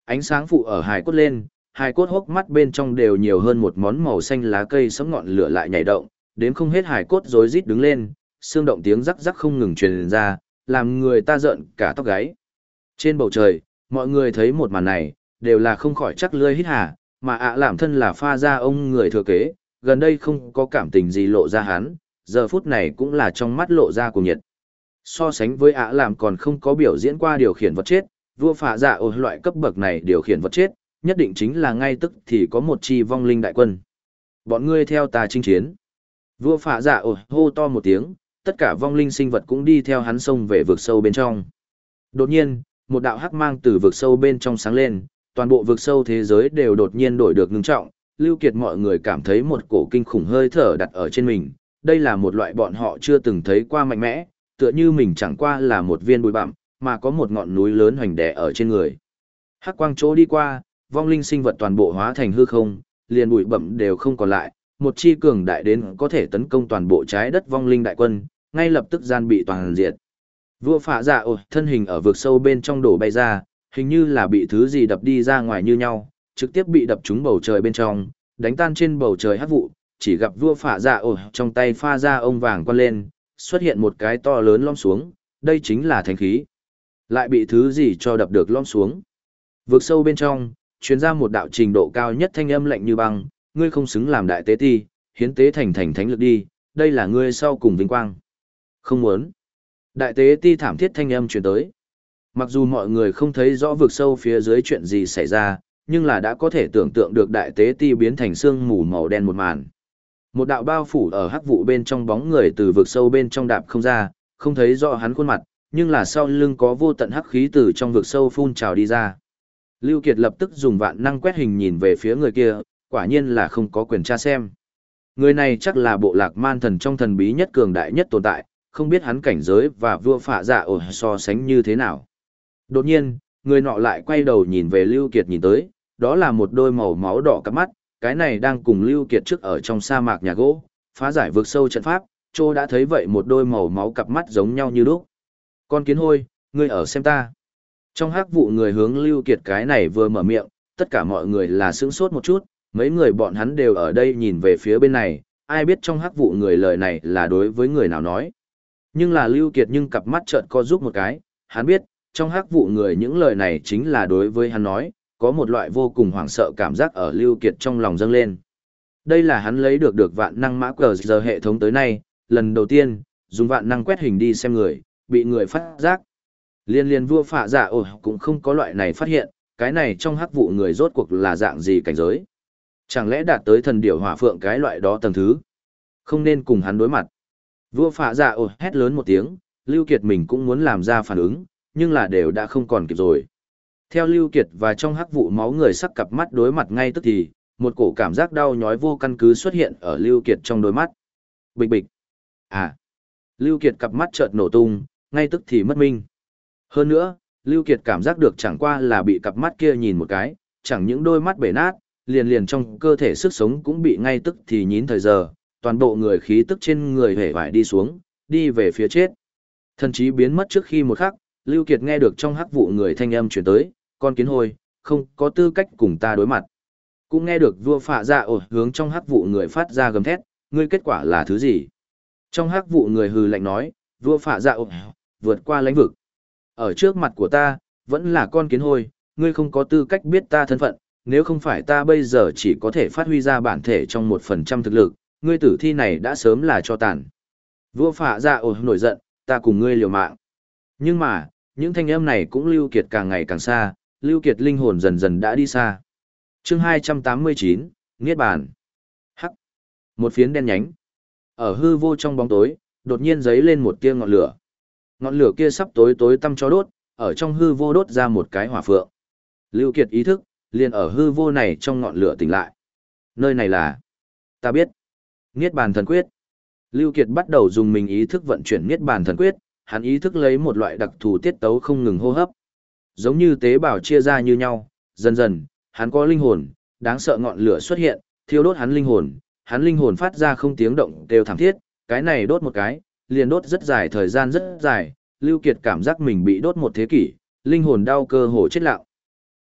Ánh sáng phụ ở hải cốt lên, hải cốt hốc mắt bên trong đều nhiều hơn một món màu xanh lá cây sấm ngọn lửa lại nhảy động, đếm không hết hải cốt rối rít đứng lên, xương động tiếng rắc rắc không ngừng truyền ra, làm người ta giận cả tóc gáy. Trên bầu trời, mọi người thấy một màn này, đều là không khỏi chắc lươi hít hà, mà ạ làm thân là pha ra ông người thừa kế, gần đây không có cảm tình gì lộ ra hắn, giờ phút này cũng là trong mắt lộ ra cùng nhiệt. So sánh với ạ làm còn không có biểu diễn qua điều khiển vật chết, vua phạ dạ ở loại cấp bậc này điều khiển vật chết, nhất định chính là ngay tức thì có một chi vong linh đại quân. Bọn ngươi theo ta chinh chiến. Vua phạ dạ ồ hô to một tiếng, tất cả vong linh sinh vật cũng đi theo hắn sông về vực sâu bên trong. Đột nhiên, một đạo hắc mang từ vực sâu bên trong sáng lên, toàn bộ vực sâu thế giới đều đột nhiên đổi được ngưng trọng, Lưu Kiệt mọi người cảm thấy một cổ kinh khủng hơi thở đặt ở trên mình, đây là một loại bọn họ chưa từng thấy qua mạnh mẽ, tựa như mình chẳng qua là một viên bụi bặm, mà có một ngọn núi lớn hoành đè ở trên người. Hắc quang chỗ đi qua, vong linh sinh vật toàn bộ hóa thành hư không, liền bụi bặm đều không còn lại, một chi cường đại đến có thể tấn công toàn bộ trái đất vong linh đại quân, ngay lập tức gian bị toàn diệt. Vua phạ dạ ồ, thân hình ở vực sâu bên trong đổ bay ra, hình như là bị thứ gì đập đi ra ngoài như nhau, trực tiếp bị đập trúng bầu trời bên trong, đánh tan trên bầu trời hát vụ, chỉ gặp vua phả ra ổ trong tay pha ra ông vàng quan lên, xuất hiện một cái to lớn lom xuống, đây chính là thánh khí. Lại bị thứ gì cho đập được lom xuống. Vượt sâu bên trong, chuyên ra một đạo trình độ cao nhất thanh âm lạnh như băng, ngươi không xứng làm đại tế ti, hiến tế thành thành thánh lực đi, đây là ngươi sau cùng vinh quang. Không muốn. Đại tế ti thảm thiết thanh âm truyền tới. Mặc dù mọi người không thấy rõ vực sâu phía dưới chuyện gì xảy ra, nhưng là đã có thể tưởng tượng được đại tế ti biến thành xương mù màu đen một màn. Một đạo bao phủ ở hắc vụ bên trong bóng người từ vực sâu bên trong đạp không ra, không thấy rõ hắn khuôn mặt, nhưng là sau lưng có vô tận hắc khí từ trong vực sâu phun trào đi ra. Lưu Kiệt lập tức dùng vạn năng quét hình nhìn về phía người kia, quả nhiên là không có quyền tra xem. Người này chắc là bộ lạc man thần trong thần bí nhất cường đại nhất tồn tại, không biết hắn cảnh giới và vua phạ giả ổ so sánh như thế nào. Đột nhiên, người nọ lại quay đầu nhìn về Lưu Kiệt nhìn tới, đó là một đôi màu máu đỏ cắp mắt, cái này đang cùng Lưu Kiệt trước ở trong sa mạc nhà gỗ, phá giải vượt sâu trận pháp, Trô đã thấy vậy một đôi màu máu cặp mắt giống nhau như lúc. Con kiến hôi, ngươi ở xem ta. Trong hắc vụ người hướng Lưu Kiệt cái này vừa mở miệng, tất cả mọi người là sững sốt một chút, mấy người bọn hắn đều ở đây nhìn về phía bên này, ai biết trong hắc vụ người lời này là đối với người nào nói. Nhưng là Lưu Kiệt nhưng cặp mắt trợn co giúp một cái, hắn biết, trong hắc vụ người những lời này chính là đối với hắn nói, có một loại vô cùng hoảng sợ cảm giác ở Lưu Kiệt trong lòng dâng lên. Đây là hắn lấy được được vạn năng mã cờ giờ hệ thống tới nay, lần đầu tiên, dùng vạn năng quét hình đi xem người, bị người phát giác. Liên liên vua phạ giả ổ cũng không có loại này phát hiện, cái này trong hắc vụ người rốt cuộc là dạng gì cảnh giới. Chẳng lẽ đạt tới thần điểu hỏa phượng cái loại đó tầng thứ? Không nên cùng hắn đối mặt. Vua phạ giả ổ hét lớn một tiếng, Lưu Kiệt mình cũng muốn làm ra phản ứng, nhưng là đều đã không còn kịp rồi. Theo Lưu Kiệt và trong hắc vụ máu người sắc cặp mắt đối mặt ngay tức thì, một cổ cảm giác đau nhói vô căn cứ xuất hiện ở Lưu Kiệt trong đôi mắt. Bịch bịch. À. Lưu Kiệt cặp mắt chợt nổ tung, ngay tức thì mất minh. Hơn nữa, Lưu Kiệt cảm giác được chẳng qua là bị cặp mắt kia nhìn một cái, chẳng những đôi mắt bể nát, liền liền trong cơ thể sức sống cũng bị ngay tức thì nhín thời giờ, toàn bộ người khí tức trên người hề vải đi xuống, đi về phía chết. Thần trí biến mất trước khi một khắc, Lưu Kiệt nghe được trong hắc vụ người thanh âm truyền tới, con kiến hôi, không có tư cách cùng ta đối mặt. Cũng nghe được vua phạ dạ ổ hướng trong hắc vụ người phát ra gầm thét, ngươi kết quả là thứ gì? Trong hắc vụ người hừ lạnh nói, vua phạ dạ ổ, vượt qua lãnh vực. Ở trước mặt của ta, vẫn là con kiến hôi, ngươi không có tư cách biết ta thân phận, nếu không phải ta bây giờ chỉ có thể phát huy ra bản thể trong một phần trăm thực lực, ngươi tử thi này đã sớm là cho tàn. Vua phạ dạ ổ nổi giận, ta cùng ngươi liều mạng. Nhưng mà, những thanh âm này cũng Lưu Kiệt càng ngày càng xa, Lưu Kiệt linh hồn dần dần đã đi xa. Chương 289, Niết bàn. Hắc. Một phiến đen nhánh. Ở hư vô trong bóng tối, đột nhiên giấy lên một tia ngọn lửa. Ngọn lửa kia sắp tối tối tăm cho đốt, ở trong hư vô đốt ra một cái hỏa phượng. Lưu Kiệt ý thức, liền ở hư vô này trong ngọn lửa tỉnh lại. Nơi này là... Ta biết. Niết bàn thần quyết. Lưu Kiệt bắt đầu dùng mình ý thức vận chuyển Niết bàn thần quyết, hắn ý thức lấy một loại đặc thù tiết tấu không ngừng hô hấp. Giống như tế bào chia ra như nhau, dần dần, hắn có linh hồn, đáng sợ ngọn lửa xuất hiện, thiêu đốt hắn linh hồn, hắn linh hồn phát ra không tiếng động đều thảm thiết, cái này đốt một cái, liền đốt rất dài thời gian rất dài, Lưu Kiệt cảm giác mình bị đốt một thế kỷ, linh hồn đau cơ hồ chết lặng.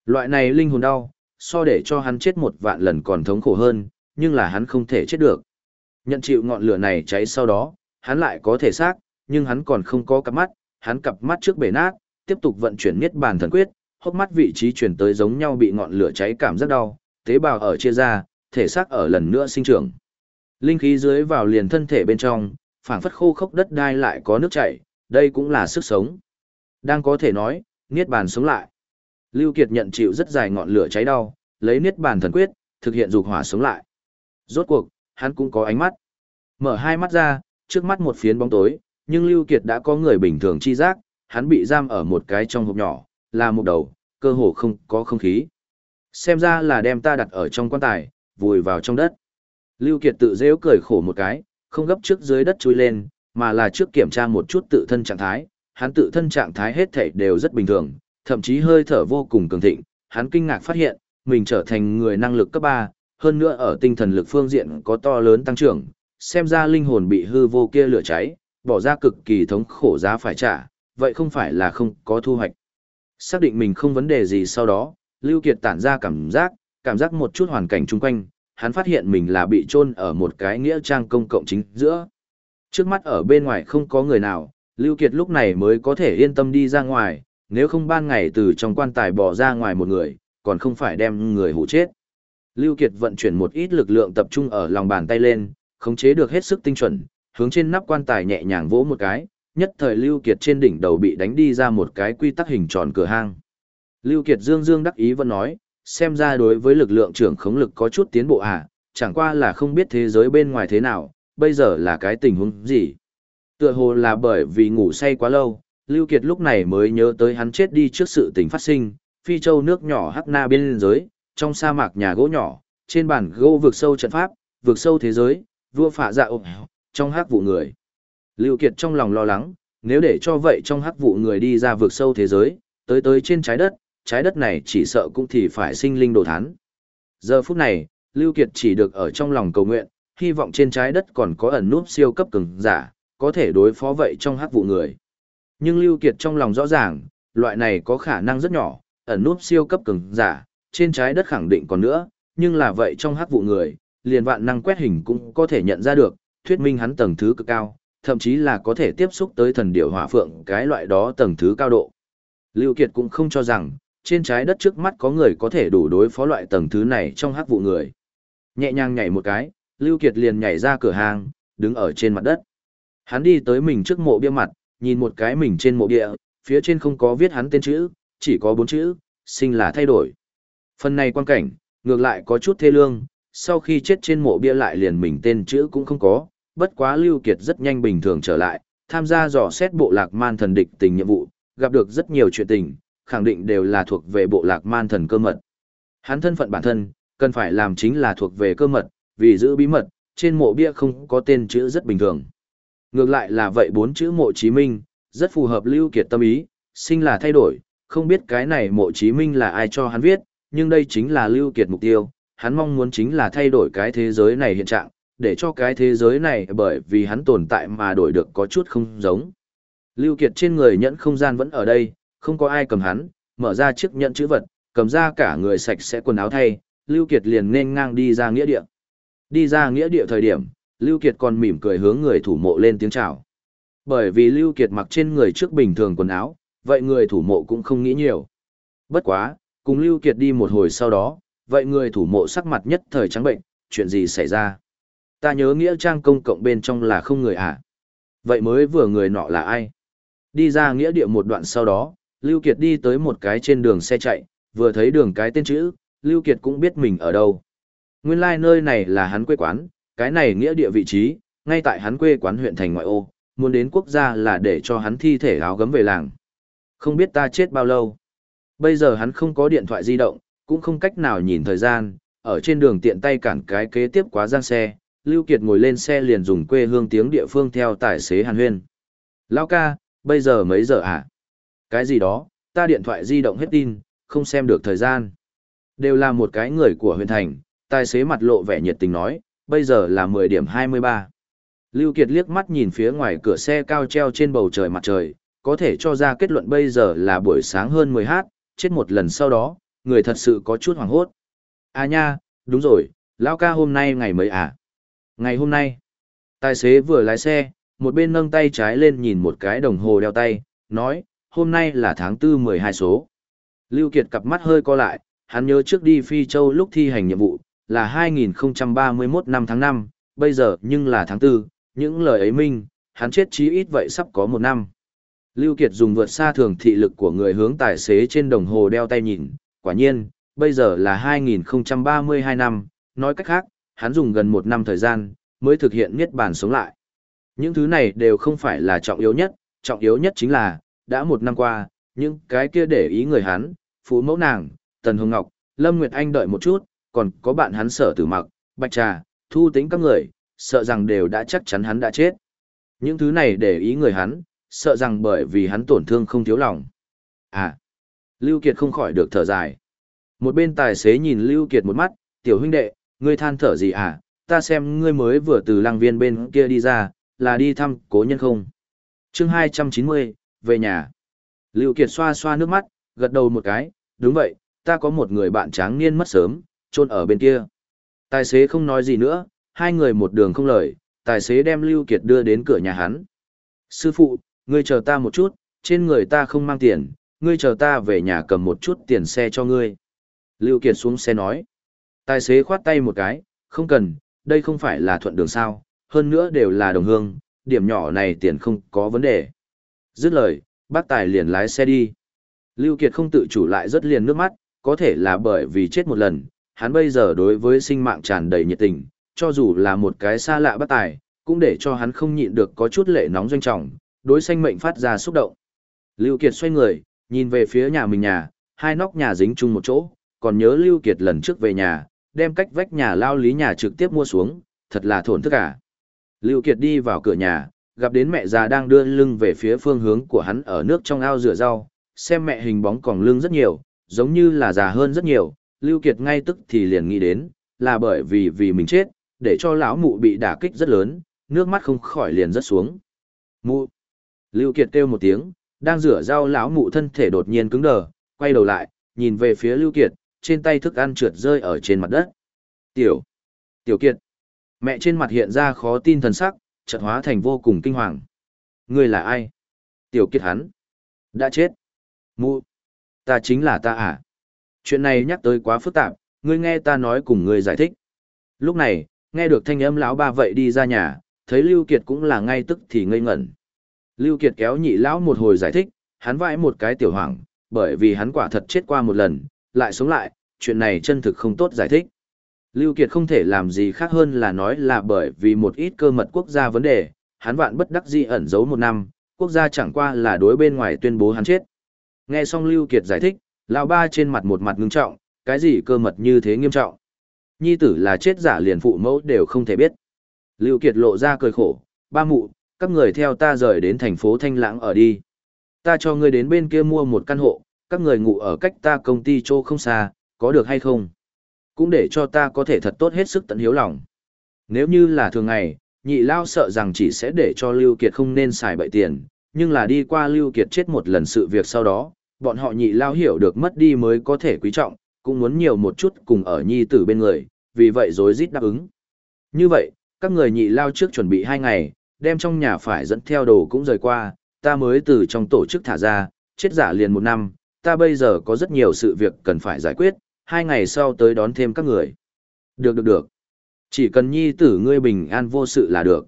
Loại này linh hồn đau, so để cho hắn chết một vạn lần còn thống khổ hơn, nhưng là hắn không thể chết được. Nhận chịu ngọn lửa này cháy sau đó, hắn lại có thể xác, nhưng hắn còn không có cặp mắt, hắn cặp mắt trước bể nát, tiếp tục vận chuyển niết bàn thần quyết, hốc mắt vị trí chuyển tới giống nhau bị ngọn lửa cháy cảm giác đau, tế bào ở chia ra, thể xác ở lần nữa sinh trưởng. Linh khí dưới vào liền thân thể bên trong, phảng phất khô khốc đất đai lại có nước chảy, đây cũng là sức sống. Đang có thể nói, niết bàn sống lại. Lưu Kiệt nhận chịu rất dài ngọn lửa cháy đau, lấy niết bàn thần quyết, thực hiện dục hỏa sống lại. Rốt cuộc, hắn cũng có ánh mắt. Mở hai mắt ra, trước mắt một phiến bóng tối, nhưng Lưu Kiệt đã có người bình thường chi giác, hắn bị giam ở một cái trong hộp nhỏ, là một đầu, cơ hồ không có không khí. Xem ra là đem ta đặt ở trong quan tài, vùi vào trong đất. Lưu Kiệt tự dễ cười khổ một cái, không gấp trước dưới đất chui lên, mà là trước kiểm tra một chút tự thân trạng thái, hắn tự thân trạng thái hết thảy đều rất bình thường, thậm chí hơi thở vô cùng cường thịnh, hắn kinh ngạc phát hiện, mình trở thành người năng lực cấp 3, hơn nữa ở tinh thần lực phương diện có to lớn tăng trưởng, xem ra linh hồn bị hư vô kia lửa cháy, bỏ ra cực kỳ thống khổ giá phải trả, vậy không phải là không có thu hoạch. Xác định mình không vấn đề gì sau đó, Lưu Kiệt tản ra cảm giác, cảm giác một chút hoàn cảnh chung quanh, hắn phát hiện mình là bị chôn ở một cái nghĩa trang công cộng chính giữa. Trước mắt ở bên ngoài không có người nào, Lưu Kiệt lúc này mới có thể yên tâm đi ra ngoài, nếu không ban ngày từ trong quan tài bỏ ra ngoài một người, còn không phải đem người hủ chết. Lưu Kiệt vận chuyển một ít lực lượng tập trung ở lòng bàn tay lên, khống chế được hết sức tinh chuẩn, hướng trên nắp quan tài nhẹ nhàng vỗ một cái, nhất thời Lưu Kiệt trên đỉnh đầu bị đánh đi ra một cái quy tắc hình tròn cửa hang. Lưu Kiệt dương dương đắc ý vẫn nói, xem ra đối với lực lượng trưởng khống lực có chút tiến bộ à, chẳng qua là không biết thế giới bên ngoài thế nào, bây giờ là cái tình huống gì. Tựa hồ là bởi vì ngủ say quá lâu, Lưu Kiệt lúc này mới nhớ tới hắn chết đi trước sự tình phát sinh, phi châu nước nhỏ hắc na bên giới, trong sa mạc nhà gỗ nhỏ, trên bàn gỗ vực sâu trận pháp, vực sâu thế giới, vua phạ dạ ộp, trong hắc vụ người. Lưu Kiệt trong lòng lo lắng, nếu để cho vậy trong hắc vụ người đi ra vượt sâu thế giới, tới tới trên trái đất, trái đất này chỉ sợ cũng thì phải sinh linh đồ thán. Giờ phút này, Lưu Kiệt chỉ được ở trong lòng cầu nguyện, hy vọng trên trái đất còn có ẩn núp siêu cấp cường giả, có thể đối phó vậy trong hắc vụ người. Nhưng Lưu Kiệt trong lòng rõ ràng, loại này có khả năng rất nhỏ, ẩn núp siêu cấp cường giả, trên trái đất khẳng định còn nữa, nhưng là vậy trong hắc vụ người, liền vạn năng quét hình cũng có thể nhận ra được, thuyết minh hắn tầng thứ cực cao, thậm chí là có thể tiếp xúc tới thần điểu hỏa phượng cái loại đó tầng thứ cao độ. Lưu Kiệt cũng không cho rằng, trên trái đất trước mắt có người có thể đủ đối phó loại tầng thứ này trong hắc vụ người. Nhẹ nhàng nhảy một cái, Lưu Kiệt liền nhảy ra cửa hàng, đứng ở trên mặt đất. Hắn đi tới mình trước mộ bia mặt, nhìn một cái mình trên mộ bia, phía trên không có viết hắn tên chữ, chỉ có bốn chữ, sinh là thay đổi. Phần này quan cảnh, ngược lại có chút thê lương, sau khi chết trên mộ bia lại liền mình tên chữ cũng không có, bất quá Lưu Kiệt rất nhanh bình thường trở lại, tham gia dò xét bộ lạc man thần địch tình nhiệm vụ, gặp được rất nhiều chuyện tình, khẳng định đều là thuộc về bộ lạc man thần cơ mật. Hắn thân phận bản thân, cần phải làm chính là thuộc về cơ mật, vì giữ bí mật, trên mộ bia không có tên chữ rất bình thường. Ngược lại là vậy bốn chữ mộ chí minh, rất phù hợp Lưu Kiệt tâm ý, sinh là thay đổi, không biết cái này mộ chí minh là ai cho hắn viết, nhưng đây chính là Lưu Kiệt mục tiêu, hắn mong muốn chính là thay đổi cái thế giới này hiện trạng, để cho cái thế giới này bởi vì hắn tồn tại mà đổi được có chút không giống. Lưu Kiệt trên người nhẫn không gian vẫn ở đây, không có ai cầm hắn, mở ra chiếc nhẫn chữ vật, cầm ra cả người sạch sẽ quần áo thay, Lưu Kiệt liền nên ngang đi ra nghĩa địa. Đi ra nghĩa địa thời điểm, Lưu Kiệt còn mỉm cười hướng người thủ mộ lên tiếng chào. Bởi vì Lưu Kiệt mặc trên người trước bình thường quần áo, vậy người thủ mộ cũng không nghĩ nhiều. Bất quá, cùng Lưu Kiệt đi một hồi sau đó, vậy người thủ mộ sắc mặt nhất thời trắng bệnh, chuyện gì xảy ra? Ta nhớ nghĩa trang công cộng bên trong là không người à? Vậy mới vừa người nọ là ai? Đi ra nghĩa địa một đoạn sau đó, Lưu Kiệt đi tới một cái trên đường xe chạy, vừa thấy đường cái tên chữ, Lưu Kiệt cũng biết mình ở đâu. Nguyên lai like nơi này là hắn quê quán, cái này nghĩa địa vị trí, ngay tại hắn quê quán huyện thành ngoại ô, muốn đến quốc gia là để cho hắn thi thể áo gấm về làng. Không biết ta chết bao lâu. Bây giờ hắn không có điện thoại di động, cũng không cách nào nhìn thời gian, ở trên đường tiện tay cản cái kế tiếp quá gian xe, Lưu Kiệt ngồi lên xe liền dùng quê hương tiếng địa phương theo tài xế Hàn Huyên. Lao ca, bây giờ mấy giờ hả? À? Cái gì đó, ta điện thoại di động hết tin, không xem được thời gian. Đều là một cái người của huyện thành, tài xế mặt lộ vẻ nhiệt tình nói, bây giờ là 10 điểm 23. Lưu Kiệt liếc mắt nhìn phía ngoài cửa xe cao treo trên bầu trời mặt trời, có thể cho ra kết luận bây giờ là buổi sáng hơn 10 h, chết một lần sau đó, người thật sự có chút hoảng hốt. À nha, đúng rồi, lão ca hôm nay ngày mấy à? Ngày hôm nay, tài xế vừa lái xe, một bên nâng tay trái lên nhìn một cái đồng hồ đeo tay, nói, hôm nay là tháng 4 12 số. Lưu Kiệt cặp mắt hơi co lại, hắn nhớ trước đi Phi Châu lúc thi hành nhiệm vụ, là 2031 năm tháng 5, bây giờ nhưng là tháng 4, những lời ấy minh, hắn chết chí ít vậy sắp có một năm. Lưu Kiệt dùng vượt xa thường thị lực của người hướng tài xế trên đồng hồ đeo tay nhìn, quả nhiên, bây giờ là 2032 năm, nói cách khác, hắn dùng gần một năm thời gian, mới thực hiện niết bàn sống lại. Những thứ này đều không phải là trọng yếu nhất, trọng yếu nhất chính là, đã một năm qua, những cái kia để ý người hắn, Phú Mẫu Nàng, Tần Hồng Ngọc, Lâm Nguyệt Anh đợi một chút, còn có bạn hắn sở tử mặc, Bạch Trà, Thu tính các người, sợ rằng đều đã chắc chắn hắn đã chết. Những thứ này để ý người hắn, sợ rằng bởi vì hắn tổn thương không thiếu lòng. À, Lưu Kiệt không khỏi được thở dài. Một bên tài xế nhìn Lưu Kiệt một mắt, tiểu huynh đệ, ngươi than thở gì à, ta xem ngươi mới vừa từ lăng viên bên kia đi ra, là đi thăm cố nhân không. Chương 290, về nhà. Lưu Kiệt xoa xoa nước mắt, gật đầu một cái, đúng vậy, ta có một người bạn tráng niên mất sớm, chôn ở bên kia. Tài xế không nói gì nữa, hai người một đường không lời, tài xế đem Lưu Kiệt đưa đến cửa nhà hắn. Sư phụ, ngươi chờ ta một chút, trên người ta không mang tiền, ngươi chờ ta về nhà cầm một chút tiền xe cho ngươi. Lưu Kiệt xuống xe nói. Tài xế khoát tay một cái, không cần, đây không phải là thuận đường sao, hơn nữa đều là đồng hương, điểm nhỏ này tiền không có vấn đề. Dứt lời, bác tài liền lái xe đi. Lưu Kiệt không tự chủ lại rất liền nước mắt, có thể là bởi vì chết một lần, hắn bây giờ đối với sinh mạng tràn đầy nhiệt tình, cho dù là một cái xa lạ bác tài, cũng để cho hắn không nhịn được có chút lệ nóng doanh trọng, đối sinh mệnh phát ra xúc động. Lưu Kiệt xoay người, nhìn về phía nhà mình nhà, hai nóc nhà dính chung một chỗ, còn nhớ Lưu Kiệt lần trước về nhà, đem cách vách nhà lao lý nhà trực tiếp mua xuống, thật là thổn thức cả. À. Lưu Kiệt đi vào cửa nhà, gặp đến mẹ già đang đưa lưng về phía phương hướng của hắn ở nước trong ao rửa rau, xem mẹ hình bóng còn lưng rất nhiều, giống như là già hơn rất nhiều, Lưu Kiệt ngay tức thì liền nghĩ đến, là bởi vì vì mình chết, để cho lão mụ bị đả kích rất lớn, nước mắt không khỏi liền rớt xuống. Mụ! Lưu Kiệt kêu một tiếng, đang rửa rau lão mụ thân thể đột nhiên cứng đờ, quay đầu lại, nhìn về phía Lưu Kiệt, trên tay thức ăn trượt rơi ở trên mặt đất. Tiểu! Tiểu Kiệt! Mẹ trên mặt hiện ra khó tin thần sắc, chợt hóa thành vô cùng kinh hoàng. Ngươi là ai? Tiểu Kiệt hắn! Đã chết! Mụ! Ta chính là ta à? Chuyện này nhắc tới quá phức tạp, ngươi nghe ta nói cùng ngươi giải thích. Lúc này, nghe được thanh âm lão ba vậy đi ra nhà, thấy Lưu Kiệt cũng là ngay tức thì ngây ngẩn. Lưu Kiệt kéo nhị lão một hồi giải thích, hắn vãi một cái tiểu hoàng bởi vì hắn quả thật chết qua một lần, lại sống lại, chuyện này chân thực không tốt giải thích. Lưu Kiệt không thể làm gì khác hơn là nói là bởi vì một ít cơ mật quốc gia vấn đề, hắn vạn bất đắc dĩ ẩn giấu một năm, quốc gia chẳng qua là đối bên ngoài tuyên bố hắn chết. Nghe xong Lưu Kiệt giải thích, lão ba trên mặt một mặt ngưng trọng, cái gì cơ mật như thế nghiêm trọng. Nhi tử là chết giả liền phụ mẫu đều không thể biết. Lưu Kiệt lộ ra cười khổ, ba mụ, các người theo ta rời đến thành phố Thanh Lãng ở đi. Ta cho ngươi đến bên kia mua một căn hộ, các người ngủ ở cách ta công ty chỗ không xa, có được hay không? Cũng để cho ta có thể thật tốt hết sức tận hiếu lòng. Nếu như là thường ngày, nhị lao sợ rằng chỉ sẽ để cho Lưu Kiệt không nên xài bậy tiền, nhưng là đi qua Lưu Kiệt chết một lần sự việc sau đó, bọn họ nhị lao hiểu được mất đi mới có thể quý trọng, cũng muốn nhiều một chút cùng ở nhi tử bên người, vì vậy rối rít đáp ứng. Như vậy, các người nhị lao trước chuẩn bị hai ngày, đem trong nhà phải dẫn theo đồ cũng rời qua, ta mới từ trong tổ chức thả ra, chết giả liền một năm, ta bây giờ có rất nhiều sự việc cần phải giải quyết, hai ngày sau tới đón thêm các người. Được được được. Chỉ cần nhi tử ngươi bình an vô sự là được.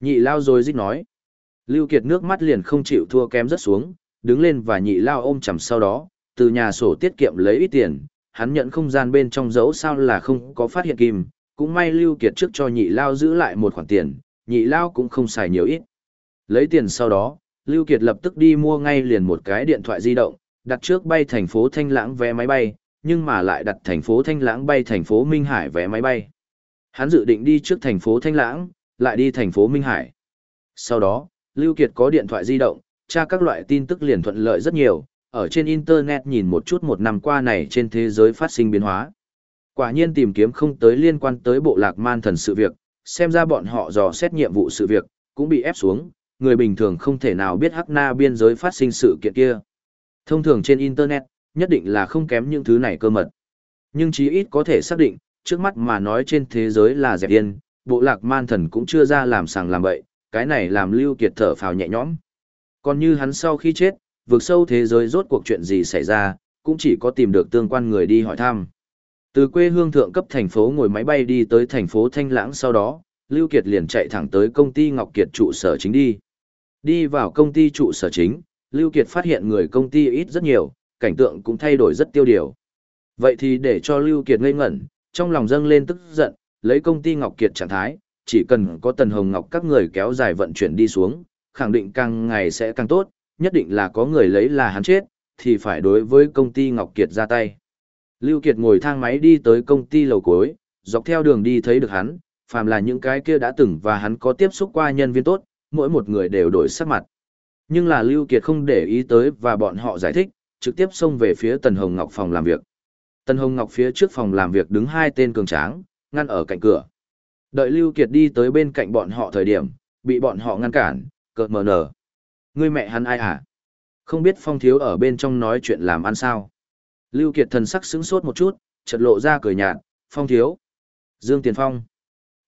Nhị lao rồi rít nói. Lưu Kiệt nước mắt liền không chịu thua kém rất xuống, đứng lên và nhị lao ôm chầm sau đó, từ nhà sổ tiết kiệm lấy ít tiền, hắn nhận không gian bên trong dấu sao là không có phát hiện kim, cũng may Lưu Kiệt trước cho nhị lao giữ lại một khoản tiền, nhị lao cũng không xài nhiều ít. Lấy tiền sau đó, Lưu Kiệt lập tức đi mua ngay liền một cái điện thoại di động, đặt trước bay thành phố Thanh Lãng vé máy bay, nhưng mà lại đặt thành phố Thanh Lãng bay thành phố Minh Hải vé máy bay. Hắn dự định đi trước thành phố Thanh Lãng, lại đi thành phố Minh Hải. Sau đó, Lưu Kiệt có điện thoại di động, tra các loại tin tức liền thuận lợi rất nhiều, ở trên Internet nhìn một chút một năm qua này trên thế giới phát sinh biến hóa. Quả nhiên tìm kiếm không tới liên quan tới bộ lạc man thần sự việc, xem ra bọn họ dò xét nhiệm vụ sự việc, cũng bị ép xuống, người bình thường không thể nào biết hắc na biên giới phát sinh sự kiện kia. Thông thường trên Internet, nhất định là không kém những thứ này cơ mật. Nhưng chí ít có thể xác định, trước mắt mà nói trên thế giới là dẹp điên, bộ lạc man thần cũng chưa ra làm sàng làm bậy, cái này làm Lưu Kiệt thở phào nhẹ nhõm. Còn như hắn sau khi chết, vượt sâu thế giới rốt cuộc chuyện gì xảy ra, cũng chỉ có tìm được tương quan người đi hỏi thăm. Từ quê hương thượng cấp thành phố ngồi máy bay đi tới thành phố Thanh Lãng sau đó, Lưu Kiệt liền chạy thẳng tới công ty Ngọc Kiệt trụ sở chính đi. Đi vào công ty trụ sở chính, Lưu Kiệt phát hiện người công ty ít rất nhiều, cảnh tượng cũng thay đổi rất tiêu điều. Vậy thì để cho Lưu Kiệt ngây ngẩn, trong lòng dâng lên tức giận, lấy công ty Ngọc Kiệt trạng thái, chỉ cần có Tần Hồng Ngọc các người kéo dài vận chuyển đi xuống, khẳng định càng ngày sẽ càng tốt, nhất định là có người lấy là hắn chết, thì phải đối với công ty Ngọc Kiệt ra tay. Lưu Kiệt ngồi thang máy đi tới công ty lầu cuối, dọc theo đường đi thấy được hắn, phàm là những cái kia đã từng và hắn có tiếp xúc qua nhân viên tốt, mỗi một người đều đổi sắc mặt. Nhưng là Lưu Kiệt không để ý tới và bọn họ giải thích, trực tiếp xông về phía Tần Hồng Ngọc phòng làm việc. Tần Hồng Ngọc phía trước phòng làm việc đứng hai tên cường tráng, ngăn ở cạnh cửa. Đợi Lưu Kiệt đi tới bên cạnh bọn họ thời điểm, bị bọn họ ngăn cản, cợt mờ nở. Ngươi mẹ hắn ai hả? Không biết Phong Thiếu ở bên trong nói chuyện làm ăn sao? Lưu Kiệt thần sắc sững sốt một chút, chợt lộ ra cười nhạt, Phong Thiếu. Dương Tiền Phong.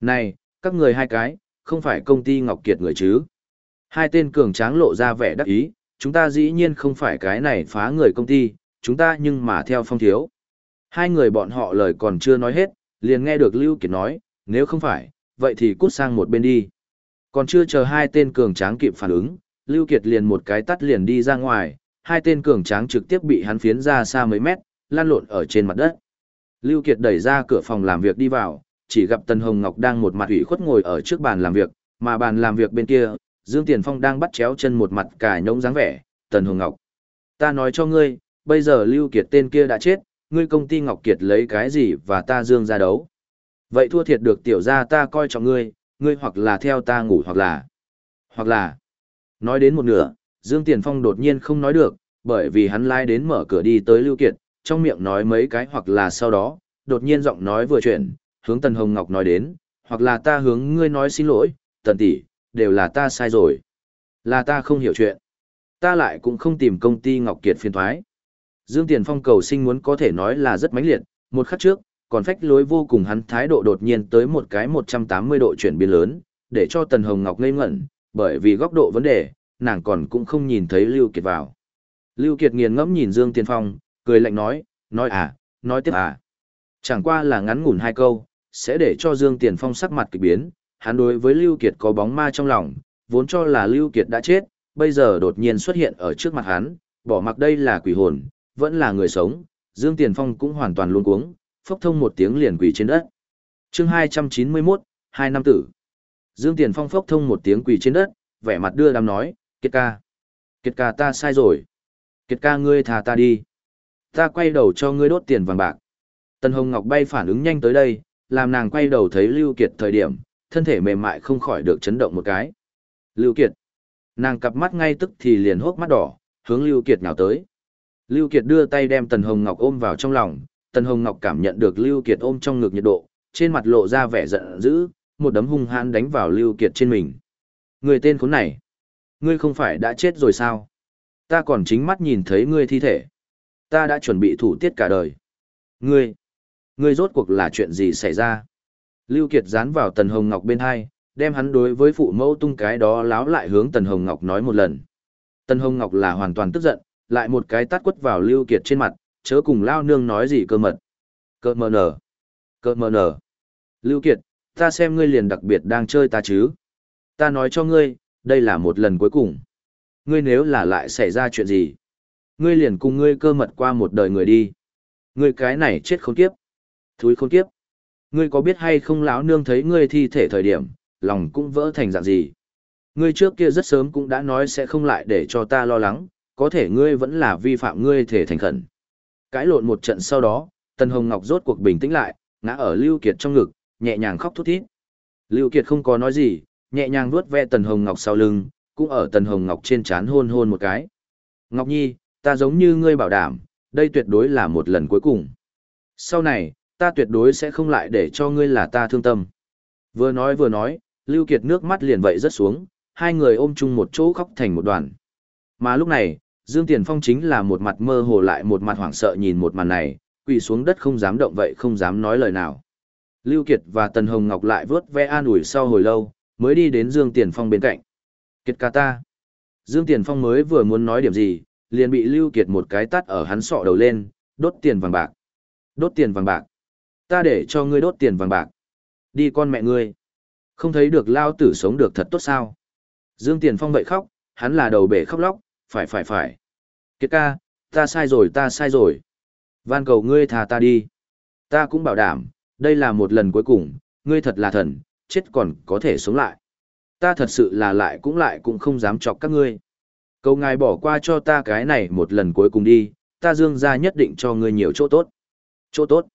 Này, các người hai cái, không phải công ty Ngọc Kiệt người chứ? Hai tên cường tráng lộ ra vẻ đắc ý, chúng ta dĩ nhiên không phải cái này phá người công ty, chúng ta nhưng mà theo Phong Thiếu. Hai người bọn họ lời còn chưa nói hết, liền nghe được Lưu Kiệt nói, nếu không phải, vậy thì cút sang một bên đi. Còn chưa chờ hai tên cường tráng kịp phản ứng, Lưu Kiệt liền một cái tắt liền đi ra ngoài, hai tên cường tráng trực tiếp bị hắn phiến ra xa mấy mét, lan lộn ở trên mặt đất. Lưu Kiệt đẩy ra cửa phòng làm việc đi vào, chỉ gặp Tần Hồng Ngọc đang một mặt ủy khuất ngồi ở trước bàn làm việc, mà bàn làm việc bên kia, Dương Tiền Phong đang bắt chéo chân một mặt cả nhống dáng vẻ, Tần Hồng Ngọc. Ta nói cho ngươi, bây giờ Lưu Kiệt tên kia đã chết, ngươi công ty Ngọc Kiệt lấy cái gì và ta Dương ra đấu. Vậy thua thiệt được tiểu gia ta coi trọng ngươi, ngươi hoặc là theo ta ngủ hoặc là... Hoặc là... Nói đến một nửa, Dương Tiền Phong đột nhiên không nói được, bởi vì hắn lai đến mở cửa đi tới Lưu Kiệt, trong miệng nói mấy cái hoặc là sau đó, đột nhiên giọng nói vừa chuyển, hướng Tần Hồng Ngọc nói đến, hoặc là ta hướng ngươi nói xin lỗi, Tần tỷ, đều là ta sai rồi. Là ta không hiểu chuyện. Ta lại cũng không tìm công ty Ngọc Kiệt phiên thoái. Dương Tiền Phong cầu sinh muốn có thể nói là rất mãnh liệt, một khắc trước, còn phách lối vô cùng hắn thái độ đột nhiên tới một cái 180 độ chuyển biến lớn, để cho Tần Hồng Ngọc ngây ngẩn, bởi vì góc độ vấn đề, nàng còn cũng không nhìn thấy Lưu Kiệt vào. Lưu Kiệt nghiền ngẫm nhìn Dương Tiền Phong, cười lạnh nói, nói à, nói tiếp à. Chẳng qua là ngắn ngủn hai câu, sẽ để cho Dương Tiền Phong sắc mặt kỳ biến, hắn đối với Lưu Kiệt có bóng ma trong lòng, vốn cho là Lưu Kiệt đã chết, bây giờ đột nhiên xuất hiện ở trước mặt hắn, bỏ mặc đây là quỷ hồn, vẫn là người sống, Dương Tiền Phong cũng hoàn toàn luống cuống, phốc thông một tiếng liền quỳ trên đất. Chương 291, hai năm tử. Dương Tiền Phong phốc thông một tiếng quỳ trên đất, vẻ mặt đưa đám nói, Kiệt ca. Kiệt ca ta sai rồi. Kiệt ca ngươi thả ta đi. Ta quay đầu cho ngươi đốt tiền vàng bạc. Tần Hồng Ngọc bay phản ứng nhanh tới đây, làm nàng quay đầu thấy Lưu Kiệt thời điểm, thân thể mềm mại không khỏi được chấn động một cái. Lưu Kiệt. Nàng cặp mắt ngay tức thì liền hốc mắt đỏ, hướng Lưu Kiệt nhào tới. Lưu Kiệt đưa tay đem Tần Hồng Ngọc ôm vào trong lòng, Tần Hồng Ngọc cảm nhận được Lưu Kiệt ôm trong ngực nhiệt độ, trên mặt lộ ra vẻ giận dữ, một đấm hung hãn đánh vào Lưu Kiệt trên mình. Người tên khốn này, ngươi không phải đã chết rồi sao? Ta còn chính mắt nhìn thấy ngươi thi thể. Ta đã chuẩn bị thủ tiết cả đời. Ngươi, ngươi rốt cuộc là chuyện gì xảy ra? Lưu Kiệt dán vào Tần Hồng Ngọc bên hai, đem hắn đối với phụ mẫu tung cái đó láo lại hướng Tần Hồng Ngọc nói một lần. Tần Hồng Ngọc là hoàn toàn tức giận, lại một cái tát quất vào Lưu Kiệt trên mặt, chớ cùng lao nương nói gì cơ mật. Cơ mờ nở. Cơ mờ nở. Lưu Kiệt, ta xem ngươi liền đặc biệt đang chơi ta chứ. Ta nói cho ngươi, đây là một lần cuối cùng. ngươi nếu là lại xảy ra chuyện gì? Ngươi liền cùng ngươi cơ mật qua một đời người đi. Ngươi cái này chết không kiếp. Thúi không kiếp. Ngươi có biết hay không lão nương thấy ngươi thi thể thời điểm, lòng cũng vỡ thành dạng gì? Ngươi trước kia rất sớm cũng đã nói sẽ không lại để cho ta lo lắng, có thể ngươi vẫn là vi phạm ngươi thể thành khẩn. Cãi lộn một trận sau đó, Tần Hồng Ngọc rốt cuộc bình tĩnh lại, ngã ở Lưu Kiệt trong ngực, nhẹ nhàng khóc thút thít. Lưu Kiệt không có nói gì, nhẹ nhàng vuốt ve Tần Hồng Ngọc sau lưng, cũng ở Tần Hồng Ngọc trên trán hôn hôn một cái. Ngọc Nhi, ta giống như ngươi bảo đảm, đây tuyệt đối là một lần cuối cùng. Sau này, ta tuyệt đối sẽ không lại để cho ngươi là ta thương tâm. Vừa nói vừa nói, Lưu Kiệt nước mắt liền vậy rất xuống, hai người ôm chung một chỗ khóc thành một đoàn. Mà lúc này, Dương Tiền Phong chính là một mặt mơ hồ lại một mặt hoảng sợ nhìn một màn này, quỳ xuống đất không dám động vậy không dám nói lời nào. Lưu Kiệt và Tần Hồng Ngọc lại vớt ve an ủi sau hồi lâu, mới đi đến Dương Tiền Phong bên cạnh. Kiệt ca ta. Dương Tiền Phong mới vừa muốn nói điểm gì, liền bị Lưu Kiệt một cái tát ở hắn sọ đầu lên, đốt tiền vàng bạc. Đốt tiền vàng bạc. Ta để cho ngươi đốt tiền vàng bạc. Đi con mẹ ngươi. Không thấy được lao tử sống được thật tốt sao. Dương Tiền Phong vậy khóc, hắn là đầu bể khóc lóc, phải phải phải. Kiệt ca, ta sai rồi ta sai rồi. Van cầu ngươi thà ta đi. Ta cũng bảo đảm, đây là một lần cuối cùng, ngươi thật là thần, chết còn có thể sống lại. Ta thật sự là lại cũng lại cũng không dám chọc các ngươi. Cầu ngài bỏ qua cho ta cái này một lần cuối cùng đi, ta dương ra nhất định cho ngươi nhiều chỗ tốt. Chỗ tốt?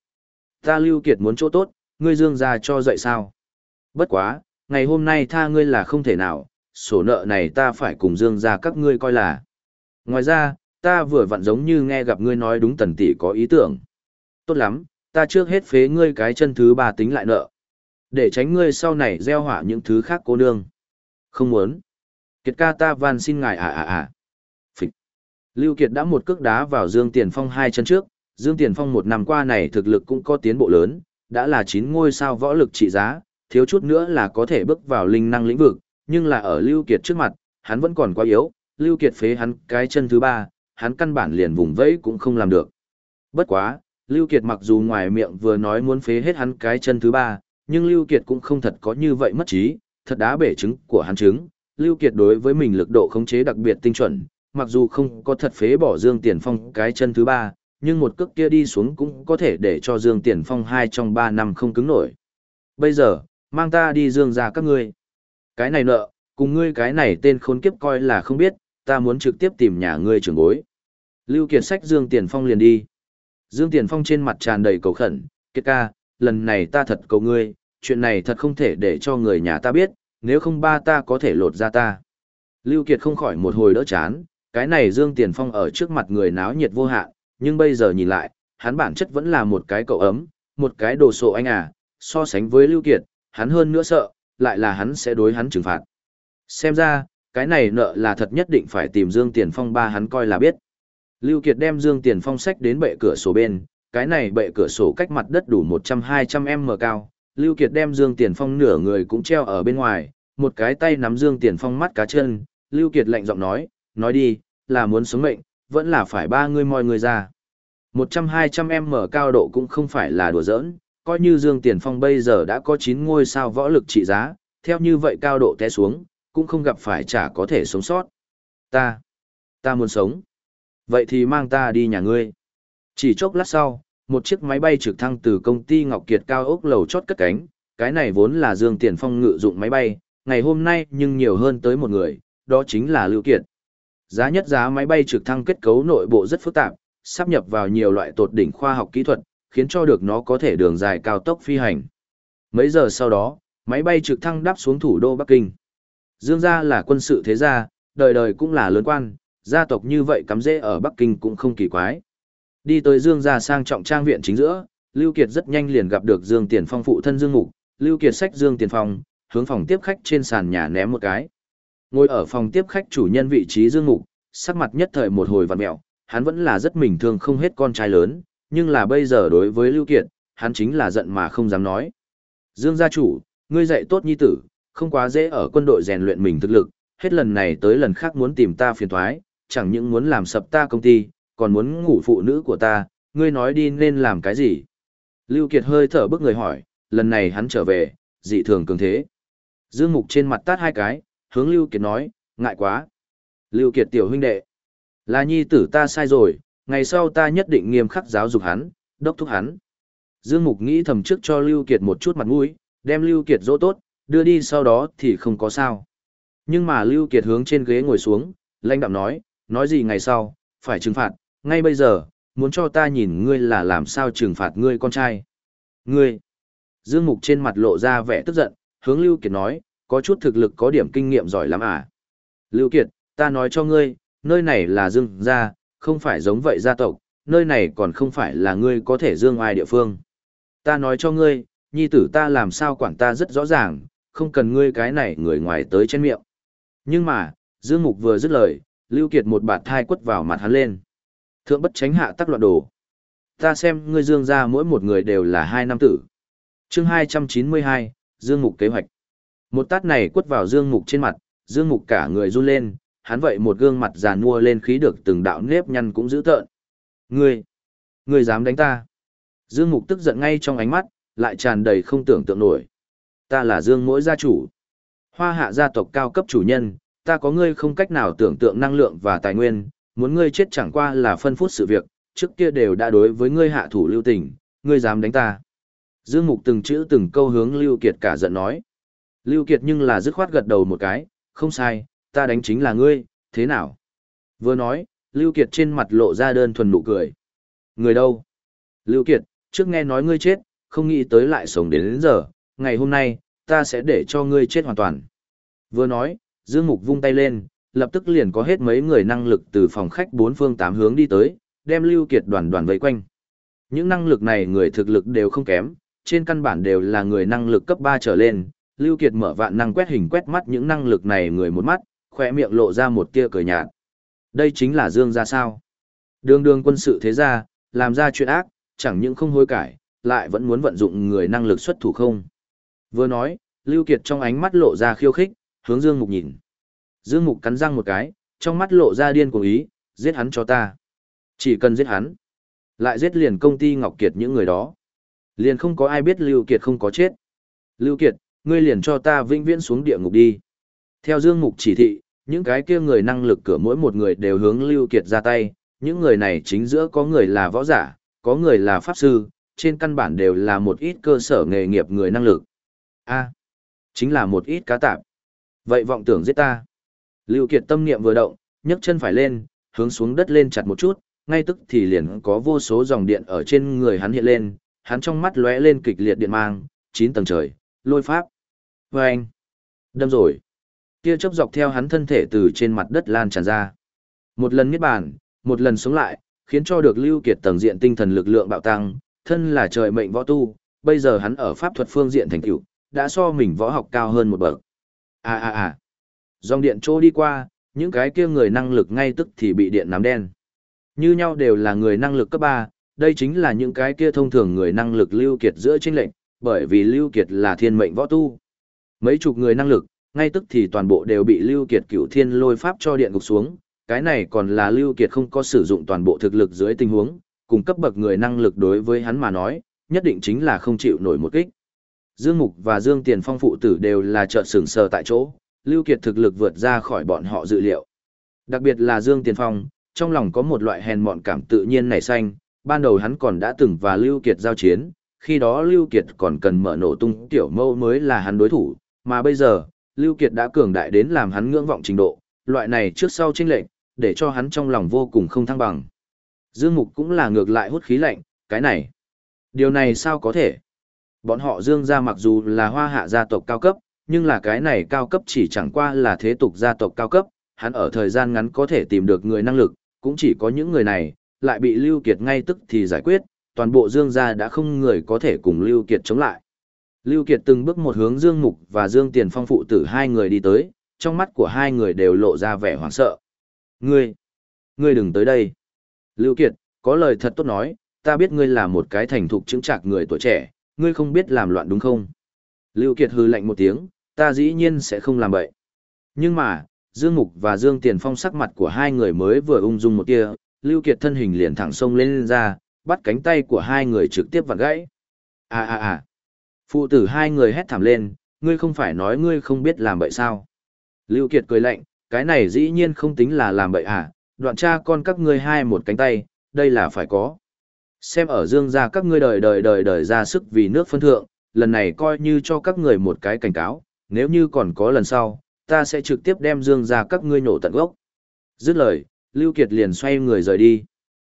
Ta lưu kiệt muốn chỗ tốt, ngươi dương ra cho dậy sao? Bất quá, ngày hôm nay tha ngươi là không thể nào, sổ nợ này ta phải cùng dương ra các ngươi coi là. Ngoài ra, ta vừa vặn giống như nghe gặp ngươi nói đúng tần tỷ có ý tưởng. Tốt lắm, ta trước hết phế ngươi cái chân thứ ba tính lại nợ. Để tránh ngươi sau này gieo hỏa những thứ khác cô nương. Không muốn. Kiệt ca ta van xin ngài à à à. Phịch. Lưu Kiệt đã một cước đá vào Dương Tiền Phong hai chân trước. Dương Tiền Phong một năm qua này thực lực cũng có tiến bộ lớn, đã là chín ngôi sao võ lực trị giá, thiếu chút nữa là có thể bước vào linh năng lĩnh vực, nhưng là ở Lưu Kiệt trước mặt, hắn vẫn còn quá yếu, Lưu Kiệt phế hắn cái chân thứ ba, hắn căn bản liền vùng vẫy cũng không làm được. Bất quá, Lưu Kiệt mặc dù ngoài miệng vừa nói muốn phế hết hắn cái chân thứ ba, nhưng Lưu Kiệt cũng không thật có như vậy mất trí, thật đá bể trứng của hắn trứng. Lưu Kiệt đối với mình lực độ khống chế đặc biệt tinh chuẩn, mặc dù không có thật phế bỏ Dương Tiền Phong cái chân thứ ba, nhưng một cước kia đi xuống cũng có thể để cho Dương Tiền Phong hai trong ba năm không cứng nổi. Bây giờ, mang ta đi Dương ra các ngươi. Cái này nợ, cùng ngươi cái này tên khốn kiếp coi là không biết, ta muốn trực tiếp tìm nhà ngươi trưởng bối. Lưu Kiệt sách Dương Tiền Phong liền đi. Dương Tiền Phong trên mặt tràn đầy cầu khẩn, Kiệt ca, lần này ta thật cầu ngươi, chuyện này thật không thể để cho người nhà ta biết, nếu không ba ta có thể lột ra ta. Lưu Kiệt không khỏi một hồi đỡ chán, cái này Dương Tiền Phong ở trước mặt người náo nhiệt vô hạn, nhưng bây giờ nhìn lại, hắn bản chất vẫn là một cái cậu ấm, một cái đồ sộ anh à, so sánh với Lưu Kiệt, hắn hơn nữa sợ, lại là hắn sẽ đối hắn trừng phạt. Xem ra, cái này nợ là thật nhất định phải tìm Dương Tiền Phong ba hắn coi là biết. Lưu Kiệt đem Dương Tiền Phong sách đến bệ cửa sổ bên, cái này bệ cửa sổ cách mặt đất đủ 100-200 m cao. Lưu Kiệt đem Dương Tiền Phong nửa người cũng treo ở bên ngoài, một cái tay nắm Dương Tiền Phong mắt cá chân. Lưu Kiệt lạnh giọng nói, nói đi, là muốn sống mệnh, vẫn là phải ba người mọi người ra. 100-200 m cao độ cũng không phải là đùa giỡn, coi như Dương Tiền Phong bây giờ đã có 9 ngôi sao võ lực trị giá, theo như vậy cao độ té xuống, cũng không gặp phải chả có thể sống sót. Ta, ta muốn sống. Vậy thì mang ta đi nhà ngươi. Chỉ chốc lát sau, một chiếc máy bay trực thăng từ công ty Ngọc Kiệt cao ốc lầu chót cất cánh, cái này vốn là Dương Tiền Phong ngự dụng máy bay, ngày hôm nay nhưng nhiều hơn tới một người, đó chính là Lưu Kiệt. Giá nhất giá máy bay trực thăng kết cấu nội bộ rất phức tạp, sắp nhập vào nhiều loại tột đỉnh khoa học kỹ thuật, khiến cho được nó có thể đường dài cao tốc phi hành. Mấy giờ sau đó, máy bay trực thăng đáp xuống thủ đô Bắc Kinh. Dương gia là quân sự thế gia, đời đời cũng là lớn quan, gia tộc như vậy cắm rễ ở Bắc Kinh cũng không kỳ quái. Đi tới Dương gia sang trọng trang viện chính giữa, Lưu Kiệt rất nhanh liền gặp được Dương Tiền Phong phụ thân Dương Mục, Lưu Kiệt sách Dương Tiền Phong, hướng phòng tiếp khách trên sàn nhà ném một cái. Ngồi ở phòng tiếp khách chủ nhân vị trí Dương Mục, sắc mặt nhất thời một hồi vặn mèo, hắn vẫn là rất bình thường không hết con trai lớn, nhưng là bây giờ đối với Lưu Kiệt, hắn chính là giận mà không dám nói. Dương gia chủ, ngươi dạy tốt nhi tử, không quá dễ ở quân đội rèn luyện mình thực lực, hết lần này tới lần khác muốn tìm ta phiền toái, chẳng những muốn làm sập ta công ty, còn muốn ngủ phụ nữ của ta, ngươi nói đi nên làm cái gì? Lưu Kiệt hơi thở bức người hỏi, lần này hắn trở về, dị thường cường thế. Dương Mục trên mặt tát hai cái, hướng Lưu Kiệt nói, ngại quá. Lưu Kiệt tiểu huynh đệ. Là nhi tử ta sai rồi, ngày sau ta nhất định nghiêm khắc giáo dục hắn, đốc thúc hắn. Dương Mục nghĩ thầm trước cho Lưu Kiệt một chút mặt mũi, đem Lưu Kiệt dỗ tốt, đưa đi sau đó thì không có sao. Nhưng mà Lưu Kiệt hướng trên ghế ngồi xuống, lãnh đạm nói, nói gì ngày sau, phải trừng phạt, ngay bây giờ, muốn cho ta nhìn ngươi là làm sao trừng phạt ngươi con trai. Ngươi! Dương Mục trên mặt lộ ra vẻ tức giận, hướng Lưu Kiệt nói, có chút thực lực có điểm kinh nghiệm giỏi lắm à. Lưu Kiệt, ta nói cho ngươi, nơi này là Dương gia, không phải giống vậy gia tộc, nơi này còn không phải là ngươi có thể dương ai địa phương. Ta nói cho ngươi, nhi tử ta làm sao quản ta rất rõ ràng, không cần ngươi cái này người ngoài tới trên miệng. Nhưng mà, Dương Mục vừa dứt lời, Lưu Kiệt một bạt thai quất vào mặt hắn lên. Thượng bất tránh hạ tắc loạn đồ. Ta xem ngươi Dương gia mỗi một người đều là hai năm tử. Chương 292, Dương Mục kế hoạch. Một tát này quất vào Dương Mục trên mặt, Dương Mục cả người run lên, hắn vậy một gương mặt già nua lên khí được từng đạo nếp nhăn cũng dữ tợn. Ngươi, ngươi dám đánh ta? Dương Mục tức giận ngay trong ánh mắt, lại tràn đầy không tưởng tượng nổi. Ta là Dương Mỗi gia chủ. Hoa hạ gia tộc cao cấp chủ nhân, ta có ngươi không cách nào tưởng tượng năng lượng và tài nguyên, muốn ngươi chết chẳng qua là phân phút sự việc, trước kia đều đã đối với ngươi hạ thủ lưu tình, ngươi dám đánh ta. Dương Mục từng chữ từng câu hướng Lưu Kiệt cả giận nói. Lưu Kiệt nhưng là dứt khoát gật đầu một cái, không sai, ta đánh chính là ngươi, thế nào? Vừa nói, Lưu Kiệt trên mặt lộ ra đơn thuần nụ cười. Người đâu? Lưu Kiệt, trước nghe nói ngươi chết, không nghĩ tới lại sống đến đến giờ, ngày hôm nay, ta sẽ để cho ngươi chết hoàn toàn. Vừa nói, Dương Mục vung tay lên, lập tức liền có hết mấy người năng lực từ phòng khách bốn phương tám hướng đi tới, đem Lưu Kiệt đoàn đoàn vây quanh. Những năng lực này người thực lực đều không kém, trên căn bản đều là người năng lực cấp 3 trở lên. Lưu Kiệt mở vạn năng quét hình quét mắt những năng lực này người một mắt, khỏe miệng lộ ra một tia cười nhạt. Đây chính là Dương gia sao? Đường đường quân sự thế gia, làm ra chuyện ác, chẳng những không hối cải, lại vẫn muốn vận dụng người năng lực xuất thủ không. Vừa nói, Lưu Kiệt trong ánh mắt lộ ra khiêu khích, hướng Dương Mục nhìn. Dương Mục cắn răng một cái, trong mắt lộ ra điên cuồng ý, giết hắn cho ta. Chỉ cần giết hắn, lại giết liền công ty Ngọc Kiệt những người đó. Liền không có ai biết Lưu Kiệt không có chết. Lưu Kiệt, ngươi liền cho ta vĩnh viễn xuống địa ngục đi. Theo Dương Mục chỉ thị, những cái kia người năng lực cửa mỗi một người đều hướng Lưu Kiệt ra tay, những người này chính giữa có người là võ giả, có người là pháp sư, trên căn bản đều là một ít cơ sở nghề nghiệp người năng lực. A, chính là một ít cá tạp. Vậy vọng tưởng giết ta. Lưu Kiệt tâm niệm vừa động, nhấc chân phải lên, hướng xuống đất lên chặt một chút, ngay tức thì liền có vô số dòng điện ở trên người hắn hiện lên, hắn trong mắt lóe lên kịch liệt điện mang, chín tầng trời, lôi pháp. Vâng! Đâm rồi! Tia chớp dọc theo hắn thân thể từ trên mặt đất lan tràn ra. Một lần miết bàn, một lần sống lại, khiến cho được Lưu Kiệt tầng diện tinh thần lực lượng bạo tăng, thân là trời mệnh võ tu, bây giờ hắn ở pháp thuật phương diện thành tựu, đã so mình võ học cao hơn một bậc. À à à. Dòng điện trô đi qua, những cái kia người năng lực ngay tức thì bị điện nám đen. Như nhau đều là người năng lực cấp 3, đây chính là những cái kia thông thường người năng lực Lưu Kiệt giữa chênh lệnh, bởi vì Lưu Kiệt là thiên mệnh võ tu. Mấy chục người năng lực, ngay tức thì toàn bộ đều bị Lưu Kiệt cửu thiên lôi pháp cho điện gục xuống, cái này còn là Lưu Kiệt không có sử dụng toàn bộ thực lực dưới tình huống, cùng cấp bậc người năng lực đối với hắn mà nói, nhất định chính là không chịu nổi một kích. Dương Mục và Dương Tiền Phong phụ tử đều là trợn sừng sờ tại chỗ, Lưu Kiệt thực lực vượt ra khỏi bọn họ dự liệu. Đặc biệt là Dương Tiền Phong, trong lòng có một loại hèn mọn cảm tự nhiên nảy sinh, ban đầu hắn còn đã từng và Lưu Kiệt giao chiến, khi đó Lưu Kiệt còn cần mở nổ tung tiểu mâu mới là hắn đối thủ, mà bây giờ, Lưu Kiệt đã cường đại đến làm hắn ngưỡng vọng trình độ, loại này trước sau chênh lệch, để cho hắn trong lòng vô cùng không thăng bằng. Dương Mục cũng là ngược lại hút khí lạnh, cái này. Điều này sao có thể? Bọn họ Dương gia mặc dù là hoa hạ gia tộc cao cấp, nhưng là cái này cao cấp chỉ chẳng qua là thế tục gia tộc cao cấp, hắn ở thời gian ngắn có thể tìm được người năng lực, cũng chỉ có những người này, lại bị Lưu Kiệt ngay tức thì giải quyết, toàn bộ Dương gia đã không người có thể cùng Lưu Kiệt chống lại. Lưu Kiệt từng bước một hướng Dương Mục và Dương Tiền Phong phụ tử hai người đi tới, trong mắt của hai người đều lộ ra vẻ hoảng sợ. Ngươi, ngươi đừng tới đây. Lưu Kiệt, có lời thật tốt nói, ta biết ngươi là một cái thành thục chứng trạc người tuổi trẻ, ngươi không biết làm loạn đúng không? Lưu Kiệt hừ lạnh một tiếng, ta dĩ nhiên sẽ không làm vậy. Nhưng mà, Dương Mục và Dương Tiền Phong sắc mặt của hai người mới vừa ung dung một tia, Lưu Kiệt thân hình liền thẳng sông lên, lên ra, bắt cánh tay của hai người trực tiếp vặn gãy. À à à. Phụ tử hai người hét thảm lên, ngươi không phải nói ngươi không biết làm vậy sao? Lưu Kiệt cười lạnh, cái này dĩ nhiên không tính là làm bậy à, đoạn cha con các ngươi hai một cánh tay, đây là phải có. Xem ở dương gia các ngươi đời đời đời đời ra sức vì nước phân thượng, lần này coi như cho các người một cái cảnh cáo, nếu như còn có lần sau, ta sẽ trực tiếp đem dương gia các ngươi nổ tận gốc. Dứt lời, Lưu Kiệt liền xoay người rời đi.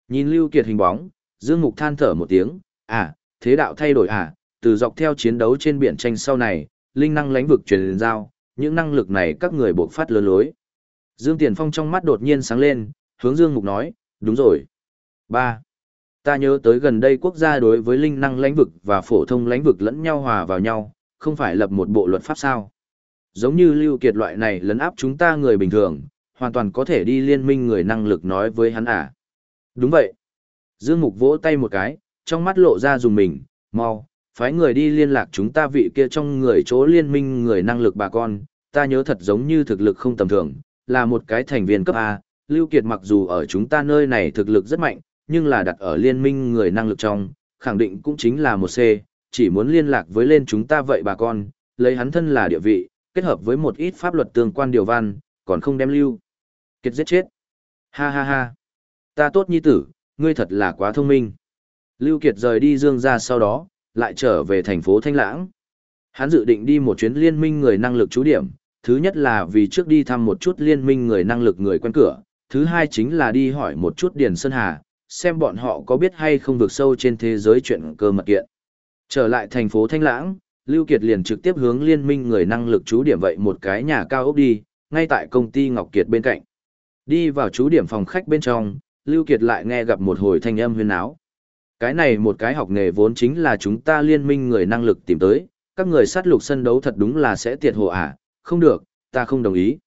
Nhìn Lưu Kiệt hình bóng, Dương Mục than thở một tiếng, à, thế đạo thay đổi à, từ dọc theo chiến đấu trên biển tranh sau này, linh năng lãnh vực truyền giao, những năng lực này các người buộc phát lớn lối. Dương Tiền Phong trong mắt đột nhiên sáng lên, hướng Dương Mục nói, đúng rồi. ba Ta nhớ tới gần đây quốc gia đối với linh năng lãnh vực và phổ thông lãnh vực lẫn nhau hòa vào nhau, không phải lập một bộ luật pháp sao. Giống như Lưu Kiệt loại này lấn áp chúng ta người bình thường, hoàn toàn có thể đi liên minh người năng lực nói với hắn à. Đúng vậy. Dương Mục vỗ tay một cái, trong mắt lộ ra dùng mình, mau, phái người đi liên lạc chúng ta vị kia trong người chỗ liên minh người năng lực bà con, ta nhớ thật giống như thực lực không tầm thường, là một cái thành viên cấp A, Lưu Kiệt mặc dù ở chúng ta nơi này thực lực rất mạnh, nhưng là đặt ở liên minh người năng lực trong, khẳng định cũng chính là một C, chỉ muốn liên lạc với lên chúng ta vậy bà con, lấy hắn thân là địa vị, kết hợp với một ít pháp luật tương quan điều văn, còn không đem Lưu Kiệt giết chết. Ha ha ha. Ta tốt nhi tử, ngươi thật là quá thông minh. Lưu Kiệt rời đi Dương gia sau đó, lại trở về thành phố Thanh Lãng. Hắn dự định đi một chuyến liên minh người năng lực trú điểm, thứ nhất là vì trước đi thăm một chút liên minh người năng lực người quen cửa, thứ hai chính là đi hỏi một chút Điền Sơn Hà, xem bọn họ có biết hay không vượt sâu trên thế giới chuyện cơ mật kiện. Trở lại thành phố Thanh Lãng, Lưu Kiệt liền trực tiếp hướng liên minh người năng lực trú điểm vậy một cái nhà cao ốc đi, ngay tại công ty Ngọc Kiệt bên cạnh. Đi vào trú điểm phòng khách bên trong, Lưu Kiệt lại nghe gặp một hồi thanh âm huyên áo. Cái này một cái học nghề vốn chính là chúng ta liên minh người năng lực tìm tới, các người sát lục sân đấu thật đúng là sẽ tiệt hồ à, không được, ta không đồng ý.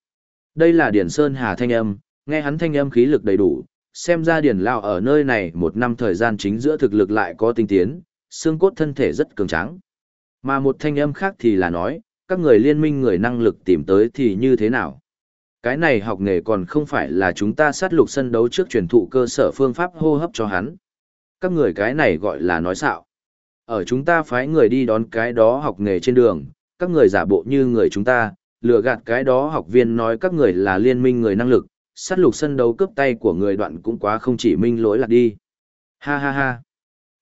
Đây là Điển Sơn Hà thanh âm, nghe hắn thanh âm khí lực đầy đủ, xem ra Điển Lao ở nơi này một năm thời gian chính giữa thực lực lại có tinh tiến, xương cốt thân thể rất cường tráng. Mà một thanh âm khác thì là nói, các người liên minh người năng lực tìm tới thì như thế nào? Cái này học nghề còn không phải là chúng ta sát lục sân đấu trước truyền thụ cơ sở phương pháp hô hấp cho hắn. Các người cái này gọi là nói xạo. Ở chúng ta phái người đi đón cái đó học nghề trên đường, các người giả bộ như người chúng ta, lừa gạt cái đó học viên nói các người là liên minh người năng lực, sát lục sân đấu cướp tay của người đoạn cũng quá không chỉ minh lỗi lạc đi. Ha ha ha.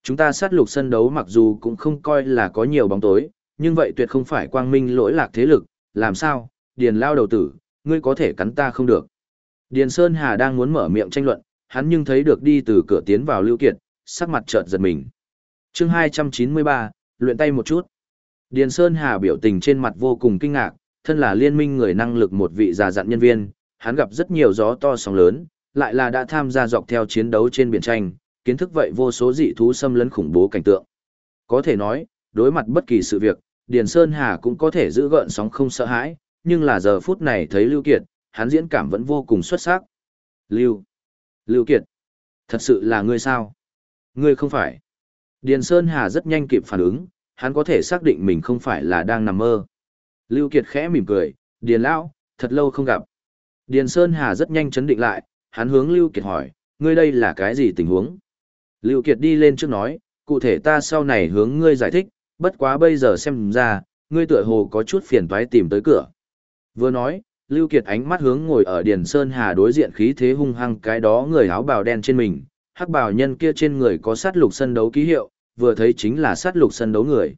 Chúng ta sát lục sân đấu mặc dù cũng không coi là có nhiều bóng tối, nhưng vậy tuyệt không phải quang minh lỗi lạc thế lực, làm sao, điền lao đầu tử, ngươi có thể cắn ta không được. Điền Sơn Hà đang muốn mở miệng tranh luận, hắn nhưng thấy được đi từ cửa tiến vào Lưu Kiệt, sắc mặt chợt giật mình. Chương 293, luyện tay một chút. Điền Sơn Hà biểu tình trên mặt vô cùng kinh ngạc, thân là liên minh người năng lực một vị già dặn nhân viên, hắn gặp rất nhiều gió to sóng lớn, lại là đã tham gia dọc theo chiến đấu trên biển tranh, kiến thức vậy vô số dị thú xâm lấn khủng bố cảnh tượng. Có thể nói, đối mặt bất kỳ sự việc, Điền Sơn Hà cũng có thể giữ gợn sóng không sợ hãi, nhưng là giờ phút này thấy Lưu Kiệt, hắn diễn cảm vẫn vô cùng xuất sắc. Lưu, Lưu Kiệt, thật sự là ngươi sao? Ngươi không phải. Điền Sơn Hà rất nhanh kịp phản ứng, hắn có thể xác định mình không phải là đang nằm mơ. Lưu Kiệt khẽ mỉm cười, Điền Lão, thật lâu không gặp. Điền Sơn Hà rất nhanh chấn định lại, hắn hướng Lưu Kiệt hỏi, ngươi đây là cái gì tình huống? Lưu Kiệt đi lên trước nói, cụ thể ta sau này hướng ngươi giải thích, bất quá bây giờ xem ra, ngươi tựa hồ có chút phiền toái tìm tới cửa. Vừa nói, Lưu Kiệt ánh mắt hướng ngồi ở Điền Sơn Hà đối diện khí thế hung hăng cái đó người áo bào đen trên mình, hắc bào nhân kia trên người có sát lục sân đấu ký hiệu, vừa thấy chính là sát lục sân đấu người.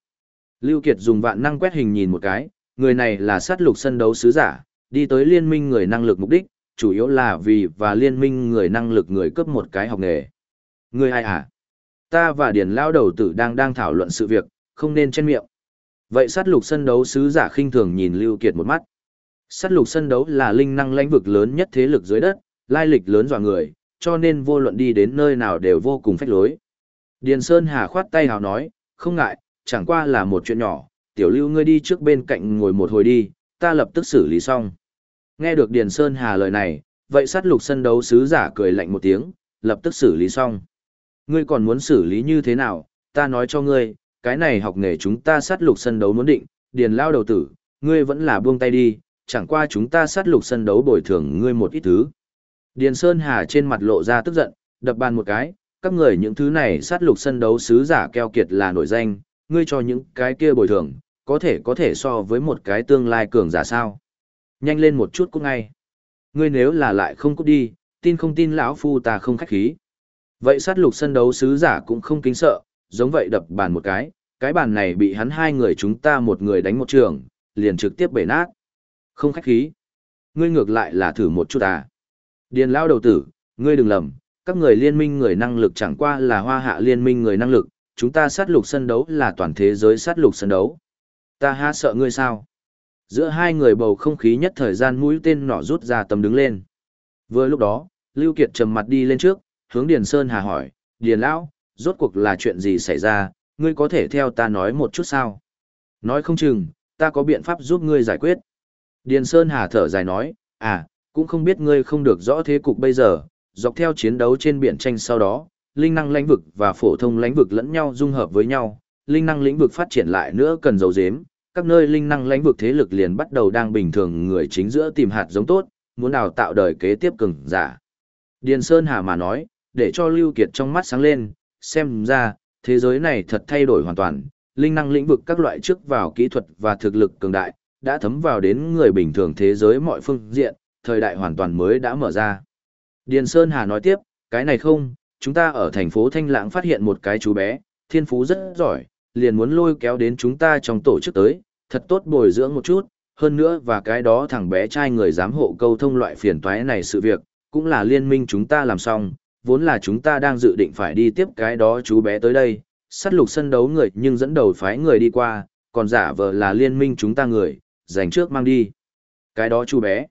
Lưu Kiệt dùng vạn năng quét hình nhìn một cái, người này là sát lục sân đấu sứ giả, đi tới liên minh người năng lực mục đích, chủ yếu là vì và liên minh người năng lực người cấp một cái học nghề. Người ai à? Ta và Điền Lao đầu tử đang đang thảo luận sự việc, không nên chen miệng. Vậy sát lục sân đấu sứ giả khinh thường nhìn Lưu Kiệt một mắt. Sát lục sân đấu là linh năng lãnh vực lớn nhất thế lực dưới đất, lai lịch lớn dọa người, cho nên vô luận đi đến nơi nào đều vô cùng phách lối. Điền Sơn Hà khoát tay hào nói, không ngại, chẳng qua là một chuyện nhỏ, tiểu lưu ngươi đi trước bên cạnh ngồi một hồi đi, ta lập tức xử lý xong. Nghe được Điền Sơn Hà lời này, vậy sát lục sân đấu sứ giả cười lạnh một tiếng, lập tức xử lý xong. Ngươi còn muốn xử lý như thế nào, ta nói cho ngươi, cái này học nghề chúng ta sát lục sân đấu muốn định, Điền lao đầu tử, ngươi vẫn là buông tay đi, chẳng qua chúng ta sát lục sân đấu bồi thường ngươi một ít thứ. Điền Sơn Hà trên mặt lộ ra tức giận, đập bàn một cái, các người những thứ này sát lục sân đấu sứ giả keo kiệt là nổi danh, ngươi cho những cái kia bồi thường, có thể có thể so với một cái tương lai cường giả sao. Nhanh lên một chút cũng ngay. Ngươi nếu là lại không cút đi, tin không tin lão phu ta không khách khí. Vậy sát lục sân đấu sứ giả cũng không kính sợ, giống vậy đập bàn một cái, cái bàn này bị hắn hai người chúng ta một người đánh một trường, liền trực tiếp bể nát. Không khách khí. Ngươi ngược lại là thử một chút à. Điền lao đầu tử, ngươi đừng lầm, các người liên minh người năng lực chẳng qua là hoa hạ liên minh người năng lực, chúng ta sát lục sân đấu là toàn thế giới sát lục sân đấu. Ta ha sợ ngươi sao? Giữa hai người bầu không khí nhất thời gian mũi tên nỏ rút ra tầm đứng lên. Vừa lúc đó, Lưu Kiệt trầm mặt đi lên trước, hướng Điền Sơn Hà hỏi, Điền Lão, rốt cuộc là chuyện gì xảy ra, ngươi có thể theo ta nói một chút sao? Nói không chừng, ta có biện pháp giúp ngươi giải quyết. Điền Sơn Hà thở dài nói, à, cũng không biết ngươi không được rõ thế cục bây giờ, dọc theo chiến đấu trên biển tranh sau đó, linh năng lãnh vực và phổ thông lãnh vực lẫn nhau dung hợp với nhau, linh năng lĩnh vực phát triển lại nữa cần dầu dếm, các nơi linh năng lãnh vực thế lực liền bắt đầu đang bình thường người chính giữa tìm hạt giống tốt, muốn đào tạo đời kế tiếp cường giả. Điền Sơn Hà mà nói, để cho Lưu Kiệt trong mắt sáng lên, xem ra, thế giới này thật thay đổi hoàn toàn, linh năng lĩnh vực các loại trước vào kỹ thuật và thực lực cường đại, đã thấm vào đến người bình thường thế giới mọi phương diện, thời đại hoàn toàn mới đã mở ra. Điền Sơn Hà nói tiếp, cái này không, chúng ta ở thành phố Thanh Lãng phát hiện một cái chú bé, thiên phú rất giỏi, liền muốn lôi kéo đến chúng ta trong tổ chức tới, thật tốt bồi dưỡng một chút, hơn nữa và cái đó thằng bé trai người giám hộ câu thông loại phiền toái này sự việc, cũng là liên minh chúng ta làm xong, vốn là chúng ta đang dự định phải đi tiếp cái đó chú bé tới đây, sát lục sân đấu người nhưng dẫn đầu phái người đi qua, còn giả vờ là liên minh chúng ta người, dành trước mang đi. Cái đó chú bé.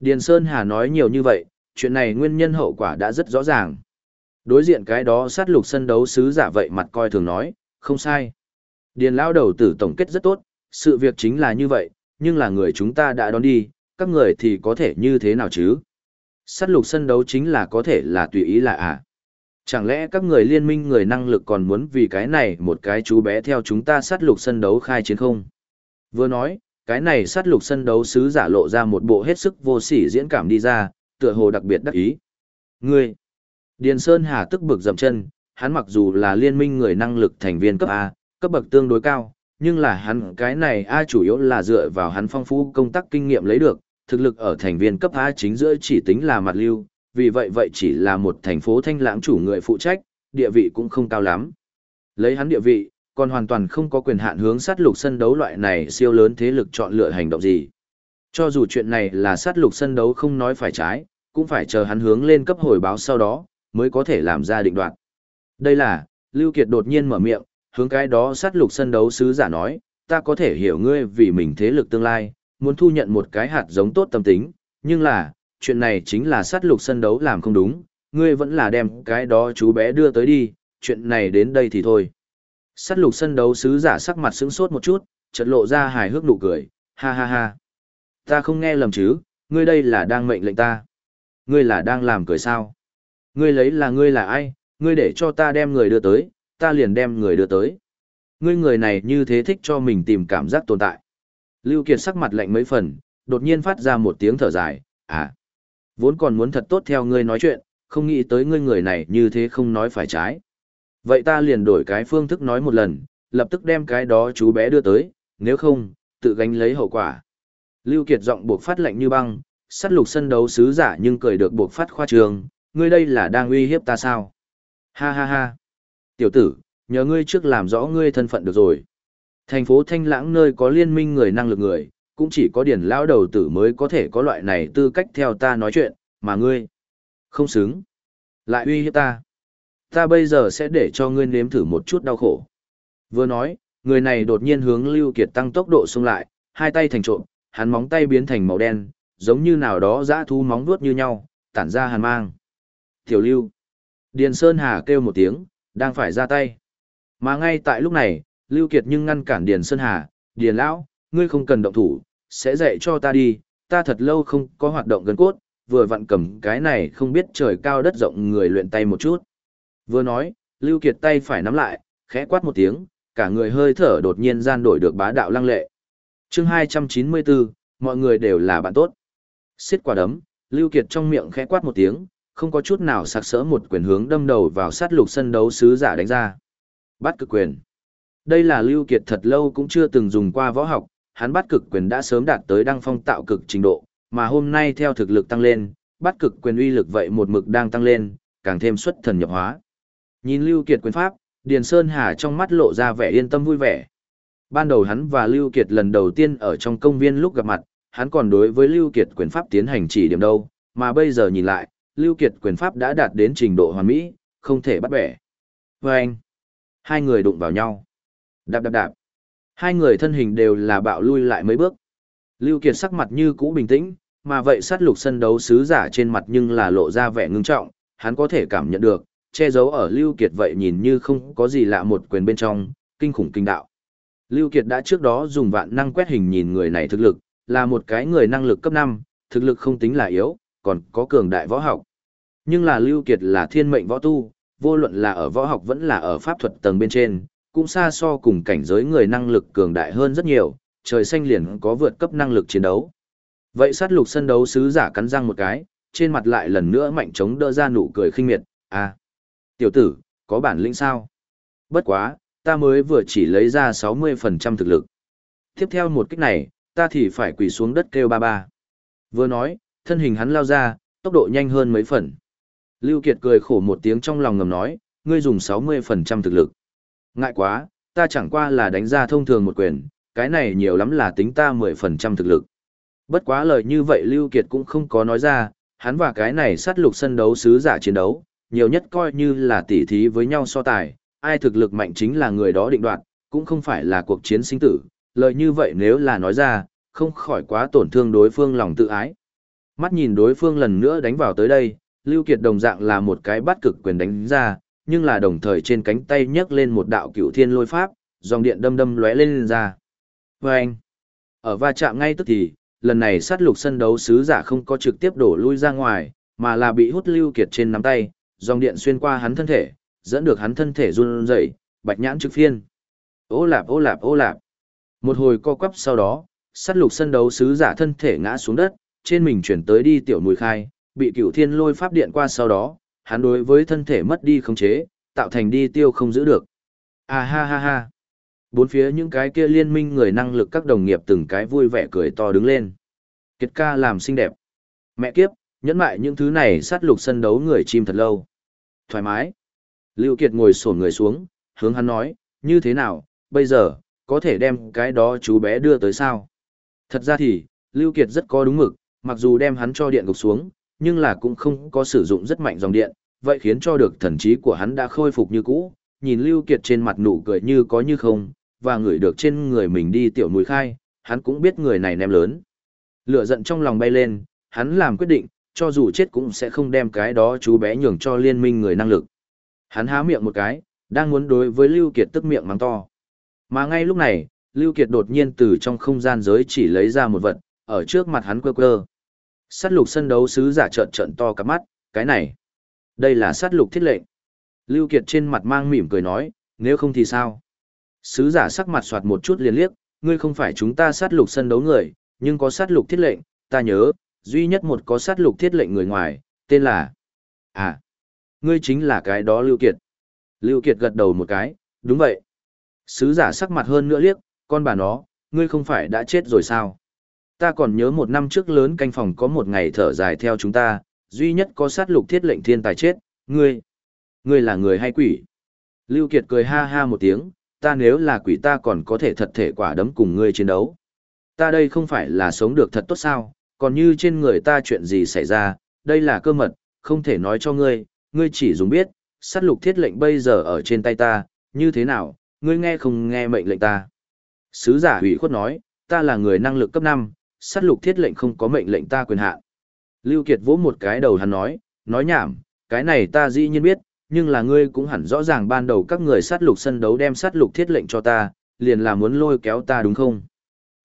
Điền Sơn Hà nói nhiều như vậy, chuyện này nguyên nhân hậu quả đã rất rõ ràng. Đối diện cái đó sát lục sân đấu sứ giả vậy mặt coi thường nói, không sai. Điền lão đầu tử tổng kết rất tốt, sự việc chính là như vậy, nhưng là người chúng ta đã đón đi, các người thì có thể như thế nào chứ? Sát lục sân đấu chính là có thể là tùy ý là à? Chẳng lẽ các người liên minh người năng lực còn muốn vì cái này một cái chú bé theo chúng ta sát lục sân đấu khai chiến không? Vừa nói, cái này sát lục sân đấu sứ giả lộ ra một bộ hết sức vô sỉ diễn cảm đi ra, tựa hồ đặc biệt đắc ý. Ngươi! Điền Sơn Hà tức bực dậm chân, hắn mặc dù là liên minh người năng lực thành viên cấp A, cấp bậc tương đối cao, nhưng là hắn cái này A chủ yếu là dựa vào hắn phong phú công tác kinh nghiệm lấy được, thực lực ở thành viên cấp A chính giữa chỉ tính là mặt lưu, vì vậy vậy chỉ là một thành phố thanh lãng chủ người phụ trách, địa vị cũng không cao lắm. Lấy hắn địa vị, còn hoàn toàn không có quyền hạn hướng sát lục sân đấu loại này siêu lớn thế lực chọn lựa hành động gì. Cho dù chuyện này là sát lục sân đấu không nói phải trái, cũng phải chờ hắn hướng lên cấp hồi báo sau đó, mới có thể làm ra định đoạt. Đây là, Lưu Kiệt đột nhiên mở miệng, hướng cái đó sát lục sân đấu sứ giả nói, ta có thể hiểu ngươi vì mình thế lực tương lai, muốn thu nhận một cái hạt giống tốt tâm tính, nhưng là, chuyện này chính là sát lục sân đấu làm không đúng, ngươi vẫn là đem cái đó chú bé đưa tới đi, chuyện này đến đây thì thôi. Sát lục sân đấu sứ giả sắc mặt sững sốt một chút, chợt lộ ra hài hước nụ cười, ha ha ha. Ta không nghe lầm chứ, ngươi đây là đang mệnh lệnh ta. Ngươi là đang làm cười sao? Ngươi lấy là ngươi là ai, ngươi để cho ta đem người đưa tới, ta liền đem người đưa tới. Ngươi người này như thế thích cho mình tìm cảm giác tồn tại. Lưu Kiệt sắc mặt lạnh mấy phần, đột nhiên phát ra một tiếng thở dài, à. Vốn còn muốn thật tốt theo ngươi nói chuyện, không nghĩ tới ngươi người này như thế không nói phải trái. Vậy ta liền đổi cái phương thức nói một lần, lập tức đem cái đó chú bé đưa tới, nếu không, tự gánh lấy hậu quả. Lưu Kiệt giọng buộc phát lạnh như băng, sát lục sân đấu sứ giả nhưng cười được buộc phát khoa trường, ngươi đây là đang uy hiếp ta sao? Ha ha ha. Tiểu tử, nhờ ngươi trước làm rõ ngươi thân phận được rồi. Thành phố Thanh Lãng nơi có liên minh người năng lực người, cũng chỉ có điển lão đầu tử mới có thể có loại này tư cách theo ta nói chuyện, mà ngươi không xứng. Lại uy hiếp ta. Ta bây giờ sẽ để cho ngươi nếm thử một chút đau khổ. Vừa nói, người này đột nhiên hướng Lưu Kiệt tăng tốc độ xông lại, hai tay thành trộm, hắn móng tay biến thành màu đen, giống như nào đó dã thú móng vuốt như nhau, tản ra hàn mang. Tiểu Lưu. Điền Sơn Hà kêu một tiếng, đang phải ra tay. Mà ngay tại lúc này, Lưu Kiệt nhưng ngăn cản Điền Sơn Hà, Điền Lão, ngươi không cần động thủ, sẽ dạy cho ta đi, ta thật lâu không có hoạt động gần cốt, vừa vặn cầm cái này không biết trời cao đất rộng người luyện tay một chút. Vừa nói, Lưu Kiệt tay phải nắm lại, khẽ quát một tiếng, cả người hơi thở đột nhiên gian đổi được bá đạo lăng lệ. Chương 294, mọi người đều là bạn tốt. Xiết quả đấm, Lưu Kiệt trong miệng khẽ quát một tiếng, không có chút nào sặc sỡ một quyền hướng đâm đầu vào sát lục sân đấu sứ giả đánh ra. Bắt cực quyền. Đây là Lưu Kiệt thật lâu cũng chưa từng dùng qua võ học, hắn bắt cực quyền đã sớm đạt tới đăng phong tạo cực trình độ, mà hôm nay theo thực lực tăng lên, bắt cực quyền uy lực vậy một mực đang tăng lên, càng thêm xuất thần nhập hóa. Nhìn Lưu Kiệt quyền pháp, Điền Sơn Hà trong mắt lộ ra vẻ yên tâm vui vẻ. Ban đầu hắn và Lưu Kiệt lần đầu tiên ở trong công viên lúc gặp mặt, hắn còn đối với Lưu Kiệt quyền pháp tiến hành chỉ điểm đâu, mà bây giờ nhìn lại, Lưu Kiệt quyền pháp đã đạt đến trình độ hoàn mỹ, không thể bắt bẻ. Vâng! anh, hai người đụng vào nhau. Đạp đạp đạp. Hai người thân hình đều là bạo lui lại mấy bước. Lưu Kiệt sắc mặt như cũ bình tĩnh, mà vậy sát lục sân đấu sứ giả trên mặt nhưng là lộ ra vẻ ngưng trọng, hắn có thể cảm nhận được, che giấu ở Lưu Kiệt vậy nhìn như không có gì lạ một quyền bên trong, kinh khủng kinh đạo. Lưu Kiệt đã trước đó dùng vạn năng quét hình nhìn người này thực lực, là một cái người năng lực cấp 5, thực lực không tính là yếu, còn có cường đại võ học. Nhưng là Lưu Kiệt là thiên mệnh võ tu, vô luận là ở võ học vẫn là ở pháp thuật tầng bên trên, cũng xa so cùng cảnh giới người năng lực cường đại hơn rất nhiều, trời xanh liền có vượt cấp năng lực chiến đấu. Vậy sát lục sân đấu sứ giả cắn răng một cái, trên mặt lại lần nữa mạnh chống đỡ ra nụ cười khinh miệt, à, tiểu tử, có bản lĩnh sao? Bất quá, ta mới vừa chỉ lấy ra 60% thực lực. Tiếp theo một kích này, ta thì phải quỳ xuống đất kêu ba ba. Vừa nói, thân hình hắn lao ra, tốc độ nhanh hơn mấy phần. Lưu Kiệt cười khổ một tiếng trong lòng ngầm nói, ngươi dùng 60% thực lực. Ngại quá, ta chẳng qua là đánh ra thông thường một quyền, cái này nhiều lắm là tính ta 10% thực lực. Bất quá lời như vậy Lưu Kiệt cũng không có nói ra, hắn và cái này sát lục sân đấu sứ giả chiến đấu, nhiều nhất coi như là tỉ thí với nhau so tài, ai thực lực mạnh chính là người đó định đoạt, cũng không phải là cuộc chiến sinh tử, lời như vậy nếu là nói ra, không khỏi quá tổn thương đối phương lòng tự ái. Mắt nhìn đối phương lần nữa đánh vào tới đây, Lưu Kiệt đồng dạng là một cái bắt cực quyền đánh ra, nhưng là đồng thời trên cánh tay nhấc lên một đạo cửu thiên lôi pháp, dòng điện đâm đâm lóe lên, lên ra. vâng, ở va chạm ngay tức thì, lần này sát lục sân đấu sứ giả không có trực tiếp đổ lui ra ngoài, mà là bị hút Lưu Kiệt trên nắm tay, dòng điện xuyên qua hắn thân thể, dẫn được hắn thân thể run rẩy, bạch nhãn trực phiên. Ô lạp ô lạp ô lạp. Một hồi co quắp sau đó, sát lục sân đấu sứ giả thân thể ngã xuống đất, trên mình chuyển tới đi tiểu mùi khai, bị cửu thiên lôi pháp điện qua sau đó, hắn đối với thân thể mất đi khống chế, tạo thành đi tiêu không giữ được. À ha ha ha. Bốn phía những cái kia liên minh người năng lực các đồng nghiệp từng cái vui vẻ cười to đứng lên. Kiệt ca làm xinh đẹp. Mẹ kiếp, nhẫn mại những thứ này sát lục sân đấu người chim thật lâu. Thoải mái. Lưu Kiệt ngồi xổm người xuống, hướng hắn nói, như thế nào, bây giờ, có thể đem cái đó chú bé đưa tới sao? Thật ra thì, Lưu Kiệt rất có đúng mực, mặc dù đem hắn cho điện gục xuống, nhưng là cũng không có sử dụng rất mạnh dòng điện, vậy khiến cho được thần trí của hắn đã khôi phục như cũ, nhìn Lưu Kiệt trên mặt nụ cười như có như không, và ngửi được trên người mình đi tiểu mùi khai, hắn cũng biết người này ném lớn. Lửa giận trong lòng bay lên, hắn làm quyết định, cho dù chết cũng sẽ không đem cái đó chú bé nhường cho liên minh người năng lực. Hắn há miệng một cái, đang muốn đối với Lưu Kiệt tức miệng mắng to. Mà ngay lúc này, Lưu Kiệt đột nhiên từ trong không gian giới chỉ lấy ra một vật, ở trước mặt hắn quơ quơ. Sát lục sân đấu sứ giả trợn trợn to cả mắt, cái này. Đây là sát lục thiết lệnh. Lưu Kiệt trên mặt mang mỉm cười nói, nếu không thì sao? Sứ giả sắc mặt soạt một chút liền liếc, ngươi không phải chúng ta sát lục sân đấu người, nhưng có sát lục thiết lệnh, ta nhớ, duy nhất một có sát lục thiết lệnh người ngoài, tên là... À, ngươi chính là cái đó Lưu Kiệt. Lưu Kiệt gật đầu một cái, đúng vậy. Sứ giả sắc mặt hơn nữa liếc, con bà nó, ngươi không phải đã chết rồi sao? Ta còn nhớ một năm trước lớn canh phòng có một ngày thở dài theo chúng ta, duy nhất có sát lục thiết lệnh thiên tài chết, ngươi. Ngươi là người hay quỷ? Lưu Kiệt cười ha ha một tiếng, ta nếu là quỷ ta còn có thể thật thể quả đấm cùng ngươi chiến đấu. Ta đây không phải là sống được thật tốt sao, còn như trên người ta chuyện gì xảy ra, đây là cơ mật, không thể nói cho ngươi, ngươi chỉ dùng biết, sát lục thiết lệnh bây giờ ở trên tay ta, như thế nào, ngươi nghe không nghe mệnh lệnh ta. Sứ giả hủy khuất nói, ta là người năng lực cấp 5, sát lục thiết lệnh không có mệnh lệnh ta quyền hạn. Lưu Kiệt vỗ một cái đầu hắn nói, nói nhảm, cái này ta dĩ nhiên biết, nhưng là ngươi cũng hẳn rõ ràng ban đầu các người sát lục sân đấu đem sát lục thiết lệnh cho ta, liền là muốn lôi kéo ta đúng không?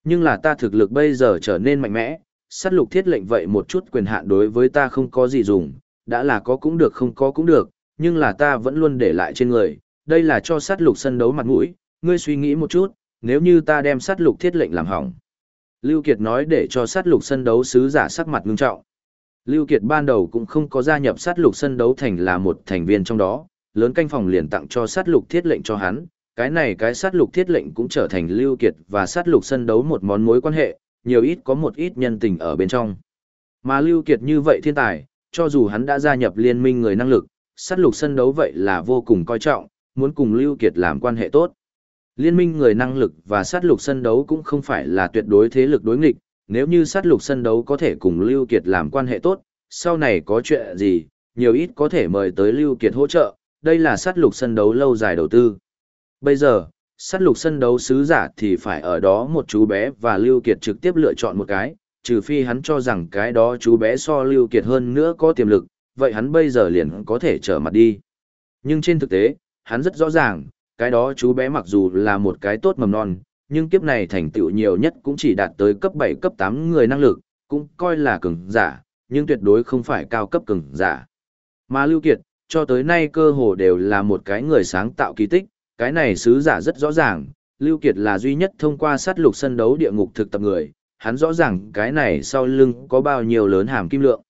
Nhưng là ta thực lực bây giờ trở nên mạnh mẽ, sát lục thiết lệnh vậy một chút quyền hạn đối với ta không có gì dùng, đã là có cũng được không có cũng được, nhưng là ta vẫn luôn để lại trên người, đây là cho sát lục sân đấu mặt mũi, ngươi suy nghĩ một chút, nếu như ta đem sát lục thiết lệnh làm hỏng. Lưu Kiệt nói để cho sát lục sân đấu sứ giả sắc mặt ngưng trọng. Lưu Kiệt ban đầu cũng không có gia nhập sát lục sân đấu thành là một thành viên trong đó, lớn canh phòng liền tặng cho sát lục thiết lệnh cho hắn, cái này cái sát lục thiết lệnh cũng trở thành Lưu Kiệt và sát lục sân đấu một món mối quan hệ, nhiều ít có một ít nhân tình ở bên trong. Mà Lưu Kiệt như vậy thiên tài, cho dù hắn đã gia nhập liên minh người năng lực, sát lục sân đấu vậy là vô cùng coi trọng, muốn cùng Lưu Kiệt làm quan hệ tốt. Liên minh người năng lực và sát lục sân đấu cũng không phải là tuyệt đối thế lực đối nghịch, nếu như sát lục sân đấu có thể cùng Lưu Kiệt làm quan hệ tốt, sau này có chuyện gì, nhiều ít có thể mời tới Lưu Kiệt hỗ trợ, đây là sát lục sân đấu lâu dài đầu tư. Bây giờ, sát lục sân đấu sứ giả thì phải ở đó một chú bé và Lưu Kiệt trực tiếp lựa chọn một cái, trừ phi hắn cho rằng cái đó chú bé so Lưu Kiệt hơn nữa có tiềm lực, vậy hắn bây giờ liền có thể trở mặt đi. Nhưng trên thực tế, hắn rất rõ ràng, cái đó chú bé mặc dù là một cái tốt mầm non, nhưng kiếp này thành tựu nhiều nhất cũng chỉ đạt tới cấp 7 cấp 8 người năng lực, cũng coi là cường giả, nhưng tuyệt đối không phải cao cấp cường giả. Mà Lưu Kiệt, cho tới nay cơ hồ đều là một cái người sáng tạo kỳ tích, cái này sứ giả rất rõ ràng, Lưu Kiệt là duy nhất thông qua sát lục sân đấu địa ngục thực tập người, hắn rõ ràng cái này sau lưng có bao nhiêu lớn hàm kim lượng.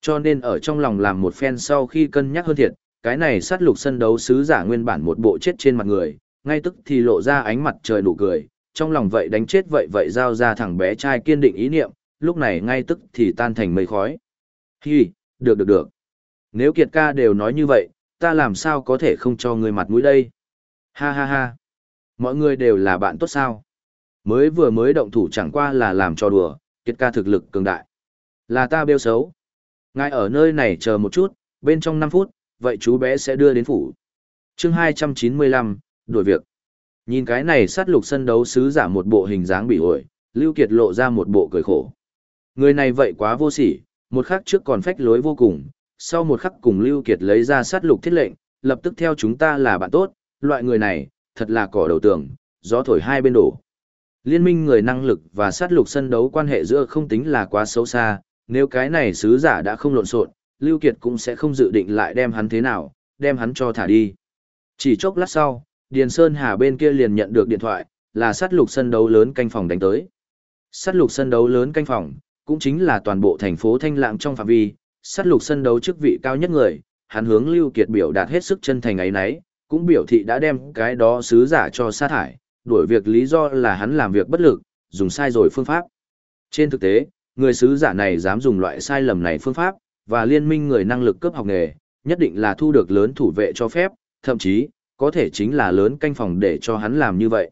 Cho nên ở trong lòng làm một phen sau khi cân nhắc hơn thiệt, cái này sát lục sân đấu sứ giả nguyên bản một bộ chết trên mặt người, ngay tức thì lộ ra ánh mặt trời nụ cười, trong lòng vậy đánh chết vậy vậy giao ra thằng bé trai kiên định ý niệm, lúc này ngay tức thì tan thành mây khói. Hi, được được được. Nếu Kiệt ca đều nói như vậy, ta làm sao có thể không cho người mặt mũi đây? Ha ha ha. Mọi người đều là bạn tốt sao? Mới vừa mới động thủ chẳng qua là làm cho đùa, Kiệt ca thực lực cường đại. Là ta bêu xấu. Ngài ở nơi này chờ một chút, bên trong 5 phút, vậy chú bé sẽ đưa đến phủ. chương 295, đổi việc. Nhìn cái này sát lục sân đấu sứ giả một bộ hình dáng bị ổi, Lưu Kiệt lộ ra một bộ cười khổ. Người này vậy quá vô sỉ, một khắc trước còn phách lối vô cùng, sau một khắc cùng Lưu Kiệt lấy ra sát lục thiết lệnh, lập tức theo chúng ta là bạn tốt, loại người này, thật là cỏ đầu tường, gió thổi hai bên đổ. Liên minh người năng lực và sát lục sân đấu quan hệ giữa không tính là quá xấu xa, nếu cái này sứ giả đã không lộn xộn, Lưu Kiệt cũng sẽ không dự định lại đem hắn thế nào, đem hắn cho thả đi. Chỉ chốc lát sau, Điền Sơn Hà bên kia liền nhận được điện thoại, là sát lục sân đấu lớn canh phòng đánh tới. Sát lục sân đấu lớn canh phòng, cũng chính là toàn bộ thành phố Thanh Lạng trong phạm vi, sát lục sân đấu chức vị cao nhất người, hắn hướng Lưu Kiệt biểu đạt hết sức chân thành ấy nấy, cũng biểu thị đã đem cái đó sứ giả cho sa thải, đuổi việc lý do là hắn làm việc bất lực, dùng sai rồi phương pháp. Trên thực tế, người sứ giả này dám dùng loại sai lầm này phương pháp, và liên minh người năng lực cấp học nghề, nhất định là thu được lớn thủ vệ cho phép, thậm chí, có thể chính là lớn canh phòng để cho hắn làm như vậy.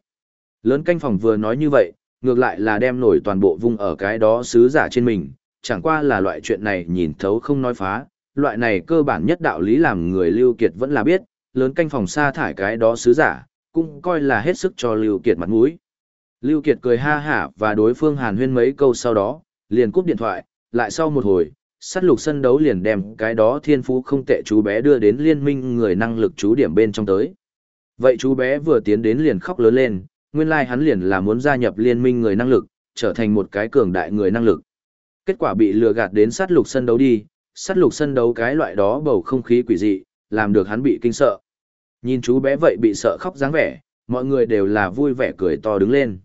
Lớn canh phòng vừa nói như vậy, ngược lại là đem nổi toàn bộ vung ở cái đó sứ giả trên mình, chẳng qua là loại chuyện này nhìn thấu không nói phá, loại này cơ bản nhất đạo lý làm người Lưu Kiệt vẫn là biết, lớn canh phòng sa thải cái đó sứ giả, cũng coi là hết sức cho Lưu Kiệt mặt mũi. Lưu Kiệt cười ha hả và đối phương hàn huyên mấy câu sau đó, liền cúp điện thoại, lại sau một hồi, sát lục sân đấu liền đem cái đó thiên phú không tệ chú bé đưa đến liên minh người năng lực chú điểm bên trong tới. Vậy chú bé vừa tiến đến liền khóc lớn lên, nguyên lai like hắn liền là muốn gia nhập liên minh người năng lực, trở thành một cái cường đại người năng lực. Kết quả bị lừa gạt đến sát lục sân đấu đi, sát lục sân đấu cái loại đó bầu không khí quỷ dị, làm được hắn bị kinh sợ. Nhìn chú bé vậy bị sợ khóc dáng vẻ, mọi người đều là vui vẻ cười to đứng lên.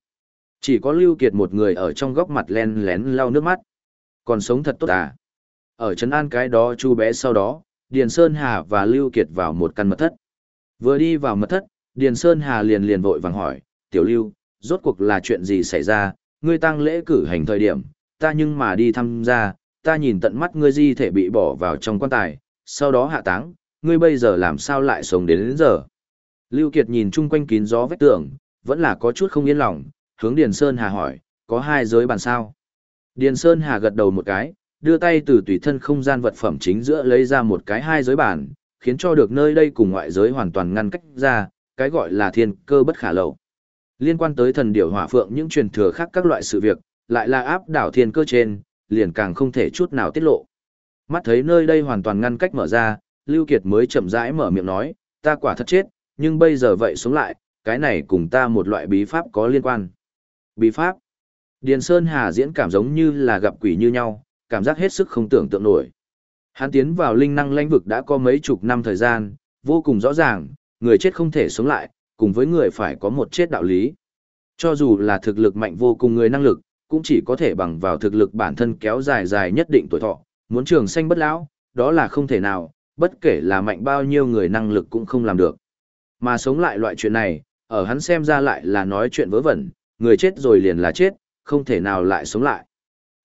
Chỉ có Lưu Kiệt một người ở trong góc mặt len lén lau nước mắt. Còn sống thật tốt à? Ở Trấn An cái đó chú bé sau đó, Điền Sơn Hà và Lưu Kiệt vào một căn mật thất. Vừa đi vào mật thất, Điền Sơn Hà liền liền vội vàng hỏi, Tiểu Lưu, rốt cuộc là chuyện gì xảy ra, ngươi tăng lễ cử hành thời điểm, ta nhưng mà đi thăm gia, ta nhìn tận mắt ngươi di thể bị bỏ vào trong quan tài, sau đó hạ táng, ngươi bây giờ làm sao lại sống đến đến giờ. Lưu Kiệt nhìn chung quanh kín gió vách tường, vẫn là có chút không yên lòng, hướng Điền Sơn Hà hỏi, có hai giới bàn sao? Điền Sơn Hà gật đầu một cái, đưa tay từ tùy thân không gian vật phẩm chính giữa lấy ra một cái hai giới bàn, khiến cho được nơi đây cùng ngoại giới hoàn toàn ngăn cách ra, cái gọi là thiên cơ bất khả lậu. Liên quan tới thần điểu hỏa phượng những truyền thừa khác các loại sự việc, lại là áp đảo thiên cơ trên, liền càng không thể chút nào tiết lộ. Mắt thấy nơi đây hoàn toàn ngăn cách mở ra, Lưu Kiệt mới chậm rãi mở miệng nói, ta quả thật chết, nhưng bây giờ vậy sống lại, cái này cùng ta một loại bí pháp có liên quan. Bí pháp? Điền Sơn Hà diễn cảm giống như là gặp quỷ như nhau, cảm giác hết sức không tưởng tượng nổi. Hắn tiến vào linh năng lãnh vực đã có mấy chục năm thời gian, vô cùng rõ ràng, người chết không thể sống lại, cùng với người phải có một chết đạo lý. Cho dù là thực lực mạnh vô cùng người năng lực, cũng chỉ có thể bằng vào thực lực bản thân kéo dài dài nhất định tuổi thọ, muốn trường sanh bất lão, đó là không thể nào, bất kể là mạnh bao nhiêu người năng lực cũng không làm được. Mà sống lại loại chuyện này, ở hắn xem ra lại là nói chuyện vớ vẩn, người chết rồi liền là chết, không thể nào lại sống lại.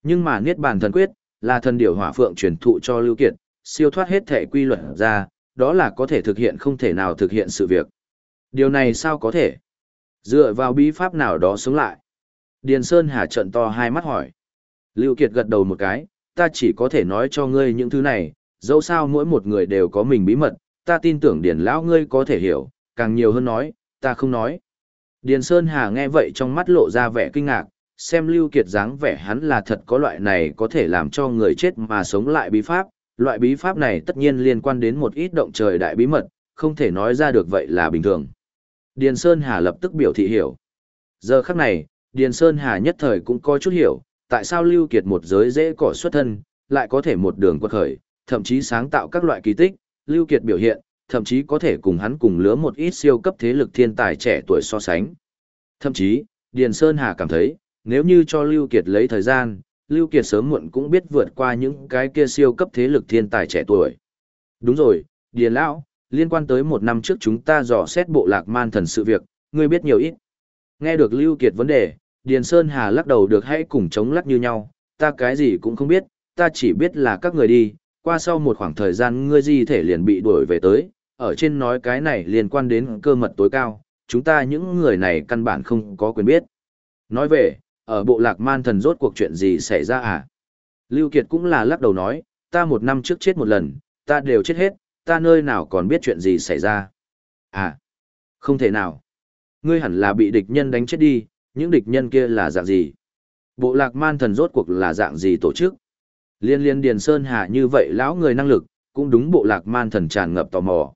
Nhưng mà Niết Bàn Thần Quyết, là thần điểu hỏa phượng truyền thụ cho Lưu Kiệt, siêu thoát hết thể quy luật ra, đó là có thể thực hiện không thể nào thực hiện sự việc. Điều này sao có thể? Dựa vào bí pháp nào đó sống lại. Điền Sơn Hà trận to hai mắt hỏi. Lưu Kiệt gật đầu một cái, ta chỉ có thể nói cho ngươi những thứ này, dẫu sao mỗi một người đều có mình bí mật, ta tin tưởng Điền Lão ngươi có thể hiểu, càng nhiều hơn nói, ta không nói. Điền Sơn Hà nghe vậy trong mắt lộ ra vẻ kinh ngạc, xem Lưu Kiệt dáng vẻ hắn là thật có loại này có thể làm cho người chết mà sống lại bí pháp, loại bí pháp này tất nhiên liên quan đến một ít động trời đại bí mật, không thể nói ra được vậy là bình thường. Điền Sơn Hà lập tức biểu thị hiểu. Giờ khắc này, Điền Sơn Hà nhất thời cũng có chút hiểu, tại sao Lưu Kiệt một giới dễ cỏ xuất thân, lại có thể một đường quật khởi, thậm chí sáng tạo các loại kỳ tích, Lưu Kiệt biểu hiện, thậm chí có thể cùng hắn cùng lứa một ít siêu cấp thế lực thiên tài trẻ tuổi so sánh. Thậm chí, Điền Sơn Hà cảm thấy, nếu như cho Lưu Kiệt lấy thời gian, Lưu Kiệt sớm muộn cũng biết vượt qua những cái kia siêu cấp thế lực thiên tài trẻ tuổi. Đúng rồi, Điền Lão, liên quan tới một năm trước chúng ta dò xét bộ lạc man thần sự việc, ngươi biết nhiều ít. Nghe được Lưu Kiệt vấn đề, Điền Sơn Hà lắc đầu được hãy cùng chống lắc như nhau, ta cái gì cũng không biết, ta chỉ biết là các người đi, qua sau một khoảng thời gian ngươi di thể liền bị đuổi về tới, ở trên nói cái này liên quan đến cơ mật tối cao, chúng ta những người này căn bản không có quyền biết. Nói về, ở bộ lạc man thần rốt cuộc chuyện gì xảy ra à? Lưu Kiệt cũng là lắc đầu nói, ta một năm trước chết một lần, ta đều chết hết, ta nơi nào còn biết chuyện gì xảy ra. À, không thể nào. Ngươi hẳn là bị địch nhân đánh chết đi, những địch nhân kia là dạng gì? Bộ lạc man thần rốt cuộc là dạng gì tổ chức? Liên liên Điền Sơn Hà như vậy lão người năng lực, cũng đúng bộ lạc man thần tràn ngập tò mò.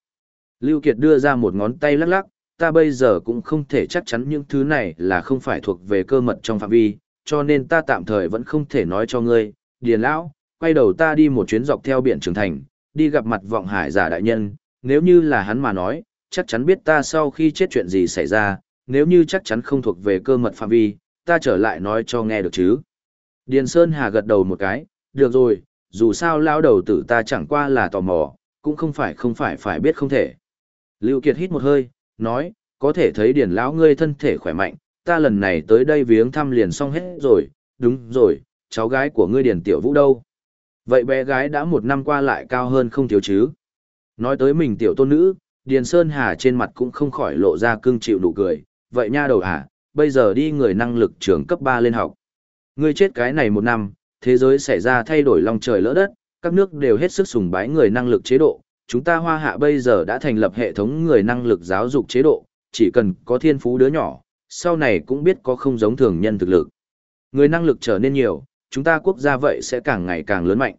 Lưu Kiệt đưa ra một ngón tay lắc lắc, ta bây giờ cũng không thể chắc chắn những thứ này là không phải thuộc về cơ mật trong phạm vi, cho nên ta tạm thời vẫn không thể nói cho ngươi. Điền lão, quay đầu ta đi một chuyến dọc theo biển Trường Thành, đi gặp mặt vọng hải giả đại nhân, nếu như là hắn mà nói, chắc chắn biết ta sau khi chết chuyện gì xảy ra, nếu như chắc chắn không thuộc về cơ mật phạm vi, ta trở lại nói cho nghe được chứ. Điền Sơn Hà gật đầu một cái, được rồi, dù sao lao đầu tử ta chẳng qua là tò mò, cũng không phải không phải phải biết không thể. Lưu Kiệt hít một hơi, nói, có thể thấy điển lão ngươi thân thể khỏe mạnh, ta lần này tới đây viếng thăm liền xong hết rồi, đúng rồi, cháu gái của ngươi điển tiểu vũ đâu? Vậy bé gái đã một năm qua lại cao hơn không thiếu chứ? Nói tới mình tiểu tôn nữ, Điền Sơn Hà trên mặt cũng không khỏi lộ ra cưng chịu nụ cười, vậy nha đầu à, bây giờ đi người năng lực trường cấp 3 lên học. Ngươi chết cái này một năm, thế giới xảy ra thay đổi long trời lỡ đất, các nước đều hết sức sùng bái người năng lực chế độ, chúng ta hoa hạ bây giờ đã thành lập hệ thống người năng lực giáo dục chế độ, chỉ cần có thiên phú đứa nhỏ, sau này cũng biết có không giống thường nhân thực lực. Người năng lực trở nên nhiều, chúng ta quốc gia vậy sẽ càng ngày càng lớn mạnh.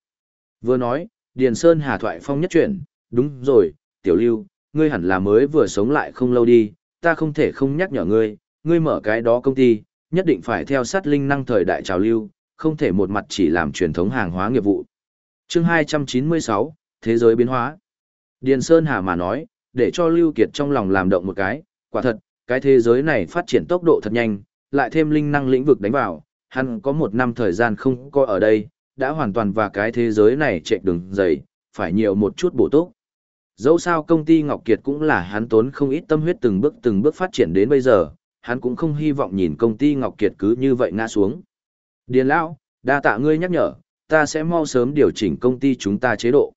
Vừa nói, Điền Sơn Hà Thoại Phong nhất chuyển, đúng rồi, Tiểu Lưu, ngươi hẳn là mới vừa sống lại không lâu đi, ta không thể không nhắc nhở ngươi, ngươi mở cái đó công ty, nhất định phải theo sát linh năng thời đại trào lưu, không thể một mặt chỉ làm truyền thống hàng hóa nghiệp vụ. Chương 296, Thế giới biến hóa. Điền Sơn Hà mà nói, để cho Lưu Kiệt trong lòng làm động một cái, quả thật, cái thế giới này phát triển tốc độ thật nhanh, lại thêm linh năng lĩnh vực đánh vào, hắn có một năm thời gian không có ở đây, đã hoàn toàn và cái thế giới này chạy đường dày, phải nhiều một chút bổ túc. Dẫu sao công ty Ngọc Kiệt cũng là hắn tốn không ít tâm huyết từng bước từng bước phát triển đến bây giờ, hắn cũng không hy vọng nhìn công ty Ngọc Kiệt cứ như vậy ngã xuống. Điền Lão, đa tạ ngươi nhắc nhở, ta sẽ mau sớm điều chỉnh công ty chúng ta chế độ.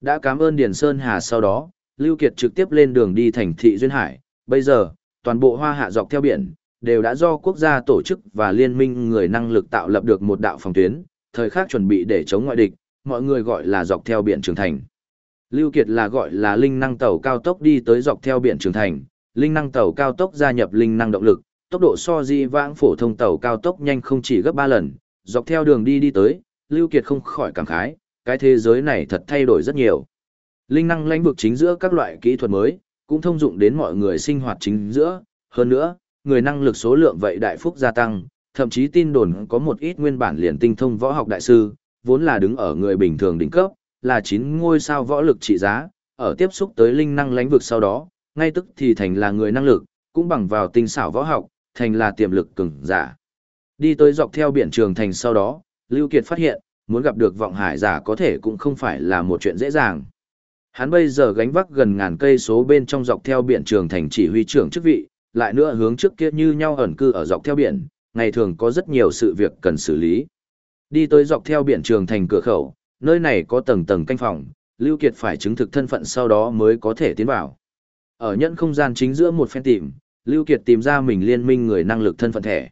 Đã cảm ơn Điền Sơn Hà sau đó, Lưu Kiệt trực tiếp lên đường đi thành thị Duyên Hải, bây giờ, toàn bộ hoa hạ dọc theo biển, đều đã do quốc gia tổ chức và liên minh người năng lực tạo lập được một đạo phòng tuyến, thời khắc chuẩn bị để chống ngoại địch, mọi người gọi là dọc theo biển trưởng thành. Lưu Kiệt là gọi là linh năng tàu cao tốc đi tới dọc theo biển trưởng thành, linh năng tàu cao tốc gia nhập linh năng động lực, tốc độ so di vãng phổ thông tàu cao tốc nhanh không chỉ gấp 3 lần, dọc theo đường đi đi tới, Lưu Kiệt không khỏi cảm khái, cái thế giới này thật thay đổi rất nhiều. Linh năng lãnh vực chính giữa các loại kỹ thuật mới, cũng thông dụng đến mọi người sinh hoạt chính giữa, hơn nữa, người năng lực số lượng vậy đại phúc gia tăng, thậm chí tin đồn có một ít nguyên bản liền tinh thông võ học đại sư, vốn là đứng ở người bình thường đỉnh cấp, là chín ngôi sao võ lực trị giá, ở tiếp xúc tới linh năng lãnh vực sau đó, ngay tức thì thành là người năng lực, cũng bằng vào tinh xảo võ học, thành là tiềm lực cường giả. Đi tới dọc theo biển trường thành sau đó, Lưu Kiệt phát hiện, muốn gặp được vọng hải giả có thể cũng không phải là một chuyện dễ dàng. Hắn bây giờ gánh vác gần ngàn cây số bên trong dọc theo biển trường thành chỉ huy trưởng chức vị, lại nữa hướng trước kia như nhau ẩn cư ở dọc theo biển, ngày thường có rất nhiều sự việc cần xử lý. Đi tới dọc theo biển trường thành cửa khẩu, nơi này có tầng tầng canh phòng, Lưu Kiệt phải chứng thực thân phận sau đó mới có thể tiến vào. Ở nhận không gian chính giữa một phen tìm, Lưu Kiệt tìm ra mình liên minh người năng lực thân phận thẻ.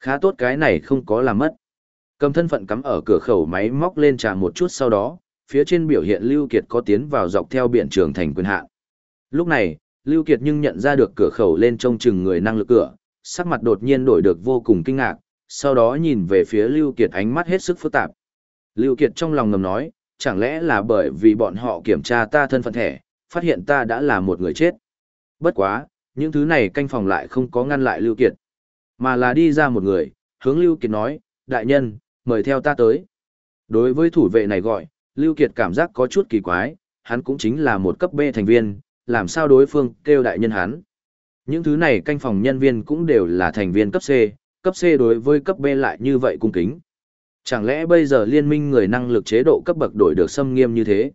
Khá tốt cái này không có làm mất. Cầm thân phận cắm ở cửa khẩu máy móc lên trà một chút sau đó, phía trên biểu hiện Lưu Kiệt có tiến vào dọc theo biển trường thành quyền hạn. Lúc này, Lưu Kiệt nhưng nhận ra được cửa khẩu lên trông chừng người năng lực cửa, sắc mặt đột nhiên đổi được vô cùng kinh ngạc, sau đó nhìn về phía Lưu Kiệt ánh mắt hết sức phức tạp. Lưu Kiệt trong lòng ngầm nói, chẳng lẽ là bởi vì bọn họ kiểm tra ta thân phận thẻ, phát hiện ta đã là một người chết. Bất quá, những thứ này canh phòng lại không có ngăn lại Lưu Kiệt, mà là đi ra một người, hướng Lưu Kiệt nói, đại nhân, mời theo ta tới. Đối với thủ vệ này gọi, Lưu Kiệt cảm giác có chút kỳ quái, hắn cũng chính là một cấp B thành viên, làm sao đối phương kêu đại nhân hắn. Những thứ này canh phòng nhân viên cũng đều là thành viên cấp C, cấp C đối với cấp B lại như vậy cung kính. Chẳng lẽ bây giờ liên minh người năng lực chế độ cấp bậc đổi được xâm nghiêm như thế?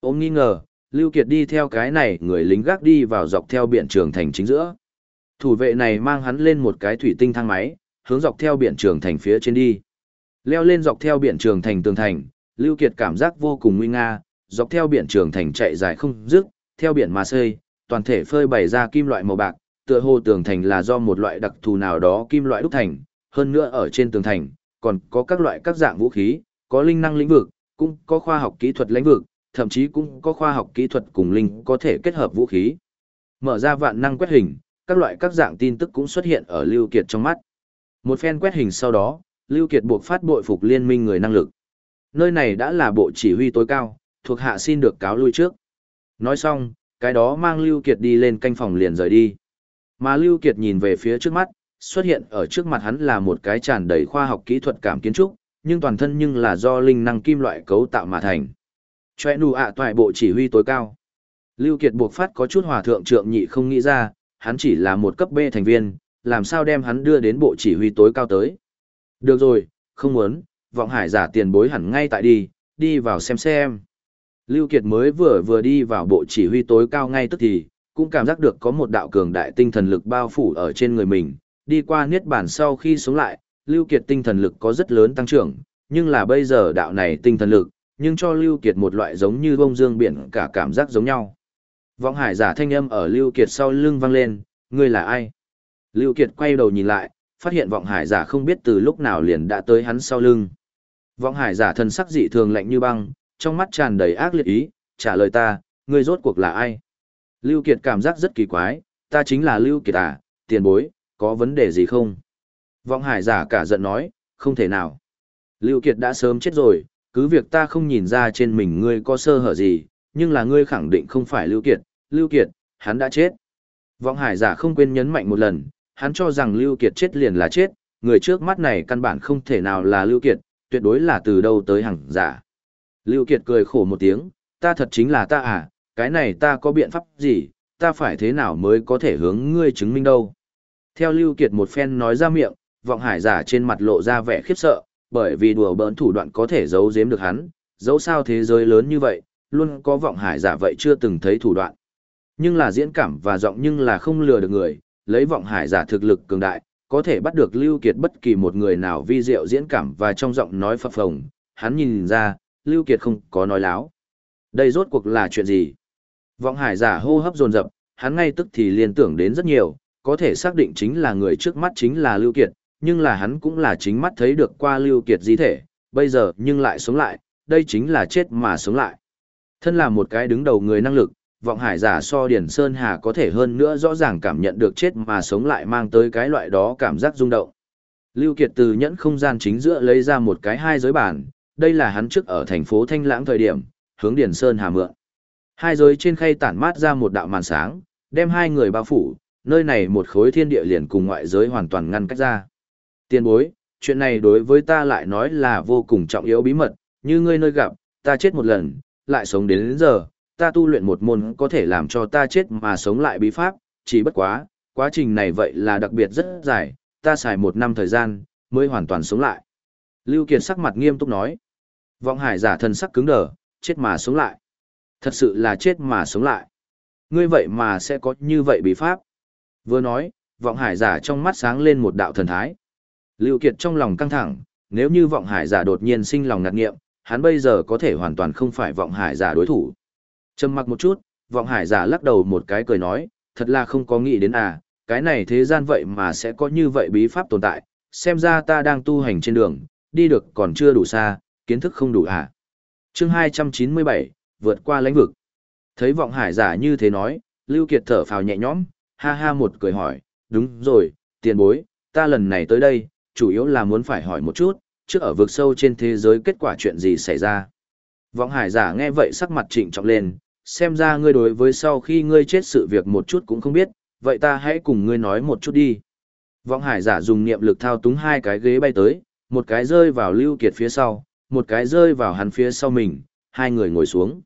Ôm nghi ngờ, Lưu Kiệt đi theo cái này người lính gác đi vào dọc theo biển trường thành chính giữa. Thủ vệ này mang hắn lên một cái thủy tinh thang máy, hướng dọc theo biển trường thành phía trên đi. Leo lên dọc theo biển trường thành tường thành, Lưu Kiệt cảm giác vô cùng nguy nga, dọc theo biển trường thành chạy dài không dứt, theo biển mà xây, toàn thể phơi bày ra kim loại màu bạc, tựa hồ tường thành là do một loại đặc thù nào đó kim loại đúc thành, hơn nữa ở trên tường thành, còn có các loại các dạng vũ khí, có linh năng lĩnh vực, cũng có khoa học kỹ thuật lĩnh vực, thậm chí cũng có khoa học kỹ thuật cùng linh có thể kết hợp vũ khí. Mở ra vạn năng quét hình, các loại các dạng tin tức cũng xuất hiện ở Lưu Kiệt trong mắt. Một phen quét hình sau đó, Lưu Kiệt buộc phát bội phục liên minh người năng lực. Nơi này đã là bộ chỉ huy tối cao, thuộc hạ xin được cáo lui trước. Nói xong, cái đó mang Lưu Kiệt đi lên canh phòng liền rời đi. Mà Lưu Kiệt nhìn về phía trước mắt, xuất hiện ở trước mặt hắn là một cái tràn đầy khoa học kỹ thuật cảm kiến trúc, nhưng toàn thân nhưng là do linh năng kim loại cấu tạo mà thành. Choe nụ ạ toại bộ chỉ huy tối cao. Lưu Kiệt buộc phát có chút hòa thượng trượng nhị không nghĩ ra, hắn chỉ là một cấp B thành viên, làm sao đem hắn đưa đến bộ chỉ huy tối cao tới. Được rồi, không muốn, vọng hải giả tiền bối hẳn ngay tại đi, đi vào xem xem. Lưu Kiệt mới vừa vừa đi vào bộ chỉ huy tối cao ngay tức thì, cũng cảm giác được có một đạo cường đại tinh thần lực bao phủ ở trên người mình, đi qua niết bản sau khi sống lại, Lưu Kiệt tinh thần lực có rất lớn tăng trưởng, nhưng là bây giờ đạo này tinh thần lực, nhưng cho Lưu Kiệt một loại giống như bông dương biển cả cảm giác giống nhau. Vọng hải giả thanh âm ở Lưu Kiệt sau lưng vang lên, ngươi là ai? Lưu Kiệt quay đầu nhìn lại, phát hiện vọng hải giả không biết từ lúc nào liền đã tới hắn sau lưng. Vọng hải giả thân sắc dị thường lạnh như băng, trong mắt tràn đầy ác liệt ý, trả lời ta, ngươi rốt cuộc là ai? Lưu Kiệt cảm giác rất kỳ quái, ta chính là Lưu Kiệt à, tiền bối, có vấn đề gì không? Vọng hải giả cả giận nói, không thể nào. Lưu Kiệt đã sớm chết rồi, cứ việc ta không nhìn ra trên mình ngươi có sơ hở gì, nhưng là ngươi khẳng định không phải Lưu Kiệt, Lưu Kiệt, hắn đã chết. Vọng hải giả không quên nhấn mạnh một lần, hắn cho rằng Lưu Kiệt chết liền là chết, người trước mắt này căn bản không thể nào là Lưu Kiệt, tuyệt đối là từ đâu tới hằng giả. Lưu Kiệt cười khổ một tiếng, ta thật chính là ta à, cái này ta có biện pháp gì, ta phải thế nào mới có thể hướng ngươi chứng minh đâu. Theo Lưu Kiệt một phen nói ra miệng, vọng hải giả trên mặt lộ ra vẻ khiếp sợ, bởi vì đùa bỡn thủ đoạn có thể giấu giếm được hắn, dẫu sao thế giới lớn như vậy, luôn có vọng hải giả vậy chưa từng thấy thủ đoạn. Nhưng là diễn cảm và giọng nhưng là không lừa được người, lấy vọng hải giả thực lực cường đại, có thể bắt được Lưu Kiệt bất kỳ một người nào vi diệu diễn cảm và trong giọng nói phập phồng, hắn nhìn ra, Lưu Kiệt không có nói láo. Đây rốt cuộc là chuyện gì? Vọng hải giả hô hấp dồn dập, hắn ngay tức thì liên tưởng đến rất nhiều, có thể xác định chính là người trước mắt chính là Lưu Kiệt, nhưng là hắn cũng là chính mắt thấy được qua Lưu Kiệt di thể, bây giờ nhưng lại sống lại, đây chính là chết mà sống lại. Thân là một cái đứng đầu người năng lực, vọng hải giả so Điển Sơn Hà có thể hơn nữa rõ ràng cảm nhận được chết mà sống lại mang tới cái loại đó cảm giác rung động. Lưu Kiệt từ nhẫn không gian chính giữa lấy ra một cái hai giới bản, đây là hắn trước ở thành phố Thanh Lãng thời điểm, hướng Điển Sơn Hà mượn. Hai giới trên khay tản mát ra một đạo màn sáng, đem hai người bao phủ, nơi này một khối thiên địa liền cùng ngoại giới hoàn toàn ngăn cách ra. Tiên bối, chuyện này đối với ta lại nói là vô cùng trọng yếu bí mật, như ngươi nơi gặp, ta chết một lần, lại sống đến, đến giờ, ta tu luyện một môn có thể làm cho ta chết mà sống lại bí pháp, chỉ bất quá, quá trình này vậy là đặc biệt rất dài, ta xài một năm thời gian, mới hoàn toàn sống lại. Lưu Kiệt sắc mặt nghiêm túc nói. Vọng hải giả thần sắc cứng đờ, chết mà sống lại. Thật sự là chết mà sống lại. Ngươi vậy mà sẽ có như vậy bí pháp. Vừa nói, vọng hải giả trong mắt sáng lên một đạo thần thái. Lưu Kiệt trong lòng căng thẳng, Nếu như vọng hải giả đột nhiên sinh lòng ngạc nghiệm, hắn bây giờ có thể hoàn toàn không phải vọng hải giả đối thủ. Trầm mặc một chút, vọng hải giả lắc đầu một cái cười nói, thật là không có nghĩ đến à, cái này thế gian vậy mà sẽ có như vậy bí pháp tồn tại, xem ra ta đang tu hành trên đường, đi được còn chưa đủ xa, kiến thức không đủ à. Chương 297, vượt qua lãnh vực. Thấy vọng hải giả như thế nói, Lưu Kiệt thở phào nhẹ nhõm, ha ha một cười hỏi, đúng rồi, tiền bối, ta lần này tới đây, chủ yếu là muốn phải hỏi một chút, trước ở vực sâu trên thế giới kết quả chuyện gì xảy ra. Vọng hải giả nghe vậy sắc mặt trịnh trọng lên, xem ra ngươi đối với sau khi ngươi chết sự việc một chút cũng không biết, vậy ta hãy cùng ngươi nói một chút đi. Vọng hải giả dùng niệm lực thao túng hai cái ghế bay tới, một cái rơi vào Lưu Kiệt phía sau, một cái rơi vào hắn phía sau mình, hai người ngồi xuống.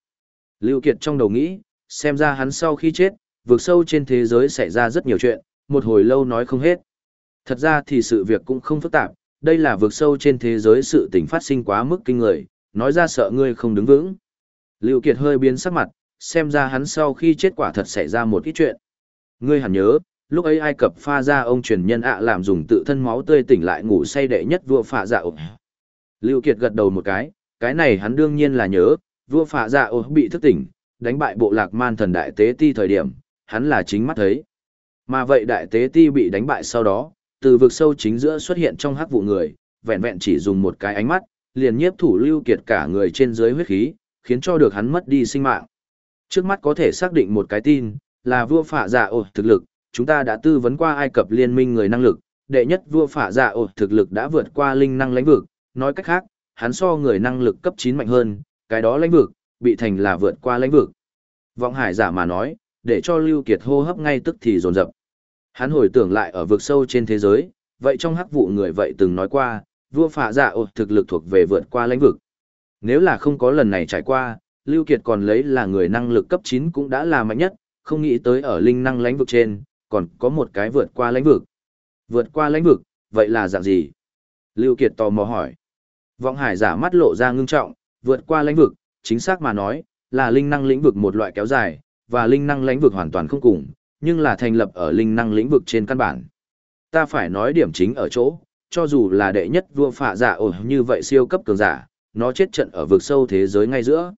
Lưu Kiệt trong đầu nghĩ, xem ra hắn sau khi chết, vượt sâu trên thế giới xảy ra rất nhiều chuyện, một hồi lâu nói không hết. Thật ra thì sự việc cũng không phức tạp, đây là vượt sâu trên thế giới sự tình phát sinh quá mức kinh người, nói ra sợ ngươi không đứng vững. Lưu Kiệt hơi biến sắc mặt, xem ra hắn sau khi chết quả thật xảy ra một ít chuyện. Ngươi hẳn nhớ, lúc ấy Ai Cập pha ra ông truyền nhân ạ làm dùng tự thân máu tươi tỉnh lại ngủ say đệ nhất vua phạ dạ ổ. Lưu Kiệt gật đầu một cái, cái này hắn đương nhiên là nhớ, vua phạ dạ ổ bị thức tỉnh, đánh bại bộ lạc man thần đại tế ti thời điểm, hắn là chính mắt thấy. Mà vậy đại tế ti bị đánh bại sau đó, từ vực sâu chính giữa xuất hiện trong hắc vụ người, vẹn vẹn chỉ dùng một cái ánh mắt, liền nhiếp thủ Lưu Kiệt cả người trên dưới huyết khí, khiến cho được hắn mất đi sinh mạng. Trước mắt có thể xác định một cái tin, là vua phạ giả ổ thực lực, chúng ta đã tư vấn qua Ai Cập liên minh người năng lực, đệ nhất vua phạ giả ổ thực lực đã vượt qua linh năng lãnh vực, nói cách khác, hắn so người năng lực cấp 9 mạnh hơn, cái đó lãnh vực, bị thành là vượt qua lãnh vực. Vọng hải giả mà nói, để cho Lưu Kiệt hô hấp ngay tức thì dồn dập. Hắn hồi tưởng lại ở vực sâu trên thế giới, vậy trong hắc vụ người vậy từng nói qua, vua phạ dạ ổ thực lực thuộc về vượt qua lãnh vực. Nếu là không có lần này trải qua, Lưu Kiệt còn lấy là người năng lực cấp 9 cũng đã là mạnh nhất, không nghĩ tới ở linh năng lãnh vực trên, còn có một cái vượt qua lãnh vực. Vượt qua lãnh vực, vậy là dạng gì? Lưu Kiệt tò mò hỏi. Vọng hải giả mắt lộ ra ngưng trọng, vượt qua lãnh vực, chính xác mà nói, là linh năng lĩnh vực một loại kéo dài, và linh năng lãnh vực hoàn toàn không cùng, nhưng là thành lập ở linh năng lĩnh vực trên căn bản. Ta phải nói điểm chính ở chỗ, cho dù là đệ nhất vua phạ giả ổ như vậy siêu cấp cường giả, nó chết trận ở vực sâu thế giới ngay giữa.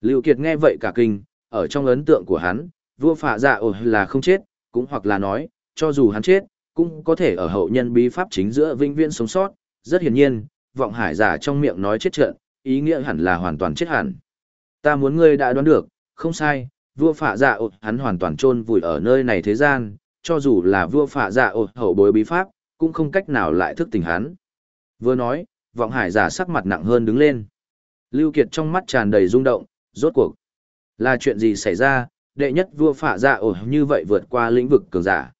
Lưu Kiệt nghe vậy cả kinh, ở trong ấn tượng của hắn, vua phạ dạ giả ồ là không chết, cũng hoặc là nói, cho dù hắn chết, cũng có thể ở hậu nhân bí pháp chính giữa vinh viễn sống sót, rất hiển nhiên, vọng hải giả trong miệng nói chết trận, ý nghĩa hẳn là hoàn toàn chết hẳn. Ta muốn ngươi đã đoán được, không sai, vua phạ dạ ột hắn hoàn toàn chôn vùi ở nơi này thế gian, cho dù là vua phạ dạ ột hậu bối bí pháp, cũng không cách nào lại thức tỉnh hắn. Vừa nói, vọng hải giả sắc mặt nặng hơn đứng lên. Lưu Kiệt trong mắt tràn đầy rung động, rốt cuộc. Là chuyện gì xảy ra, đệ nhất vua phạ dạ ổ như vậy vượt qua lĩnh vực cường giả.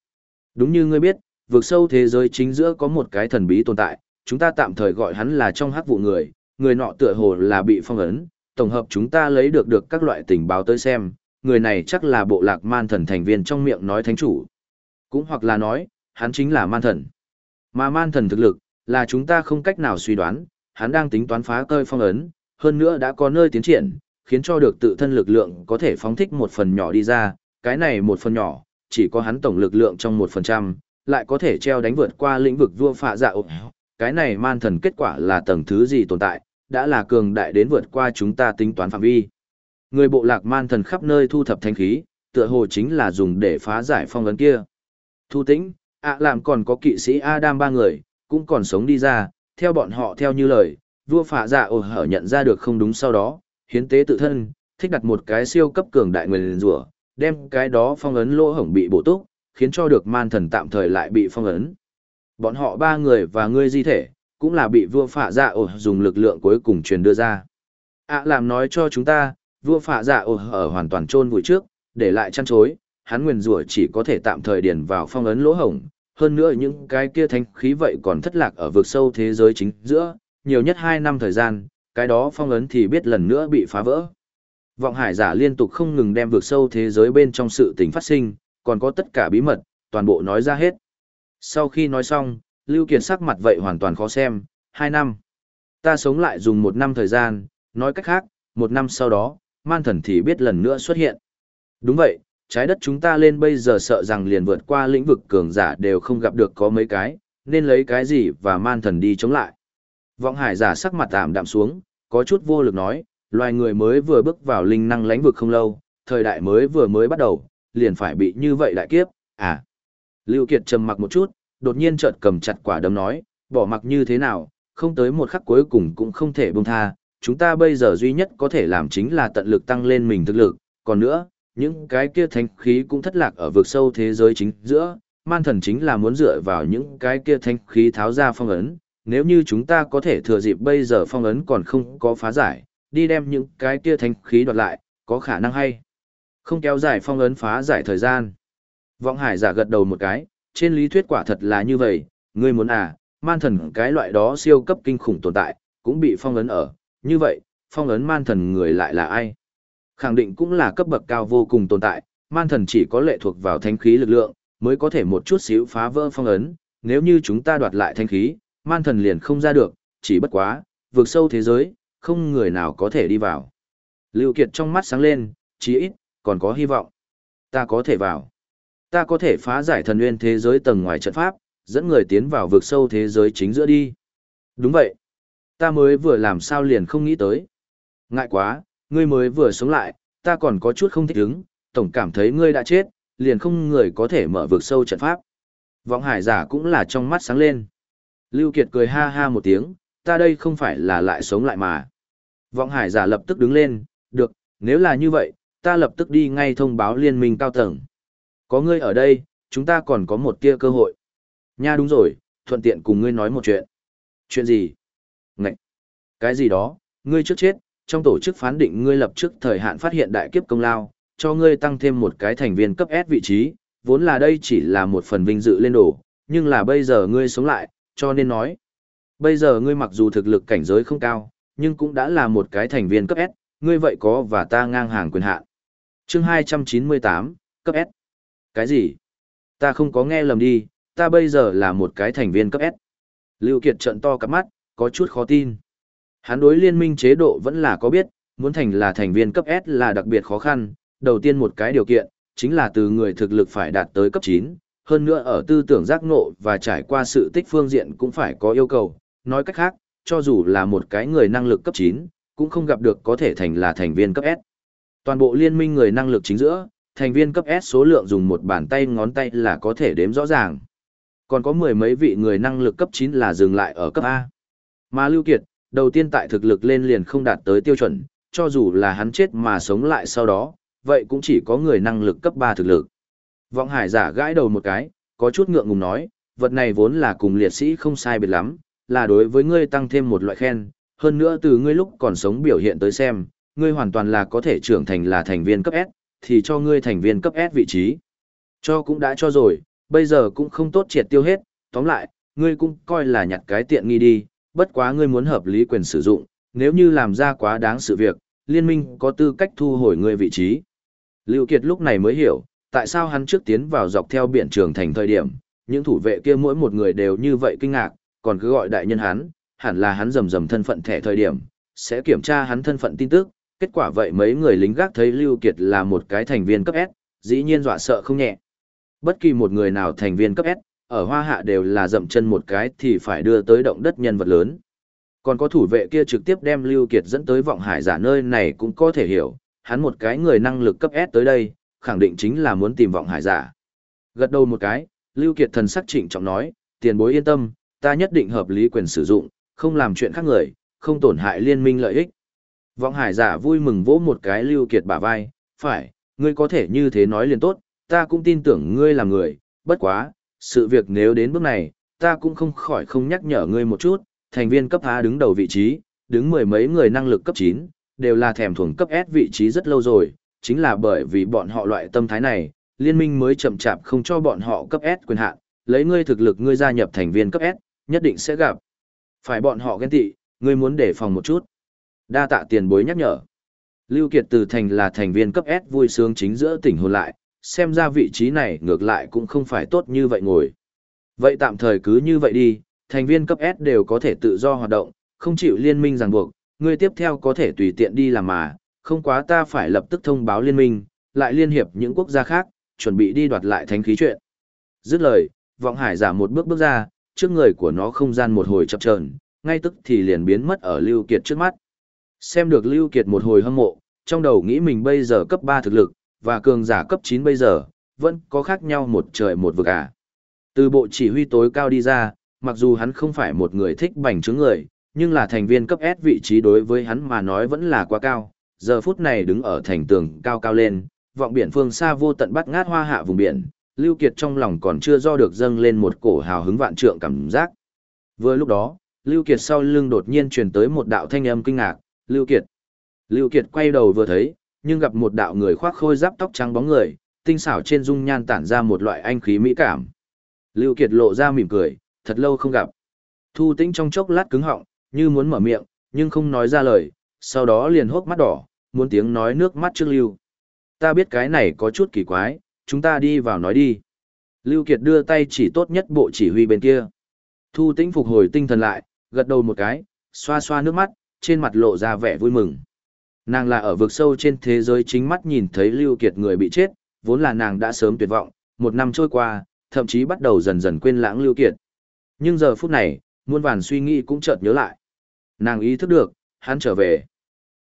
Đúng như ngươi biết, vượt sâu thế giới chính giữa có một cái thần bí tồn tại, chúng ta tạm thời gọi hắn là trong hắc vụ người, người nọ tựa hồ là bị phong ấn, tổng hợp chúng ta lấy được được các loại tình báo tới xem, người này chắc là bộ lạc man thần thành viên trong miệng nói thánh chủ. Cũng hoặc là nói, hắn chính là man thần. Mà man thần thực lực, là chúng ta không cách nào suy đoán, hắn đang tính toán phá cơi phong ấn, hơn nữa đã có nơi tiến triển, khiến cho được tự thân lực lượng có thể phóng thích một phần nhỏ đi ra, cái này một phần nhỏ, chỉ có hắn tổng lực lượng trong một phần trăm, lại có thể treo đánh vượt qua lĩnh vực vua phạ dạ ộp. Cái này man thần kết quả là tầng thứ gì tồn tại, đã là cường đại đến vượt qua chúng ta tính toán phạm vi. Người bộ lạc man thần khắp nơi thu thập thanh khí, tựa hồ chính là dùng để phá giải phong ấn kia. Thu tĩnh, ạ làm còn có kỵ sĩ Adam ba người, cũng còn sống đi ra, theo bọn họ theo như lời, vua phạ dạ ồ hở nhận ra được không đúng sau đó, hiến tế tự thân, thích đặt một cái siêu cấp cường đại nguyên rủa, đem cái đó phong ấn lỗ hổng bị bổ túc, khiến cho được man thần tạm thời lại bị phong ấn. Bọn họ ba người và ngươi di thể, cũng là bị vua phạ dạ ổ dùng lực lượng cuối cùng truyền đưa ra. À làm nói cho chúng ta, vua phạ dạ ổ ở hoàn toàn chôn vùi trước, để lại chăn chối, hắn nguyên rủa chỉ có thể tạm thời điền vào phong ấn lỗ hổng, hơn nữa những cái kia thanh khí vậy còn thất lạc ở vực sâu thế giới chính giữa, nhiều nhất 2 năm thời gian, cái đó phong ấn thì biết lần nữa bị phá vỡ. Vọng hải giả liên tục không ngừng đem vượt sâu thế giới bên trong sự tình phát sinh, còn có tất cả bí mật, toàn bộ nói ra hết. Sau khi nói xong, Lưu Kiệt sắc mặt vậy hoàn toàn khó xem, hai năm. Ta sống lại dùng một năm thời gian, nói cách khác, một năm sau đó, man thần thì biết lần nữa xuất hiện. Đúng vậy, trái đất chúng ta lên bây giờ sợ rằng liền vượt qua lĩnh vực cường giả đều không gặp được có mấy cái, nên lấy cái gì và man thần đi chống lại. Vọng hải giả sắc mặt tạm đạm xuống, có chút vô lực nói, loài người mới vừa bước vào linh năng lãnh vực không lâu, thời đại mới vừa mới bắt đầu, liền phải bị như vậy đại kiếp, à. Lưu Kiệt trầm mặc một chút, đột nhiên chợt cầm chặt quả đấm nói, bỏ mặc như thế nào, không tới một khắc cuối cùng cũng không thể buông tha, chúng ta bây giờ duy nhất có thể làm chính là tận lực tăng lên mình thực lực, còn nữa, những cái kia thánh khí cũng thất lạc ở vực sâu thế giới chính giữa, man thần chính là muốn dựa vào những cái kia thánh khí tháo ra phong ấn, nếu như chúng ta có thể thừa dịp bây giờ phong ấn còn không có phá giải, đi đem những cái kia thánh khí đoạt lại, có khả năng hay? Không kéo dài phong ấn phá giải thời gian. Vọng hải giả gật đầu một cái, trên lý thuyết quả thật là như vậy, ngươi muốn à, man thần cái loại đó siêu cấp kinh khủng tồn tại, cũng bị phong ấn ở, như vậy, phong ấn man thần người lại là ai? Khẳng định cũng là cấp bậc cao vô cùng tồn tại, man thần chỉ có lệ thuộc vào thánh khí lực lượng, mới có thể một chút xíu phá vỡ phong ấn, nếu như chúng ta đoạt lại thánh khí, man thần liền không ra được, chỉ bất quá, vượt sâu thế giới, không người nào có thể đi vào. Lưu Kiệt trong mắt sáng lên, chí ít, còn có hy vọng. Ta có thể vào. Ta có thể phá giải thần nguyên thế giới tầng ngoài trận pháp, dẫn người tiến vào vượt sâu thế giới chính giữa đi. Đúng vậy. Ta mới vừa làm sao liền không nghĩ tới. Ngại quá, ngươi mới vừa sống lại, ta còn có chút không thích ứng, tổng cảm thấy ngươi đã chết, liền không người có thể mở vực sâu trận pháp. Vọng hải giả cũng là trong mắt sáng lên. Lưu Kiệt cười ha ha một tiếng, ta đây không phải là lại sống lại mà. Vọng hải giả lập tức đứng lên, được, nếu là như vậy, ta lập tức đi ngay thông báo liên minh cao tầng. Có ngươi ở đây, chúng ta còn có một tia cơ hội. Nha đúng rồi, thuận tiện cùng ngươi nói một chuyện. Chuyện gì? Cái gì đó, ngươi trước chết, trong tổ chức phán định ngươi lập trước thời hạn phát hiện đại kiếp công lao, cho ngươi tăng thêm một cái thành viên cấp S vị trí, vốn là đây chỉ là một phần vinh dự lên đổ, nhưng là bây giờ ngươi sống lại, cho nên nói. Bây giờ ngươi mặc dù thực lực cảnh giới không cao, nhưng cũng đã là một cái thành viên cấp S, ngươi vậy có và ta ngang hàng quyền hạn. Chương 298, cấp S. Cái gì? Ta không có nghe lầm đi, ta bây giờ là một cái thành viên cấp S. Lưu Kiệt trợn to cặp mắt, có chút khó tin. Hắn đối liên minh chế độ vẫn là có biết, muốn thành là thành viên cấp S là đặc biệt khó khăn, đầu tiên một cái điều kiện, chính là từ người thực lực phải đạt tới cấp 9, hơn nữa ở tư tưởng giác ngộ và trải qua sự tích phương diện cũng phải có yêu cầu, nói cách khác, cho dù là một cái người năng lực cấp 9, cũng không gặp được có thể thành là thành viên cấp S. Toàn bộ liên minh người năng lực chính giữa, thành viên cấp S số lượng dùng một bàn tay ngón tay là có thể đếm rõ ràng. Còn có mười mấy vị người năng lực cấp 9 là dừng lại ở cấp A. Mà Lưu Kiệt, đầu tiên tại thực lực lên liền không đạt tới tiêu chuẩn, cho dù là hắn chết mà sống lại sau đó, vậy cũng chỉ có người năng lực cấp 3 thực lực. Vọng hải giả gãi đầu một cái, có chút ngượng ngùng nói, vật này vốn là cùng liệt sĩ không sai biệt lắm, là đối với ngươi tăng thêm một loại khen, hơn nữa từ ngươi lúc còn sống biểu hiện tới xem, ngươi hoàn toàn là có thể trưởng thành là thành viên cấp S, thì cho ngươi thành viên cấp S vị trí. Cho cũng đã cho rồi, bây giờ cũng không tốt triệt tiêu hết, tóm lại, ngươi cũng coi là nhặt cái tiện nghi đi, bất quá ngươi muốn hợp lý quyền sử dụng, nếu như làm ra quá đáng sự việc, liên minh có tư cách thu hồi ngươi vị trí. Lưu Kiệt lúc này mới hiểu, tại sao hắn trước tiến vào dọc theo biển trường thành thời điểm, những thủ vệ kia mỗi một người đều như vậy kinh ngạc, còn cứ gọi đại nhân hắn, hẳn là hắn rầm rầm thân phận thẻ thời điểm, sẽ kiểm tra hắn thân phận tin tức, kết quả vậy mấy người lính gác thấy Lưu Kiệt là một cái thành viên cấp S, dĩ nhiên dọa sợ không nhẹ. Bất kỳ một người nào thành viên cấp S, ở hoa hạ đều là dậm chân một cái thì phải đưa tới động đất nhân vật lớn. Còn có thủ vệ kia trực tiếp đem Lưu Kiệt dẫn tới vọng hải giả nơi này cũng có thể hiểu, hắn một cái người năng lực cấp S tới đây, khẳng định chính là muốn tìm vọng hải giả. Gật đầu một cái, Lưu Kiệt thần sắc trịnh trọng nói, tiền bối yên tâm, ta nhất định hợp lý quyền sử dụng, không làm chuyện khác người, không tổn hại liên minh lợi ích. Vọng hải giả vui mừng vỗ một cái Lưu Kiệt bả vai, phải, ngươi có thể như thế nói liền tốt, ta cũng tin tưởng ngươi là người, bất quá, sự việc nếu đến bước này, ta cũng không khỏi không nhắc nhở ngươi một chút, thành viên cấp A đứng đầu vị trí, đứng mười mấy người năng lực cấp 9, đều là thèm thuồng cấp S vị trí rất lâu rồi, chính là bởi vì bọn họ loại tâm thái này, liên minh mới chậm chạp không cho bọn họ cấp S quyền hạn, lấy ngươi thực lực ngươi gia nhập thành viên cấp S, nhất định sẽ gặp. Phải bọn họ ghen tị, ngươi muốn đề phòng một chút. Đa tạ tiền bối nhắc nhở. Lưu Kiệt từ thành là thành viên cấp S vui sướng chính giữa tỉnh hồn lại, xem ra vị trí này ngược lại cũng không phải tốt như vậy ngồi. Vậy tạm thời cứ như vậy đi, thành viên cấp S đều có thể tự do hoạt động, không chịu liên minh ràng buộc, người tiếp theo có thể tùy tiện đi làm mà, không quá ta phải lập tức thông báo liên minh, lại liên hiệp những quốc gia khác, chuẩn bị đi đoạt lại thánh khí chuyện. Dứt lời, vọng hải giả một bước bước ra, trước người của nó không gian một hồi chập chờn, ngay tức thì liền biến mất ở Lưu Kiệt trước mắt. Xem được Lưu Kiệt một hồi hâm mộ, trong đầu nghĩ mình bây giờ cấp 3 thực lực, và cường giả cấp 9 bây giờ, vẫn có khác nhau một trời một vực à. Từ bộ chỉ huy tối cao đi ra, mặc dù hắn không phải một người thích bành trướng người, nhưng là thành viên cấp S vị trí đối với hắn mà nói vẫn là quá cao, giờ phút này đứng ở thành tường cao cao lên, vọng biển phương xa vô tận bắt ngát hoa hạ vùng biển, Lưu Kiệt trong lòng còn chưa do được dâng lên một cổ hào hứng vạn trượng cảm giác. Vừa lúc đó, Lưu Kiệt sau lưng đột nhiên truyền tới một đạo thanh âm kinh ngạc, Lưu Kiệt. Lưu Kiệt quay đầu vừa thấy, nhưng gặp một đạo người khoác khôi giáp tóc trắng bóng người, tinh xảo trên dung nhan tản ra một loại anh khí mỹ cảm. Lưu Kiệt lộ ra mỉm cười, thật lâu không gặp. Thu tĩnh trong chốc lát cứng họng, như muốn mở miệng, nhưng không nói ra lời, sau đó liền hốc mắt đỏ, muốn tiếng nói nước mắt trước Lưu. Ta biết cái này có chút kỳ quái, chúng ta đi vào nói đi. Lưu Kiệt đưa tay chỉ tốt nhất bộ chỉ huy bên kia. Thu tĩnh phục hồi tinh thần lại, gật đầu một cái, xoa xoa nước mắt, trên mặt lộ ra vẻ vui mừng. Nàng là ở vực sâu trên thế giới chính mắt nhìn thấy Lưu Kiệt người bị chết, vốn là nàng đã sớm tuyệt vọng, một năm trôi qua, thậm chí bắt đầu dần dần quên lãng Lưu Kiệt. Nhưng giờ phút này, muôn vàn suy nghĩ cũng chợt nhớ lại. Nàng ý thức được, hắn trở về.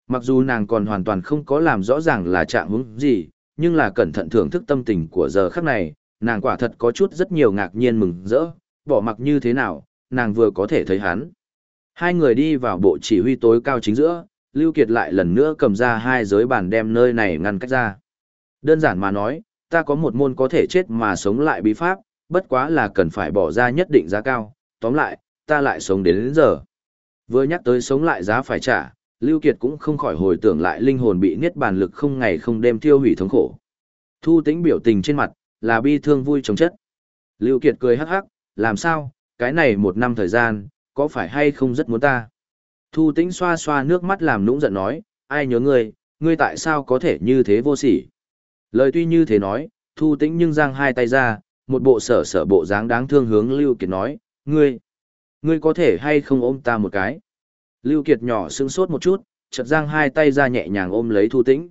Mặc dù nàng còn hoàn toàn không có làm rõ ràng là trạng huống gì, nhưng là cẩn thận thưởng thức tâm tình của giờ khắc này, nàng quả thật có chút rất nhiều ngạc nhiên mừng rỡ, bỏ mặc như thế nào, nàng vừa có thể thấy hắn. Hai người đi vào bộ chỉ huy tối cao chính giữa, Lưu Kiệt lại lần nữa cầm ra hai giới bàn đem nơi này ngăn cách ra. Đơn giản mà nói, ta có một môn có thể chết mà sống lại bí pháp, bất quá là cần phải bỏ ra nhất định giá cao, tóm lại, ta lại sống đến đến giờ. Vừa nhắc tới sống lại giá phải trả, Lưu Kiệt cũng không khỏi hồi tưởng lại linh hồn bị niết bàn lực không ngày không đêm tiêu hủy thống khổ. Thu tĩnh biểu tình trên mặt, là bi thương vui chống chất. Lưu Kiệt cười hắc hắc, làm sao, cái này một năm thời gian, có phải hay không rất muốn ta? Thu tĩnh xoa xoa nước mắt làm nũng giận nói, ai nhớ ngươi, ngươi tại sao có thể như thế vô sỉ? Lời tuy như thế nói, thu tĩnh nhưng giang hai tay ra, một bộ sở sở bộ dáng đáng thương hướng Lưu Kiệt nói, ngươi, ngươi có thể hay không ôm ta một cái? Lưu Kiệt nhỏ sững sốt một chút, chợt giang hai tay ra nhẹ nhàng ôm lấy thu tĩnh.